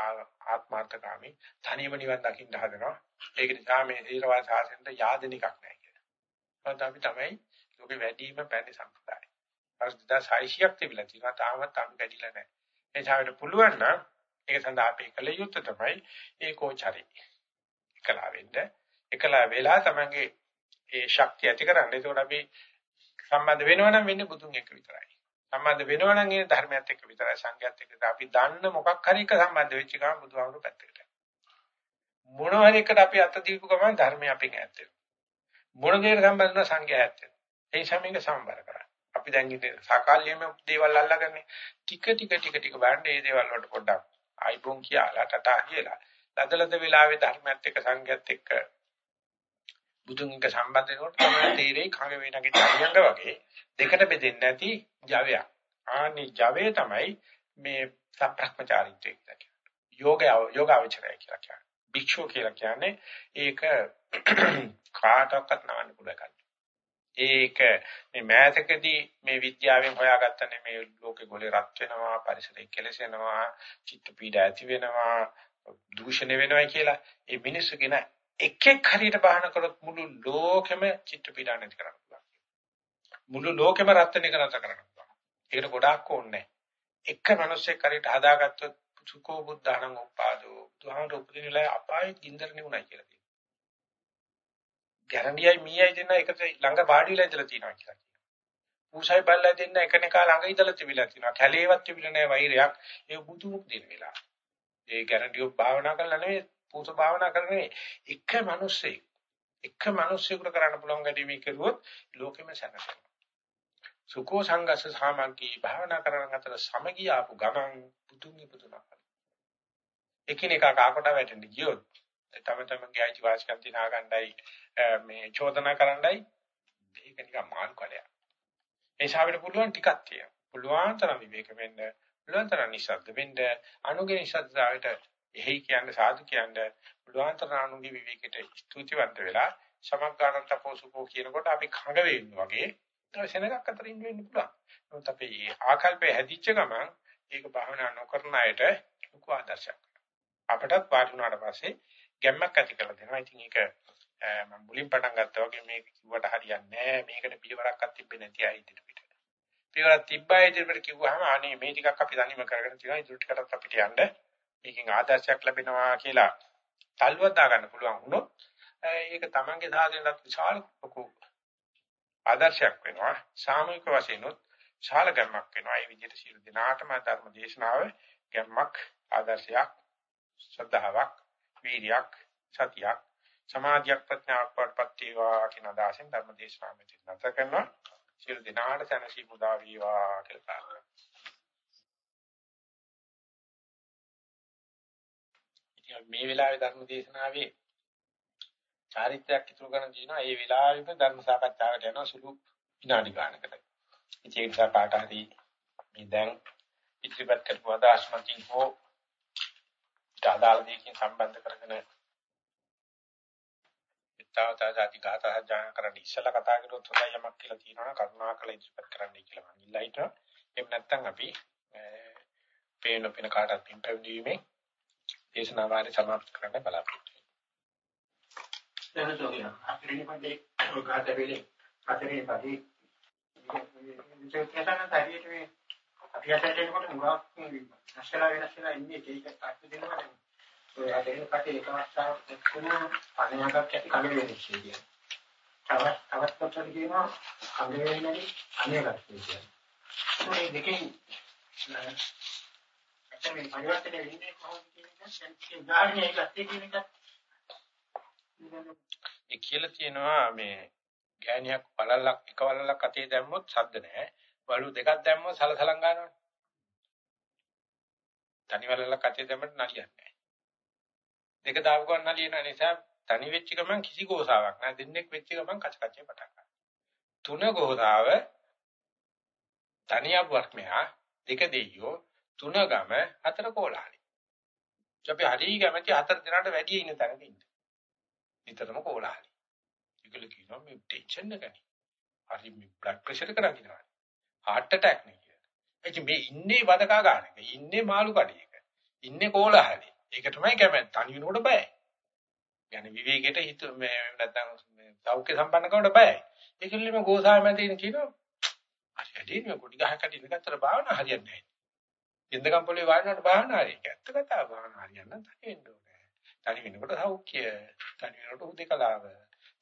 ආත්මార్థකාමී තනියම නිවන් දකින්න හදනවා. ඒක නිසා මේ ඊරවාද සාසනෙට yaadෙන එකක් නැහැ කියලා. මොකද අපි තමයි ලෝකේ වැඩිම පැණි සම්ප්‍රදාය. අවුරුදු 2600ක් තිබිලා තියෙනවා තාමත් අපි කැඩිලා නැහැ. එනිසා පුළුවන් නම් ඒක සඳහා අපි කළ යුත්තේ තමයි ඒකෝචරි. එකලා වෙන්න. එකලා වෙලා තමන්ගේ ඒ ශක්තිය ඇති කරන්න. ඒකෝට අපි සම්බන්ධ වෙනවා නම් වෙන්නේ බුදුන් එක්ක විතරයි. සම්බන්ධ වෙනවා නම් ඒ ධර්මයත් එක්ක විතරයි සංඝයත් එක්ක. අපි දන්න මොකක් හරි එක සම්බන්ධ වෙච්ච ගමන් බුදුහාමුදුරු පැත්තකට. මොන හරි එකට අපි අත දීපු ගමන් ධර්මය අපෙන් ඈත් වෙනවා. මොන දෙයකට සම්බන්ධව සංඝය ඈත් වෙනවා. ඒ සමීක සම්බර කරා. අපි දැන් ඉතින් සාකාල්යෙම දේවල් අල්ලගන්නේ ටික ටික ටික ටික බලන්න මේ දේවල් වලට පොඩ්ඩක් ආයිබෝන් කියලා ටටා කියලා ලදලද වෙලාවේ ධර්මයත් එක්ක සංඝයත් එක්ක බුදුන් එක්ක සම්බන්ධ වෙනකොට තමයි තේරෙයි කඟ වේනගේ ඡායංග වගේ දෙකට බෙදෙන්නේ නැති ජවයක්. ආනි ජවයේ තමයි මේ සම්ප්‍රක්‍මචාරීත්වය කියලා කියන්නේ. යෝග යෝගාවචරය කියලා කියන්නේ. භික්ෂුව කියලා කියන්නේ ඒක කාටවත් නවන්න පුළුවන් එකක්. ඒක මේ මෑතකදී මේ විද්‍යාවෙන් හොයාගත්තනේ මේ ලෝකේ ගොලේ රත් වෙනවා පරිසරය කෙලසෙනවා චිත්ත පීඩ ඇති වෙනවා දූෂණය වෙනවා කියලා ඒ මිනිස්සුගෙන එක් එක් හරියට බාහන කරොත් මුළු ලෝකෙම චිත්ත පීඩ නැති කරන්න පුළුවන් මුළු ලෝකෙම රත් වෙන එක නැත කරන්න පුළුවන් ඒකට ගොඩාක් ඕනේ එක මිනිස්සෙක් හරියට හදාගත්තොත් සුකෝ බුද්ධාණං උපාදෝ බුදුහාමර උපදිනලා අපායේ ගින්දර නෙුණා කියලා ගැරන්ඩියයි මීයයි දෙන්න එකට ළඟ වාඩි වෙලා ඉඳලා තියෙනවා කියලා කියනවා. පූසයි බල්ලයි දෙන්න එකනිකා ළඟ ඉඳලා තිබිලා තියෙනවා. කැලේවත් තිබිලා නැහැ වෛරයක්. ඒ බුදුමුක් දෙන වෙලාව. ඒ ගැරන්ඩියෝ භාවනා කරලා නෙවෙයි පූස භාවනා කරන්නේ එක මිනිස්සෙක්. එක මිනිස්සෙකුට කරන්න පුළුවන් ගැටි මේ කරුවොත් ලෝකෙම සැනසෙනවා. සුකෝ සංගස සාමග්ගී භාවනා කරන අතර සමගිය ආපු ගමන් බුදුන් ඉපදුනා. එකිනෙකා කාකට වැටෙන්න ගියොත් තම තමන්ගේ අයිතිවාසිකම් තිනා ගන්නයි මේ චෝදනා කරන්නයි ඒක නිකන් මාළු කඩයක්. ඒ ශාවිට පුළුවන් ටිකක් තියෙනවා. පුළුවන් තරම් විවේක වෙන්න, පුළුවන් තරම් නිශ්ශබ්ද වෙන්න, අනුගේ නිශ්ශබ්දතාවයට එහි කියන්නේ සාදු කියන්නේ පුළුවන් තරම් අනුගේ විවේකයට ස්තුතිවන්ත වෙලා සමග්ගානන්ත පොසුකෝ කියනකොට අපි කඟ වෙන්න වගේ සෙනගක් අතර ඉන්න වෙන්න පුළුවන්. නමුත් අපි ආකල්පය හැදිච්ච ගමන් ඒක භාවනා නොකරන අයට ලොකු ආදර්ශයක්. අපටත් වාඩි වුණාට පස්සේ ගැම්මක් ඇති කරලා දෙනවා. ඉතින් ඒක මම මුලින් පටන් ගත්තා වගේ මේක කිව්වට හරියන්නේ නැහැ. මේකට පියවරක්වත් තිබෙන්නේ නැති අය ඉදිරියට. පියවරක් තිබ්බා ඉදිරියට කිව්වහම අනේ මේ ටිකක් අපි තනියම කරගෙන තියෙනවා. ඉදිරියට ටිකටත් අපිට යන්න මේකෙන් ආදර්ශයක් ලැබෙනවා කියලා තල්ුවක් දාගන්න පුළුවන් වුණොත් ඒක තමන්ගේ සාධනෙට විශාල ලොකු ආදර්ශයක් වෙනවා. සාමූහික වශයෙන් උත් ශාල ගැම්මක් වෙනවා. ඒ විදිහට සියලු දිනාටම ධර්ම දේශනාව ගැම්මක් ආදර්ශයක් ශ්‍රද්ධාවක් වීරියක් සතියක් සමාධියක් ප්‍රඥාවක් වඩපත් වේවා කියන අදහසෙන් ධර්ම දේශනාව මෙතන නැත කරනවා. සියලු දිනාට සැනසීම උදා වේවා කියලා මේ වෙලාවේ ධර්ම දේශනාවේ චාරිත්‍රාක් ඉතුරු කරන දිනවා. ඒ වෙලාවෙම ධර්ම සාකච්ඡාවට යනවා සුළු විනාඩි ගානකට. ඉතින් ඒ නිසා කාට හරි මේ දැන් ඉදිරිපත් කරපු අදහස් මතින් හෝ දාදාල දෙකකින් සම්බන්ධ කරගෙන තවතාවාදී ගාථා සජ්ජායනා කරන්න ඉස්සලා කතා කරොත් හොඳයි යමක් කියලා තියෙනවා කරුණාකර ඉදිරිපත් කරන්නයි කියලා මම ඉල්ලා හිටනවා. එහෙම නැත්නම් අපි පේන පේන කාටත් පින් පැවිදීමේ දේශනා වාරය සමාප්ත කරන්න බලාපොරොත්තු වෙනවා. දැන් තෝකිය. අපේ පොඩි ගාථා වෙලේ අතරේ පදි විශේෂයෙන් තරියට මේ අපි අතට එනකොට මුගක් නැශලා වෙනස්ලා ඉන්නේ ඒක අත් දෙනවා. ඔය අතේ කටේ එක අවස්ථාවක් එක්කම අනයකක් ඇති කඩ වෙන්නේ කියන්නේ. තවත් තවත් කොටසක් කියනවා කඩ වෙන්නේ නැති අනයකක් කියන්නේ. මේ දෙකෙන් ඇත්තට මේ පරිවර්තනය වෙන්නේ කොහොමද කියන එක උදාහරණයක් ගත්තේ කියන එක ඒ කියලා තියෙනවා මේ ගෑණියක් වලල්ලක් එක වලල්ලක් අතේ දැම්මොත් සද්ද නැහැ. වලු දෙකක් දැම්මොත් සලසලං ගන්නවනේ. තනි වලල්ලක් අතේ දැම්මම නලියන්නේ නැහැ. දෙක දාපු ගමන් නලියන නිසා තනි වෙච්ච ගමන් කිසි ගෝසාවක් නැහැ. දෙන්නෙක් වෙච්ච ගමන් කච කචේ පටන් ගන්නවා. තුන ගෝසාව තනියක් වර්ක්මයා දෙක දෙයියෝ තුන ගම හතර කෝලාහලයි. අපි හරි කැමති හතර දිනකට වැඩි ඉන්න තැනක ඉන්න. නිතරම කෝලාහලයි. ඒකල කියනවා මේ ටෙන්ෂන් එකනේ. හරි මේ බ්ලඩ් ප්‍රෙෂර් එක නගිනවා. heart attack නේ කියලා. ඒ මේ ඉන්නේ වදකා ගන්නක. ඉන්නේ මාළු කඩේක. ඉන්නේ කෝලාහලයි. ඒක තමයි කැමැත්ත. තනි වෙනකොට බයයි. يعني විවේකයට හිත මේ නැත්නම් මේ සෞඛ්‍ය සම්පන්නකමට බයයි. ඒකෙල්ලම ගෝසාව මැදින් කියනවා හරියදී මේ කුටි ගහකට ඉඳගත්තර භාවනා හරියන්නේ නැහැ. ඉන්දකම් පොලේ වාඩිනකොට භාවනා හරිය. ඇත්ත කතාව භාවනා හරියන්න තනි වෙන්න ඕනේ. තනි වෙනකොට සෞඛ්‍ය, තනි වෙනකොට උදේකලාව,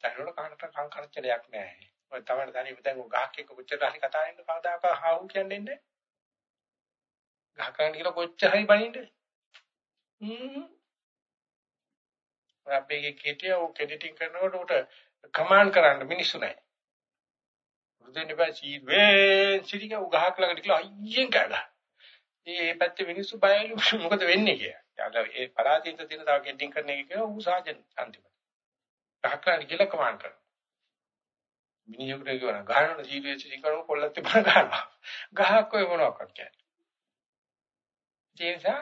තනි වෙනකොට කාණට කංකරච්චලයක් නැහැ. ඔය තමයි තනි දැන් ගහක් එක්ක කොච්චර හරි කතා වෙන්න කවදාක හාවු කියන්නේ නැහැ. ගහ කරන්න කියලා කොච්චර හරි බනින්නේ. අපේ කෙටිය ඔය කෙඩිටින් කරනකොට උට කමාන්ඩ් කරන්න මිනිස්සු නැහැ. රුදෙන් ඉපැසි වේ සිටික උගහක් ළඟට ගිහලා අයියෙන් කෑගා. ඒ පැත්තේ මිනිස්සු බයලු මොකද වෙන්නේ කියලා. ඒ පරාජිත දින තව කෙඩිටින් කරන එක කියලා ඌ සාජන් අන්තිමට. ගහක් ළඟට ගිහලා කමාන්ඩ් කරනවා. මිනිහෙකුට කියවන ගහනකොට සීරියස් සිකරන කොල්ලත් බර ගන්නවා. ගහක් ඔය මොනවක්වත් කියන්නේ. ඒ නිසා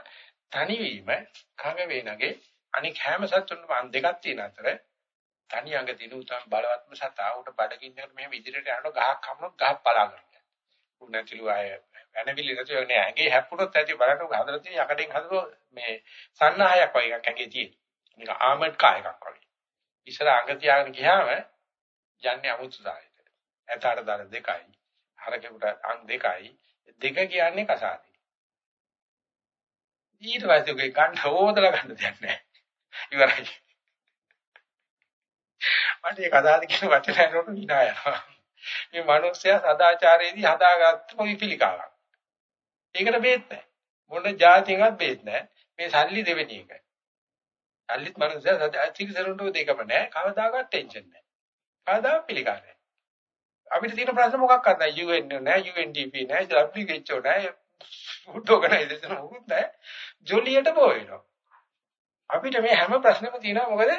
තනිවීම කඟ වේනගේ අනික හැම සත්තුන්ම අන් දෙකක් තියෙන අතර තනි අඟ දිනු තම බලවත්ම සතා උට බඩගින්නකට මෙහෙම ඉදිරියට යනකොට ගහක් හම්නොත් ගහක් පලාගෙන යනවා. උන්නතිලු අය වෙනවිලි නැතුව නේ ඇඟේ හැප්පුණොත් ඇති බලන්න හදලා තියෙන යකඩෙන් හදපු මේ සන්නහයක් වගේ එකක් ඇඟේ තියෙන. නික ආමඩ් කා එකක් වගේ. ඉස්සර අඟ තියාගෙන ගියාම යන්නේ අමුතුදායට. ඇතාට දාන දෙකයි. හරකෙකුට අං දෙකයි. දෙක කියන්නේ කසාදේ. ඊට පස්සේ ඔගේ ගන්න හොදලා ගන්න දෙයක් නැහැ. ඉවරයි. මට ඒ කතාවද කියන වචන නෝට විනා යනවා. මේ මිනිස්සයා සදාචාරයේදී හදාගත්ත පිළිකාවක්. ඒකට බේත් නැහැ. මොන જાතියකට බේත් නැහැ. මේ සල්ලි දෙවෙනි එක. සල්ලිත් මිනිස්සයා සදාචාරයට දෙකම නැහැ. කවදාකවත් ටෙන්ෂන් නැහැ. කවදාවත් පිළිකා නැහැ. අපිට තියෙන ප්‍රශ්න මොකක්වත් නැහැ. UN නැහැ, UNDP නැහැ, WHO නැහැ, ෆුඩ් ඕගනයිසේෂන් මොකුත් නැහැ. ජොලියට බෝ වෙනවා. අපිට මේ හැම ප්‍රශ්නෙම තියෙනවා මොකද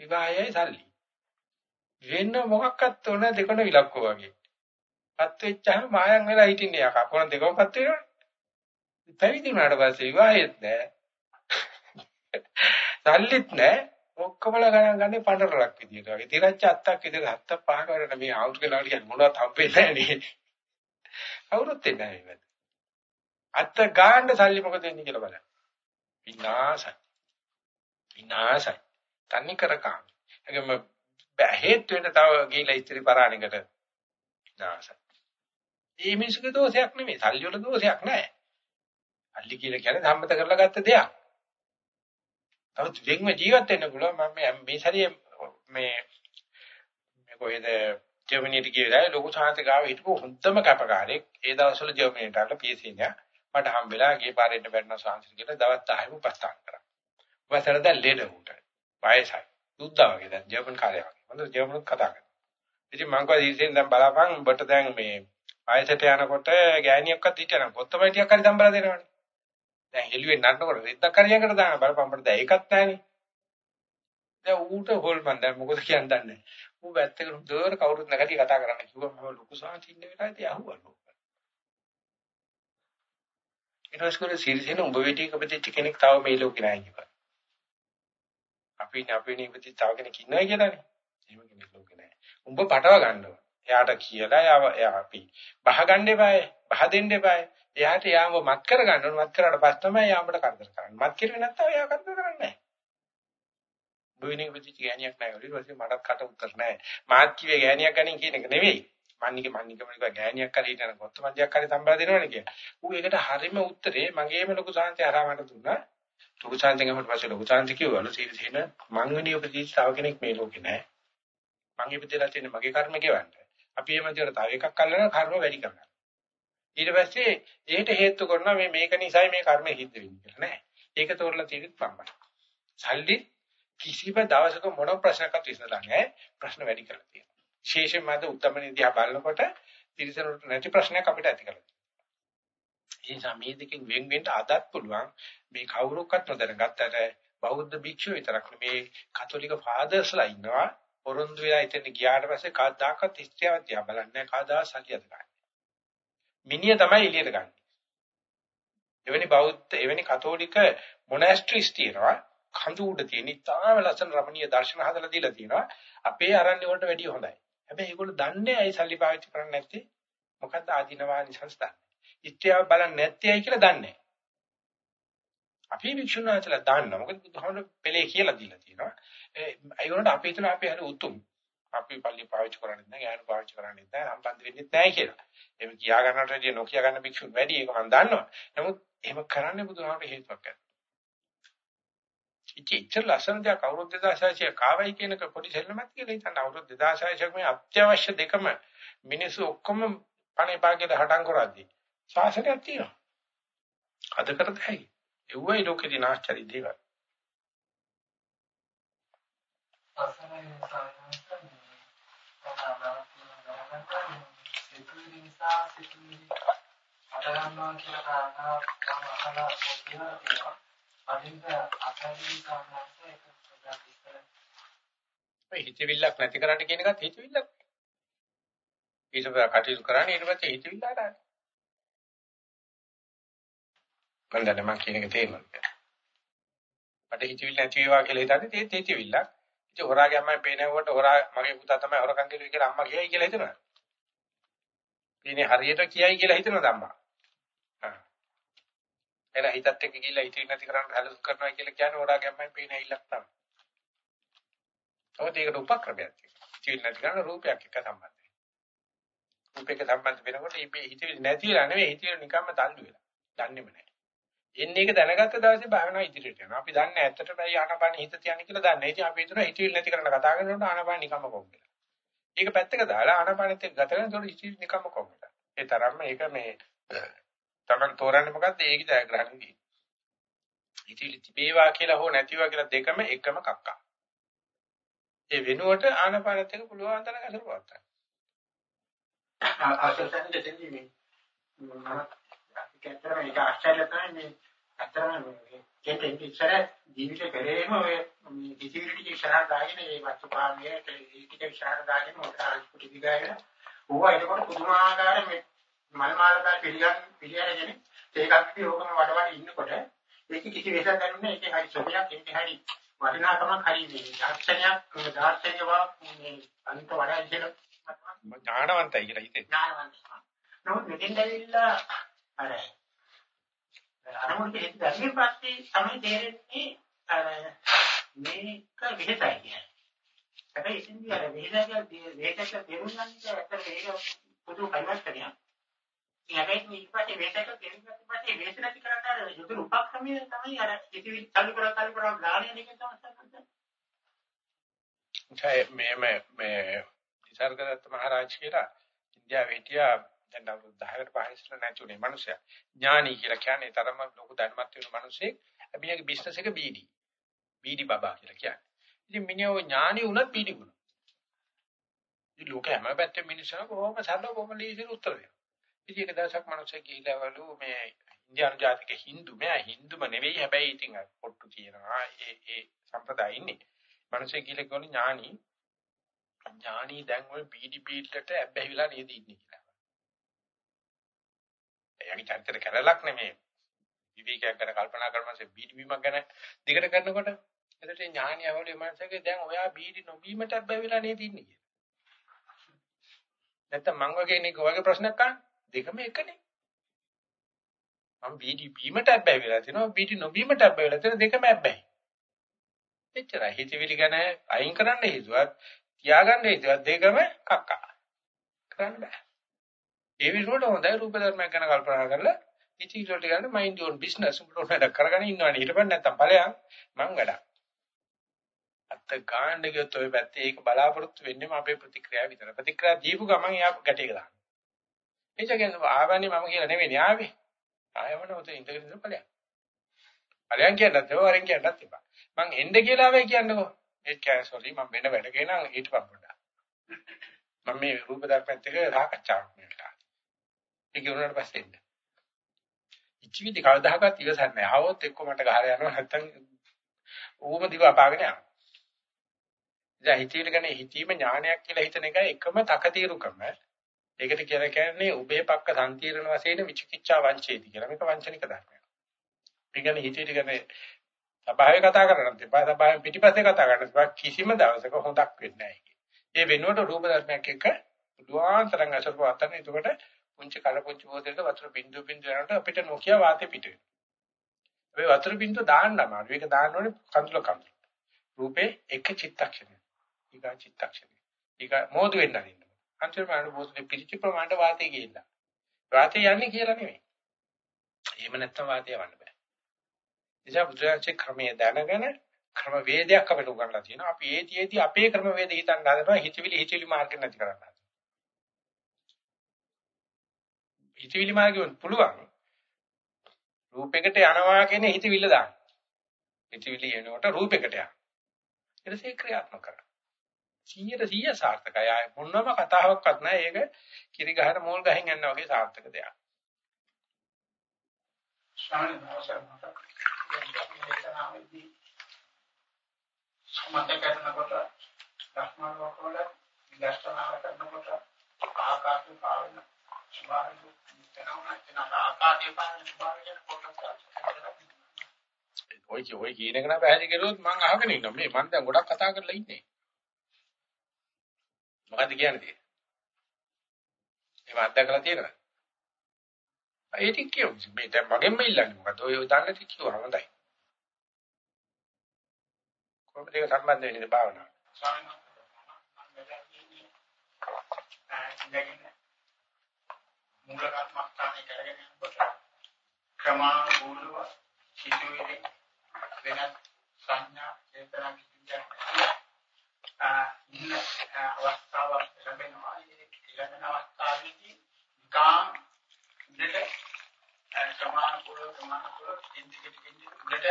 විවාහයයි සල්ලි. වෙන මොකක්වත් ඕන දෙකන විලක්කෝ වගේ. පත් වෙච්චාම මායම් වෙලා හිටින්නේ යකා. කොන දෙකම පත් වෙනවනේ. පැවිදි වුණාට පස්සේ විවාහෙත් නැහැ. සල්ලිත් නැහැ. ඔක්කොමලා ගණන් ගන්නේ පඬරලක් විදියට වගේ. තිරච්ච අත්තක් විදියට හත්ත පහක වරන මේ අවුරුදු කෙනාට කියන්නේ මොනවත් හම්බෙන්නේ නැහැ නේ. අවුරුත් දෙන්නේ නැහැ අත්ත ගන්න සල්ලි මොකද වෙන්නේ කියලා බලන්න. විනාශයි. විනාශයි. තන්නේ කරකම්. ඒකම හේතු වෙන තව ගිහිලා ඉතිරි පරාණිකට විනාශයි. මේ මිනිස්සුගේ දෝෂයක් නෙමෙයි. සල්ලි වල දෝෂයක් නැහැ. අල්ලි කියලා කියන්නේ සම්මත කරලා ගත්ත දෙයක්. නමුත් වෙන්ව ජීවත් වෙන්න පුළුවන් මම මේ සැරේ මේ මේ කොහෙද ජර්මනියට ගියලා ලොකු සාහිත්‍ය ගාව හිටපු හොඳම කැපකාරයෙක් ඒ දවස්වල ජර්මනියට ආලා පීඑස්සී නේ මට හම්බෙලා ගිය පාරේ ඉන්න බැන්න සාංශික කියලා දවස් 10ම උපස්ථාන කරා. වසර දැන් ලේඩ උට. වයසයි. දුද්දා වගේ දැන් ජර්මන් කාර්යයක්. හොඳ ජර්මනුත් කතා කරනවා. ඉතින් මං කිව්වා ඉතින් දැන් බලපන් උඹට දැන් මේ වයසට යනකොට ගෑණියෙක්වත් හිටියනම් කොත්තමයි ටිකක් හරි දම්බලා දෙනවනේ. දැන් හෙළුවේ නන්නකොට රෙද්දක් හරියකට දාන බලපන් අපිට දැන් ඒකත් නැහනේ. දැන් ඌට හොල් මන් දැන් මොකද කියන්න දන්නේ. ඌ වැත්තකට දොර කවුරුත් නැගටි කතා කරන්න කිව්වා මම ලොකු සාන්ති ඉන්න වෙලාවේදී අහුවලු. ඊට පස්සේ සිරිසෙන උඹ වෙටි කපෙච්ච කෙනෙක් තව මේ ලෝකේ නැහැ කිව්වා. අපි අපි නිවිති තව කෙනෙක් ඉන්නවා කියලානේ. එහෙම කෙනෙක් ලෝකේ නැහැ. උඹ පටව ගන්නවා. එයාට කියලා එයා අපි බහ ගන්න එපායි. බහ දෙන්න එපායි. එයාට යාම මත් කර ගන්න ඕන. මත් කරාට පස්සේ තමයි යාමට කරදර කරන්නේ. මත් කිරුවේ නැත්නම් එයා කරදර කරන්නේ නැහැ. බුවිනික විදිහට ගෑණියක් නැහැ. ඊට පස්සේ මටත් කට උත්තර නැහැ. මාත් කිව්වේ ගෑණියක් ගනින් කියන එක නෙවෙයි. මන්නික මන්නික මනික ගෑණියක් කරේ හිටන කොත්ත මන්දියක් කරේ සම්බන්ධ දෙනවනේ කියලා. ඌ ඒකට හරිම උත්තරේ මගේම ලොකු සාන්ති හරවන්න දුන්නා. ලොකු සාන්තිගෙන් පස්සේ ලොකු සාන්ති කිව්වලු සීරිසේන මං වෙනි උපදීස් තව කෙනෙක් මේ ලෝකේ නැහැ. මං ඉපදෙලා තියෙන මගේ කර්ම ගෙවන්න. අපි එහෙම දිහට තව එකක් අල්ලන කර්ම වැඩි කරනවා. ඊට පස්සේ ඒකට හේතු කරනවා මේ මේක නිසායි මේ කර්මය හිද්ද වෙන්නේ කියලා නෑ. ඒක තෝරලා තියෙන්නේ පම්බයි. සල්ලි කිසිම දවසක මොන ප්‍රශ්නයක්වත් විසඳලා නෑ. ප්‍රශ්න වැඩි කරලා තියෙනවා. විශේෂයෙන්ම අද උත්තමනේ දිහා බලනකොට තිරසනුට නැති ප්‍රශ්නයක් අපිට ඇති කරලා තියෙනවා. ඒ නිසා මේ දෙකෙන් වෙන් වෙන්න අදත් පුළුවන් මේ කවුරුක්වත් නොදැනගත්තට බෞද්ධ භික්ෂුව විතරක් නෙමේ කතෝලික ෆාදර්ස්ලා ඉන්නවා පොරොන්දු වෙලා ඉතින් ගියාට පස්සේ කවදාකවත් හිස්ත්‍යාවක් තියා බලන්නේ කවදා සතියද ගන්න. මිනිය තමයි එළියට ගන්න. එවැනි බෞද්ධ එවැනි කතෝලික මොනාස්ට්‍රීස් තියෙනවා කඳු උඩ තියෙන ඉතාම ලස්සන රමණීය දර්ශන හදලා දීලා තියෙනවා. අපේ ආරණ්‍ය වලට වැඩිය හොඳයි. හැබැයි ඒගොල්ලෝ දන්නේ ඇයි සල්ලි පාවිච්චි කරන්නේ නැත්තේ? මොකද්ද ආධිනවානි සංස්ථා. ඉත්‍යාව බලන්නේ නැත්තේයි කියලා දන්නේ. අපි වික්ෂුණාචලා දාන්න මොකද බුදුහාමුදුරුවෝ පෙළේ කියලා දීලා තියෙනවා. ඒ වුණාට අපි හිතන අපි හරි උතුම්. අපි පල්ලි පාවිච්චි කරන්නේ නැහැ, ඥාන පාවිච්චි කරන්නේ නැහැ, සම්බන්ධ වෙන්නේ නැහැ කියලා. එහෙම කියා ගන්නට වැඩිය නොකිය ගන්න භික්ෂුන් වැඩි ඒක මම දන්නවා. නමුත් එහෙම කරන්නේ බුදුහාමුදුරුවෝ හේතුවක් ඇත්ත. ඉතින් ලස්සන දෙයක් අවුරුදු 2600 කාවයි කියනක පොඩි සෙල්ලමක් කියලා හිතන්න අවුරුදු 2600ක් මේ අත්‍යවශ්‍ය දෙකම මිනිස්සු ඔක්කොම පණේ පාගේට හටන් කරද්දී ශාසනයක් තියෙනවා. අද කරත හැකි. ඒවයි ලෝකේ දිනාශ්චරි දේවල්. අසරණ සායනස්තන සිතුවිලි නිසා සිතුවිලි අදගන්නවා කියලා කාරණා මම අහලා කියනවා තියෙනවා. අදින්ද අසරණ සායනස්ත එක පොඩ්ඩක් ඉස්සර ඔය හිතවිල්ලක් නැති කරන්න කියන එකත් හිතවිල්ලක්. ඊට පස්සේ කටයුතු කරන්නේ ඊට පස්සේ හිතවිල්ල ආරයි. මම දන්නේ මම කියන එක තේරෙනවද? මට හිතවිල්ල නැති වේවා කියලා හිතන්නේ ඒත් හිතවිල්ල. ඉතින් හොරාගේ අම්මයි පේනකොට හොරා මගේ පුතා තමයි හොරකම් කරුවේ කියලා අම්මා කියයි කියලා හිතනවා. ඉතින් හරියට කියයි කියලා හිතනවාද අම්මා? ආ. එලා හිතත් එක්ක ගිහිල්ලා හිතේ නැති කරන්න හැලුම් කරනවා කියලා කියන්නේ හොරාගේ අම්මයි පේන ඇයිලක් තමයි. ඔය දෙයකට උපක්‍රමයක් තියෙනවා. හිතේ නැති කරන රූපයක් එක්ක සම්බන්ධයි. රූපයක සම්බන්ධ වෙනකොට මේ හිතේ නැති වෙලා නෙවෙයි හිතේ නිකම්ම තල්ලු වෙලා. දන්නේම නැහැ. එන්නේ ඒක දැනගත්ත දවසේ භාවනාව ඉදිරියට යනවා. අපි දන්නේ ඇත්තටම මේ ආනපාන හිත තියන්නේ කියලා දන්නේ. ඉතින් අපි හිතනවා හිතවිලි නැති කරන්න කතා කරනකොට ආනපාන නිකම්ම කොම් කියලා. ඒක පැත්තක දාලා ආනපානෙත් එක්ක ගත කරනකොට හිතවිලි නිකම්ම කොම් කියලා. ඒ තරම්ම ඒක මේ තමන් තෝරන්නේ මොකද්ද? ඒකයි ජයග්‍රහණය තියෙන්නේ. හිතවිලි තිබේවා කියලා හෝ නැතිවා කියලා දෙකම එකම කක්කා. ඒ වෙනුවට ආනපානෙත් එක්ක පුළුවන් තරම් අසරපවත් ගන්න. ආසසෙන් දෙන්නේ මේ මම ඇත්තටම ඒක ආශ්චර්ය තමයි මේ ඇත්තටම මේකෙන් ඉස්සර ජීවිත පෙරේම ඔය ටික ඉස්සරහ දාගෙන මේ වස්තු පාමිය ටික ඉස්සරහ දාගෙන මොකද ආස්පුටි දිගාගෙන ඌවා එතකොට පුදුමාකාර මේ මල් මාලකා පිළිගන් පිළියරගෙන ඒකත් ඕකම වඩ වඩ ඉන්නකොට ඒක කිසි වෙනසක් දැනුන්නේ ඒකේ හරි සොබයක් ඒකේ හරි වටිනාකමක් හරි මේ දාර්ශනිකයක් දාර්ශනිකව මේ අනිත් වඩා ඉහළ ඥානවන්තයි කියලා හිතේ. ඥානවන්තයි. නමුත් මෙතෙන් දැවිලා අර අරමුණ දෙක දැරිය පස්සේ තමයි තේරෙන්නේ අර මේක විහිදයි කියන්නේ. හැබැයි ඉතින්දී අර විහිදක වේදක තේරුම් ගන්න ඇත්තට ඒක පොදු පරිවර්තනයක්. ඉතින් හැබැයි මේ ඊපස්සේ වේදක තේරුම් ගත්ත පස්සේ වේදනාති කරට අර යොදුන උපක්‍රමය තමයි අර ඉතිවි චලු කරා චලු කරා ගාණය දෙක තමයි සම්පූර්ණ. මේ මේ මේ ඉසර්ගදත්ත මහරජා කියලා ඉන්දියාවේ හිටියා දැන් අවුරුදු 10කට පහසට නැතුනේ මිනිසයා. ඥානි කියලා කියන්නේ තරම ලොකු දැනුමක් තියෙන මිනිසෙක්. හැබැයි බිස්නස් එක බීඩි. බීඩි බබා කියලා කියන්නේ. ඉතින් මිනිහෝ ඥානි වුණත් බීඩි වුණා. ඉතින් ලෝකේ හැම පැත්තෙම මිනිස්සුන්ට කොහොම සරල කොහොම ලීසින් උත්තර දෙනවා. ඉතින් එක දවසක් මිනිස්සෙක් ගිහිලාවලු මේ ඉන්දියානු ජාතික හින්දු මෙයා හින්දුම නෙවෙයි හැබැයි ඉතින් පොට්ටු කියනවා ඒ ඒ සම්ප්‍රදාය ඉන්නේ. මිනිස්සෙක් ගිහිල්ලා කියන්නේ ඥානි ඥානි දැන් ওই බීඩි බීඩලට ඇබ්බැහිලා නේද ඉන්නේ කියලා. එයාගේ චරිතය කැලලක් නෙමෙයි. විවේකයක් ගැන කල්පනා කරනකොට බීඩි බීමක් ගැන දිගට කරනකොට එතකොට ඥානිය අවලේ මනසකේ දැන් ඔයා බීඩි නොබීමට බැවිලා නේද ඉන්නේ කියලා. නැත්තම් මං වගේ නේ ඔයගේ ප්‍රශ්නයක් අහන්න දෙකම එකනේ. මම බීඩි බීමට බැවිලා තිනවා බීඩි නොබීමට බැවිලා තින දෙකම බැයි. එච්චරයි හිතවිලි ගැන අයින් කරන්න හේතුවත් තියාගන්න හේතුවත් දෙකම කක්කා. කරන්න බෑ. ඒ විදිහට හොඳයි රූප ධර්මයක් ගැන කල්පනා කරලා ඉති ඉලට ගන්න මයින්ඩ් යෝන් බිස්නස් උඹට වැඩ කරගෙන ඉන්නවනේ ඊටපස්සේ නැත්තම් ඵලයන් මං වැඩක්. අත්ත ගන්න ගියොත් ඔය පැත්තේ ඒක බලාපොරොත්තු වෙන්නේම අපේ ප්‍රතික්‍රියාව විතර. ප්‍රතික්‍රියා දීපු ගමන් එයා ගැටේක දානවා. ඒ කියන්නේ ආවන්නේ මම කියලා නෙවෙයි ආවේ. ආයවන උත ඉඳගෙන ඉඳ ඵලයන්. ඵලයන් කියන්නත් ඒවා වරෙන් කියන්නත් එපා. මං එන්න කියලා ආවේ කියන්නකෝ. ඒ කියන්නේ සෝරි මම වෙන වැඩක නම් ඊට පස්සේ මම මේ රූප ධර්මයත් එක්ක සාකච්ඡාවක් මේකට. ඒක උනාට පස්සේ එන්න. ඉච්චිවිදි කවදාහකත් ඉවසන්නේ නැහැ. ආවොත් එක්ක මට ගහලා යනවා නැත්තම් ඌම දිව අපාගෙන යනවා. දැන් හිතීට ගන්නේ හිතීම ඥානයක් කියලා හිතන එකයි එකම තකතිරුකම. ඒකට කියලා කියන්නේ උභේ පක්ක සම්තිරණ වශයෙන් විචිකිච්ඡා වංචේති කියලා. මේක වංචනික ධර්මයක්. ඒ කියන්නේ හිතීට ගන්නේ සබාවේ කතා කරන්නත් එපා. සබාවෙන් පිටිපස්සේ කතා කරන්නත් එපා. කිසිම දවසක හොඳක් වෙන්නේ නැහැ. ඒ වෙනුවට රූප ධර්මයක් එක්ක දුආන් තරංග අසරප වතන. එතකොට පුංචි කලපුංචි බෝතලෙට වතුර බින්දු බින්දු යනකොට අපිට නොකිය වාතේ පිට වෙනවා. හැබැයි වතුර බින්දු දාන්න අමාරු. ඒක දාන්න ඕනේ කඳුල කඳුල. රූපේ එක චිත්තක්ෂණය. ඊගා චිත්තක්ෂණය. ඊගා මොහොත වෙන්න අරින්න. අන්තිමට අර බෝතලේ පිරිච්ච ප්‍රමාණයට වාතේ ගිහිල්ලා. වාතේ යන්නේ කියලා නෙමෙයි. එහෙම නැත්තම් වාතේ යවන්න බෑ. එනිසා බුදුරජාණන් ක්‍රමයේ දැනගෙන ක්‍රම වේදයක් අපිට උගන්ලා තියෙනවා. අපි ඒතියෙදි අපේ ක්‍රම වේද හිතන්න හදනවා හිතවිලි හිතවිලි මාර්ගෙ නැති කරන්න. හිතවිලි මාර්ගෙ පුළුවන්. රූපයකට යනවා කියන්නේ හිතවිල්ල දාන්න. හිතවිලි එනකොට රූපයකට යනවා. ඊට පස්සේ ක්‍රියාත්මක කරනවා. 100ට 100 සාර්ථකයි. ආය මොනම කතාවක්වත් නැහැ. ඒක කිරි ගහන මෝල් ගහෙන් යනවා වගේ සාර්ථක දෙයක්. ශානි දවසක් සමත කරනකොට ලක්ෂණ වල විදර්ශනා කරනකොට ආකාශය පාවෙන ස්වභාවය ඔය කි ඔය කියන එක නම් පැහැදිලි කළොත් මම අහගෙන ඉන්නවා. මේ මම දැන් ගොඩක් කතා කරලා ඉන්නේ. මොකද්ද කියන්නේ? එහෙම අත්දකලා තියෙනවද? ඒ ටික කියමු. මේ දැන් මගෙන්ම ඉල්ලන්නේ මොකද? ඔය දන්න ටික කිව්වා හොඳයි. කොහොමද ඒක සම්බන්ධ වෙන්නේ භාවනාව? මූල කර්මස්ථානයේ කරගෙන යනකොට ක්‍රමානුකූලව සිදුවෙන්නේ වෙනත් සංඥා චේතනා කිසියක් ඉන්න අවස්ථාවක් ලැබෙනවා. ඒ ලැබෙන අවස්ථාවේදී නිකාම් දෙක ක්‍රමානුකූලව ක්‍රමානුකූලව ඉන්දි ඉන්දි උඩට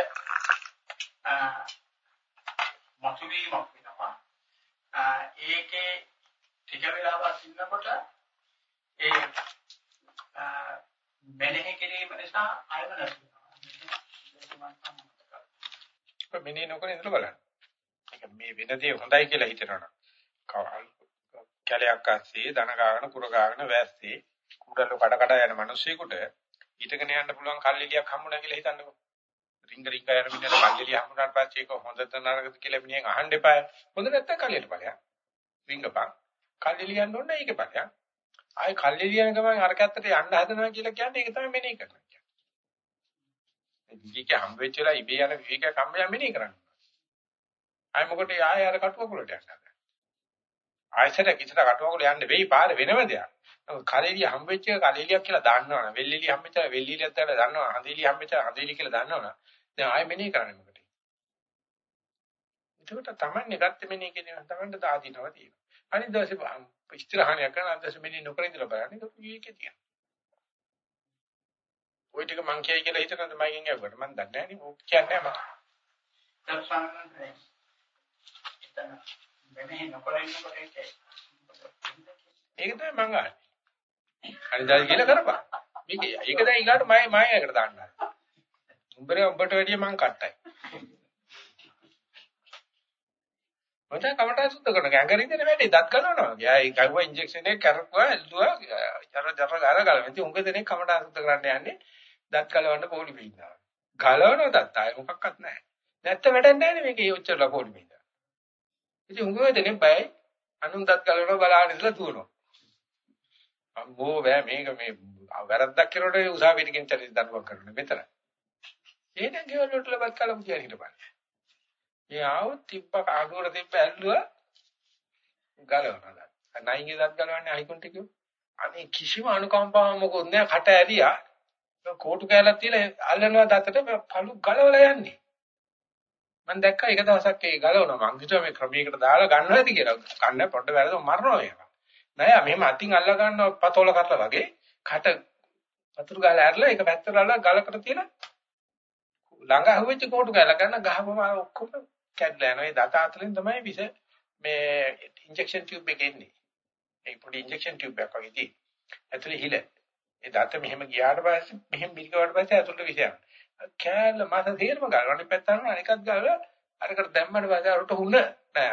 මතුවීමක් වෙනවා. ඒකේ ටික වෙලාවක් ඉන්නකොට ඒ මෙනෙහි කිරීම නිසා අයම නැතිවෙනවා මෙනෙහි නොකර ඉඳලා බලන්න. ඒක මේ වෙන දේ හොඳයි කියලා හිතනවනම් කැලයක් අස්සේ දන ගාගෙන කුර ගාගෙන වැස්සේ කුඩලු කඩ කඩ යන මිනිස්සෙකුට ඊටගෙන යන්න පුළුවන් කල්ලිලියක් හම්බුනා කියලා හිතන්නකෝ. රිංග රිංග යන මිනිහට කල්ලිලිය හම්බුනාට පස්සේ ඒක හොඳද නරකද කියලා මිනිහෙන් අහන්න එපා. හොඳ නැත්තම් කල්ලියට ඵලයක්. රිංගපන්. කල්ලිලියන්න ඕනේ ඒක ඵලයක්. ආයේ කල්ලිලියන ගමන් අර කැත්තට යන්න හදනවා කියලා කියන්නේ ඒක තමයි මෙනෙහි කරනවා කියන්නේ. විවික හම්බ වෙච්ච වෙලාව ඉබේ යන විවික කම්බය මෙනෙහි කරන්නේ. ආයේ මොකටද ආයේ අර කටුවකුලට යන්නේ. ආයෙසර කිසිට කටුවකුල යන්න වෙයි පාර වෙනම දෙයක්. කලෙලිය හම්බෙච්ච එක කලෙලියක් කියලා දන්නවනේ. වෙල්ලිලිය හම්බෙච්ච වෙල්ලිලියක් කියලා දන්නවනේ. හඳෙලිය හම්බෙච්ච හඳෙලිය කියලා දන්නවනේ. දැන් ආයෙ මෙනෙහි කරන්නේ මොකටද? එතකොට තමන්නේ ගත්ත මෙනෙහි කියන තමන්ට දාදිනවා තියෙනවා. අනිත් දවසේ ඉස්තරහණයක් කරන අදස් මෙනෙහි නොකර ඉඳලා බලන්න ඒක විවේකේ තියෙනවා. ওই ටික මං කියයි කියලා හිතනද මගෙන් ඇහුවට මං දන්නේ නැහැ නේ. ඕක කියන්නේ මම. දර්ශනන්නේ. එතන මෙනෙහි නොකර ඉන්නකොට ඒක ඒක තමයි මං අහන්නේ. අනිදායි කියලා කරපන්. මේක ඒක දැන් ඊළාට මම මායයකට දාන්නවා. උඹරේ උඹට වැඩිය මං කට්ටයි. මට කමටා සුද්ධ කරන ගැංගරින්දේ වැඩි දත් ගලවනවා වගේ. ආයි කවුවා ඉන්ජෙක්ෂන් එක කරපුවා ඇල්ලුවා ජර ජර ගාර ගලන. ඉතින් උඹ දෙනේ කමටා සුද්ධ කරන්න යන්නේ දත් ගලවන්න පොලි බින්දා. ගලවනවා දත් ආයි මොකක්වත් නැහැ. නැත්te වැඩක් නැහැ නේ මේකේ ඔච්චරලා පොලි බින්දා. ඉතින් උඹ දෙනේ බයයි අනුන් දත් ගලවනවා බලාගෙන ඉඳලා දුවනවා. අම්මෝ බෑ මේක මේ වැරද්දක් කරනකොට උසාවියට ගෙන් චරිත දඬුවම් කරන්න මෙතන. එහෙනම් ගෙවල් වලට ලබත් කලමු කියන හිටපන්. ඒ ආවොත් තිබ්බ කාගුවර තිබ්බ ඇල්ලුවා ගලවනවා. නයින්ගේ දත් ගලවන්නේ අයිකොන්ට කිව්ව. අනේ කිසිම අනුකම්පාවක් මොකොත් නෑ කට ඇරියා. කෝටු කෑල්ලක් තියලා අල්ලනවා දතට පළු ගලවලා යන්නේ. මම දැක්කා එක දවසක් ඒ ගලවනවා මං හිතුවා මේ ක්‍රමයකට දාලා ගන්නවා ඇති කියලා. කන්න පොඩ්ඩ වැරදුව මරනවා මේක. නෑ මෙහෙම අතින් අල්ල ගන්නවා පතෝල කරලා වගේ කට වතුරු ගාලා ඇරලා ඒක පැත්තට අල්ලලා ගලකට තියලා ළඟ අහුවෙච්ච කෝටු කෑල්ල ගන්න ගහපම ඔක්කොම කැඩලා යනවා. ඒ දත අතරින් තමයි විස මේ ඉන්ජෙක්ෂන් ටියුබ් එකේ එන්නේ. ඒ පොඩි ඉන්ජෙක්ෂන් ටියුබ් එකක් වගේ තියෙන. ඇතුලේ හිල. ඒ දත මෙහෙම ගියාට පස්සේ මෙහෙම බිල්කවට පස්සේ ඇතුලට විස යනවා. කෑල්ල මාස තේරම ගන්න. අනිත් පැත්තට අනිකත් ගාලා අරකට දැම්මම පස්සේ අරට හුන නෑ.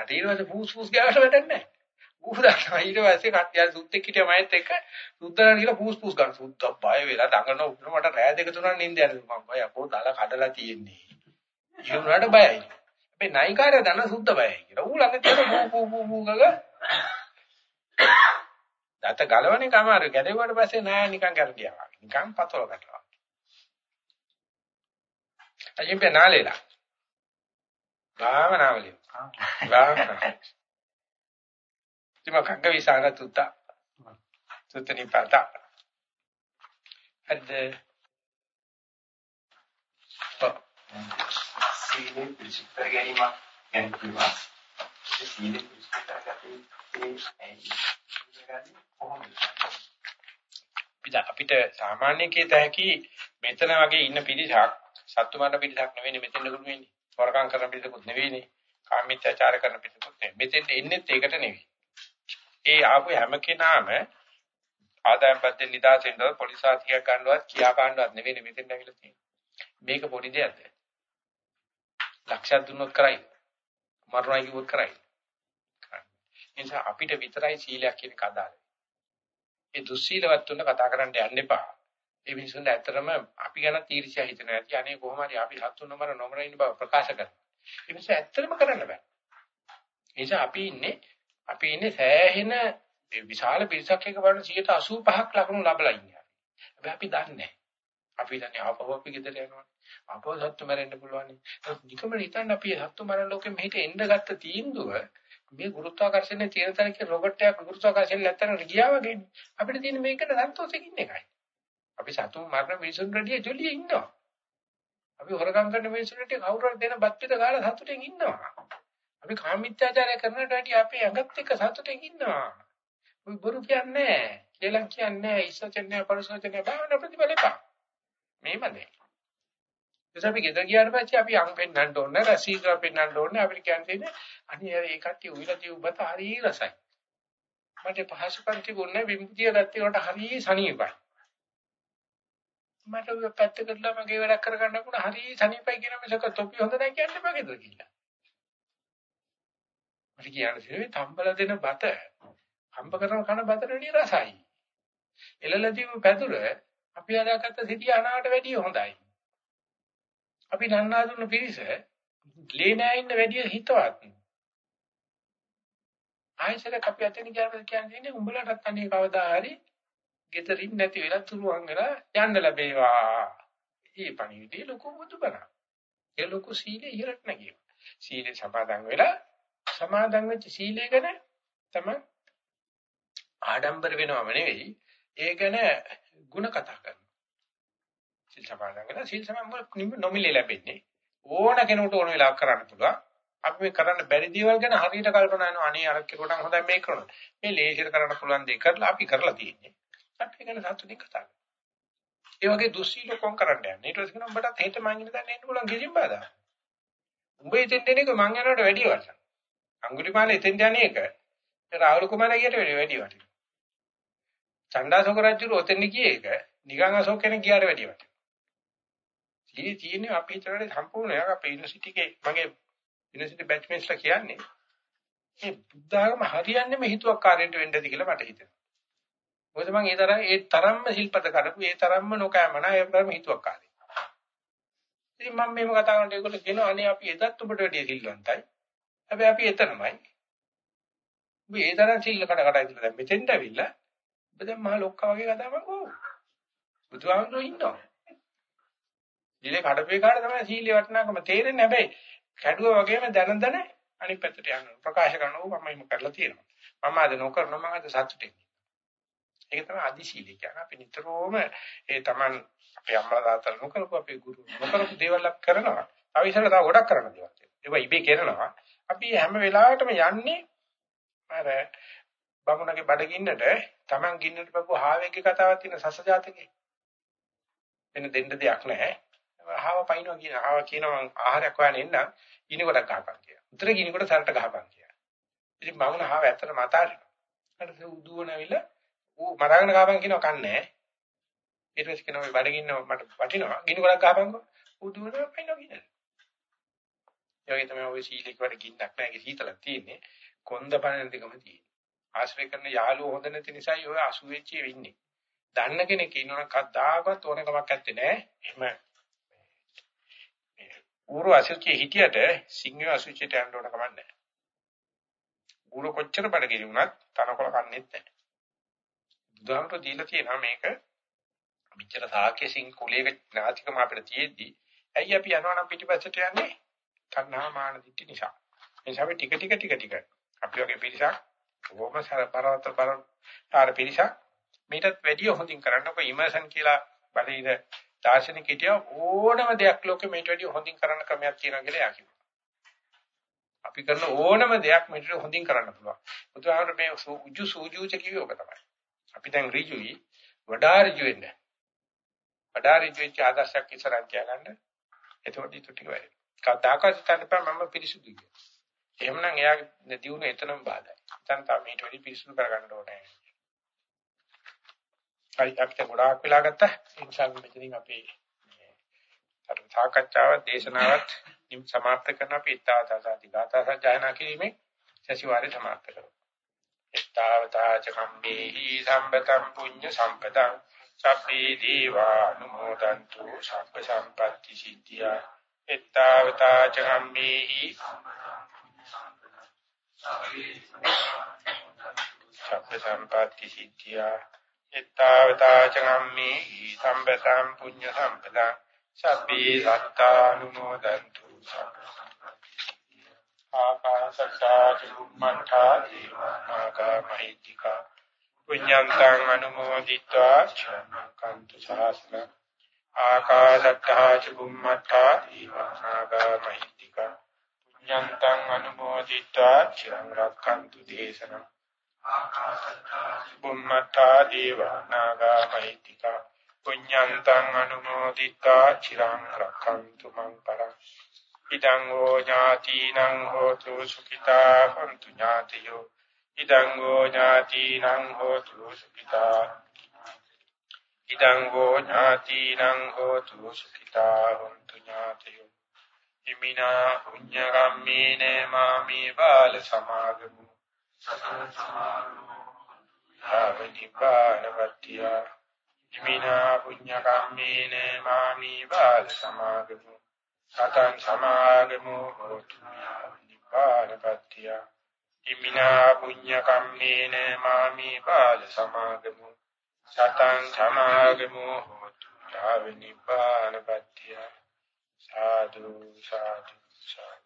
ඊට පස්සේ පූස් පූස් ගාවට වැඩක් නෑ. ඌ දානවා ඊට පස්සේ කට්ටිය සුද්දෙක් හිටියා මයිත් එක්ක සුද්දරන් කියලා පූස් පූස් ගන්න. සුද්ද බය වෙලා දඟන උඩ මට රෑ දෙක තුනක් නිින්ද යනවා. මම බය අපෝ දාලා කඩලා තියෙන්නේ. ඒ වුණාට බයයි. මේ නයිකාරය දන සුද්ධ බයයි කියලා. ඌ ළඟ තියෙන බූ බූ බූ බූ ගග දත ගලවන්නේ කමාරු ගැදෙව්වට පස්සේ නෑ නිකන් කරගියා. නිකන් පතල කරලා. අයින් පෙනාලේලා. භාවනාවලිය. භාවනාව. Cuma kagak bisa ada tuta. Tuta ni pada. Ada. සීලෙ පිරිසිදු කර ගැනීමක් ගැන කිව්වා. ඒ සීලෙ පිරිසිදු කරගත්තේ ඒ ඇයි කොහොමද? අපිට සාමාන්‍ය කීත හැකි මෙතන වගේ ඉන්න පිරිසක් සත්තු මරන පිරිසක් නෙවෙයි මෙතෙන් ලකුණු වෙන්නේ. හොරකම් කරන පිරිසකුත් නෙවෙයිනේ. කාමීත්‍යාචාර කරන පිරිසකුත් නෙවෙයි. මෙතෙන් එන්නේත් ඒකට නෙවෙයි. ඒ ආපු හැම කෙනාම ආදායම් පද්දෙන් නිදාසෙන්ද පොලිස් ආතිකයක් ගන්නවත් කියා ගන්නවත් නෙවෙයි මෙතෙන් ඇවිල්ලා තියෙන්නේ. මේක පොඩි දෙයක්ද? ලක්ෂයක් දුන්නොත් කරයි. මරණයි කිව්වොත් කරයි. එනිසා අපිට විතරයි සීලයක් කියන එක අදාළ. ඒ දුස්සීලවත් තුන කතා කරන්න යන්න එපා. ඒ මිනිස්සුන්ට ඇත්තටම අපි ගැන තීර්ෂය හිතනවා ඇති අනේ කොහොම හරි අපි සතුන් නමර නොමර ඉන්න බව ප්‍රකාශ කරනවා. ඒ නිසා ඇත්තටම කරන්න බෑ. ඒ නිසා අපි ඉන්නේ අපි ඉන්නේ සෑහෙන විශාල පිරිසක් එක බලන 185ක් ලකුණු ලැබලා ඉන්නේ. හැබැයි අපි දන්නේ නැහැ. අපි දන්නේ ආපහු අපි ගෙදර යනවා. ආපහු සත්තු මැරෙන්න පුළුවන්. නිකම්ම හිතන්න අපි සත්තු මරන ලෝකෙ මෙහෙට එන්න ගත්ත තීන්දුව මේ ගුරුත්වාකර්ෂණයේ තියෙන තරකේ රොබට් එකක් ගුරුත්වාකර්ෂණය නැත්තන ගියා වගේ අපිට තියෙන මේකට සන්තෝෂෙකින් ඉන්න එකයි. අපි සතුන් මරන මිනිසුන් රැඩිය ජොලිය ඉන්නවා. අපි හොරගම් කරන මිනිසුන්ට කවුරුහරි දෙන බත් පිට කාලා සතුටෙන් ඉන්නවා. අපි කාමීත්‍යාචාරය කරනට වැඩිය අපේ ඇඟත් එක්ක සතුටෙන් ඉන්නවා. ඔය බොරු කියන්නේ නැහැ. කියලා කියන්නේ නැහැ. ඉස්සචන්නේ පරිසචන්නේ බාහන ප්‍රතිඵලපා. මේමනේ. එතකොට අපි ගෙදර ගියාට පස්සේ අපි අං පෙන්නන්න ඕනේ, රසීදා පෙන්නන්න ඕනේ. අපිට කියන්නේ අනේ ඒ කට්ටිය උවිලා තියුබත හරි රසයි. මට පහසුකම් තිබුණේ විමුක්තිය ගත්තේ උන්ට හරි සනීපයි. මට ඔය පැත්තකටලා මගේ වැඩක් කරගන්න පුළුවන් හරි සනීපයි කියන මිසක තොපි හොඳ නැහැ කියන්න බෑ ගෙදර ගිහිල්ලා. මට කියන්නේ තම්බල දෙන බත හම්බ කරන කන බතට වැඩිය රසයි. එළලදීම පැදුර අපි හදාගත්ත සිටිය අනාවට වැඩිය හොඳයි. අපි නන්නා දුන්න පිරිස ලේ නෑ ඉන්න වැඩිය හිතවත්. ආයෙසරක් අපි අතන ගියාම කියන්නේ උඹලටත් අනේ කවදා හරි ගෙදරින් නැති වෙලා තුරුවන් වෙලා යන්න ලැබේවා. මේ පණිවිඩය ලොකු බුදුබණ. ඒ ලොකු සීලය ඉහළට නැගීම. සීලේ සමාදන් වෙලා සමාදන් වෙච්ච සීලය ගැන තමයි ආඩම්බර වෙනවම නෙවෙයි ඒ ගැන ಗುಣ කතා කරනවා. සීල් සමාදන් වෙලා සීල් සමාදන් නොමිලේ ලැබෙන්නේ ඕන කෙනෙකුට ඕන වෙලාවක කරන්න පුළුවන්. අපි මේ කරන්න බැරි දේවල් ගැන හරියට කල්පනා කරනවා. අනේ අර කෙරුවට හොඳයි මේක කරනවා. මේ ලේසියට කරන්න පුළුවන් දේ කරලා අපි කරලා තියෙන්නේ. අපි ගැන සතුටින් කතා කරනවා. ඒ වගේ දුස්සීල කොම් කරන්න යන්නේ. ඊට පස්සේ කියනවා උඹටත් හෙට මං ඉන්න දැන් එන්න පුළුවන් ගෙලින් බාදා. උඹ ඉතින් දෙන එක මං යනකොට වැඩි වටිනවා. අඟුලිමාල ඉතින් යන්නේ එක. රාහුල කුමාරයාට වැඩි වැඩි වටිනවා. චණ්ඩාසෝක රජු ඔතෙන් ගියේ එක නිගං අශෝක කෙනෙක් ගියාට වැඩි වටිනවා. ඉතින් තියෙන්නේ අපි හිතන්නේ සම්පූර්ණ යක් අපේ යුනිවර්සිටි එකේ මගේ යුනිවර්සිටි බැච්මේට්ස්ලා කියන්නේ මේ බුද්ධාගම හරියන්නේ මේ හිතුවක්කාරයන්ට වෙන්නද කියලා මට හිතෙනවා. මොකද මම ඒ තරම් ඒ තරම්ම ශිල්පද කරපු ඒ තරම්ම නොකෑමන ඒ තරම්ම හිතුවක්කාරයි. ඉතින් මම මේව කතා කරනකොට ඒගොල්ලෝ කියනවා අනේ අපි එදත් ඔබට වැඩිය සිල්වන්තයි. හැබැයි අපි එතනමයි. ඔබ ඒ තරම් සිල්ල කඩ කඩ ඉඳලා දැන් මෙතෙන්ට ඇවිල්ලා ඔබ දැන් මහ ලොක්කා වගේ කතා කරනවා කොහොමද? බුදුහාමුදුරුවෝ ඉන්නවා. ඉලේ කඩපේ කාට තමයි සීලිය වටනාකම තේරෙන්නේ හැබැයි කැඩුවා වගේම දැන දැන අනිත් පැත්තට යනවා. ප්‍රකාශ කරනවා මම එහෙම කරලා තියෙනවා. මම අද නොකරන මම අද සතුටින්. ඒක තමයි අදිශීලී කියන්නේ. අපි නිතරම ඒ Taman අපේ අම්මලා තාත්තලා නොකරපු අපේ ගුරු නොකරපු දේවල් කරනවා. තව ඉස්සරහ තව ගොඩක් කරන්න දේවල් තියෙනවා. ඒවා ඉබේ කරනවා. අපි හැම වෙලාවෙටම යන්නේ අර බමුණගේ බඩගින්නට Taman ගින්නට පපුව හාවෙක්ගේ කතාවක් තියෙන සසජාතකේ. වෙන දෙන්න දෙයක් නැහැ. හාව පයින්නවා කියන හාව කියනවා ආහාරයක් හොයන්න එන්න ගිනි කොටක් ගහපන් කියලා. උතර ගිනි කොට සරට ගහපන් කියලා. ඉතින් බමුණ හාව ඇත්තට මතාරිනවා. ඊට උදුවනවිලා ඌ මරාගෙන ගහපන් කියනවා කන්නේ. ඊට පස්සේ කියනවා මේ බඩගින්න මට වටිනවා. ගිනි කොටක් ගහපන්කෝ. උදුවනවා පයින්නවා කියන. ඒ වගේ තමයි ඔය සීලෙක වල ගින්නක් නැහැ. ඒක සීතලක් තියෙන්නේ. කොන්ද පණ දෙකම තියෙන්නේ. ආශ්‍රය කරන යාළුවෝ හොඳ නැති නිසායි ඔය අසුවෙච්චි වෙන්නේ. දන්න කෙනෙක් ඉන්නවනම් කද්දාකවත් ඕනකමක් නැත්තේ නෑ. එහෙම ඌරු අසුචි හිටියට සිංහ අසුචිට යන්න ඕන කමක් නැහැ. ඌරු කොච්චර බඩගිනි වුණත් තනකොළ කන්නේත් නැහැ. බුදුහාමර දීලා තියෙනවා මේක මෙච්චර සාක්‍ය සිං කුලයක ඥාතිකම අපිට තියෙද්දි ඇයි අපි යනවා නම් පිටිපස්සට යන්නේ? තණ්හා මාන දිට්ඨි නිසා. ඒ නිසා අපි ටික ටික ටික ටික අපි වගේ පිරිසක් කොහොම සර පරවත පර පිරිසක් මේකටත් වැඩිය හොඳින් කරන්නකො ඉමර්ෂන් කියලා බලයිද දාර්ශනික හිටියා ඕනම දෙයක් ලෝකෙ මේට වැඩිය හොඳින් කරන්න ක්‍රමයක් තියෙනවා කියලා යා කිව්වා. අපි කරන ඕනම දෙයක් මේට හොඳින් කරන්න පුළුවන්. බුදුහාමර මේ උජු සූජුච කිව්වේ ඔබ තමයි. අපි දැන් ඍජුයි වඩා ඍජු වෙන්න. වඩා ඍජු වෙච්ච ආදර්ශයක් ඉස්සරහ තියාගන්න. එතකොට ඊට ටික වැඩි. කවදාකවත් හිතන්න බෑ මම පිරිසුදුයි කියලා. එහෙමනම් එයාගේ දියුණුව එතනම බාධායි. ඉතින් තාම මේට වැඩි පිරිසුදු කරගන්න ඕනේ. හරි අපිට ගොඩාක් වෙලා ගත්තා. ඒ නිසා මෙතනින් අපි අර සාකච්ඡාව දේශනාවත් නිම් සමාප්ත කරන අපි ඊතාවතාසති ගාථා සජ්ජායනා කිරීමේ සතිವಾರේ සමාප්ත කරමු. ඊතාවතා ච කම්මේහි සම්පතං පුඤ්ඤ සම්පතං සබ්බේ දීවානුමෝදන්තු සබ්බ සම්පatti සිද්ධියා එත්තාවතා චම්මේහි සබ්බ සම්පatti සිද්ධියා එත්තාවතා චගම්මේ සම්පතං පුඤ්ඤ සම්පතං සබ්බේ සත්තානුමෝදන්තු ආකාශට්ටා චුම්මණ්ඨා දීවානාගා මහිත්‍තිකා පුඤ්ඤන්තං අනුමෝදිත්වා චනකන්තු සාසන ආකාශට්ටා චුම්මණ්ඨා දීවානාගා මහිත්‍තිකා පුඤ්ඤන්තං අනුමෝදිත්වා චිරං රක්ඛන්තු දේශනං ආකාශත්තා චුම්මත්තා දීවානාගා මහිත්‍තිකා පුඤ්ඤන්තං අනුමෝදිत्वा චිරං රක්ඛන්තු මං පරං ඉදං හෝ ඥාතිනං හෝතු සුඛිතා හොන්තු ඥාතියෝ ඉදං හෝ ඥාතිනං හෝතු සුඛිතා ඉදං හෝ ඥාතිනං හෝතු සුඛිතා හොන්තු ඥාතියෝ ඉමිනා පුඤ්ඤ කම්මේන මාමි බාල සමාගමු සසන සමාගමු ආවනිපානවත්තිය ඉමිනා පුඤ්ඤ කම්මේන මාමි බාල සමාගමු. සතං සමාගමු හෝතු. නිපානපත්තිය ඉමිනා පුඤ්ඤ කම්මේන මාමි බාල සමාගමු. සතං සමාගමු හෝතු. යාව නිපානපත්තිය සාදු සාදු සාදු.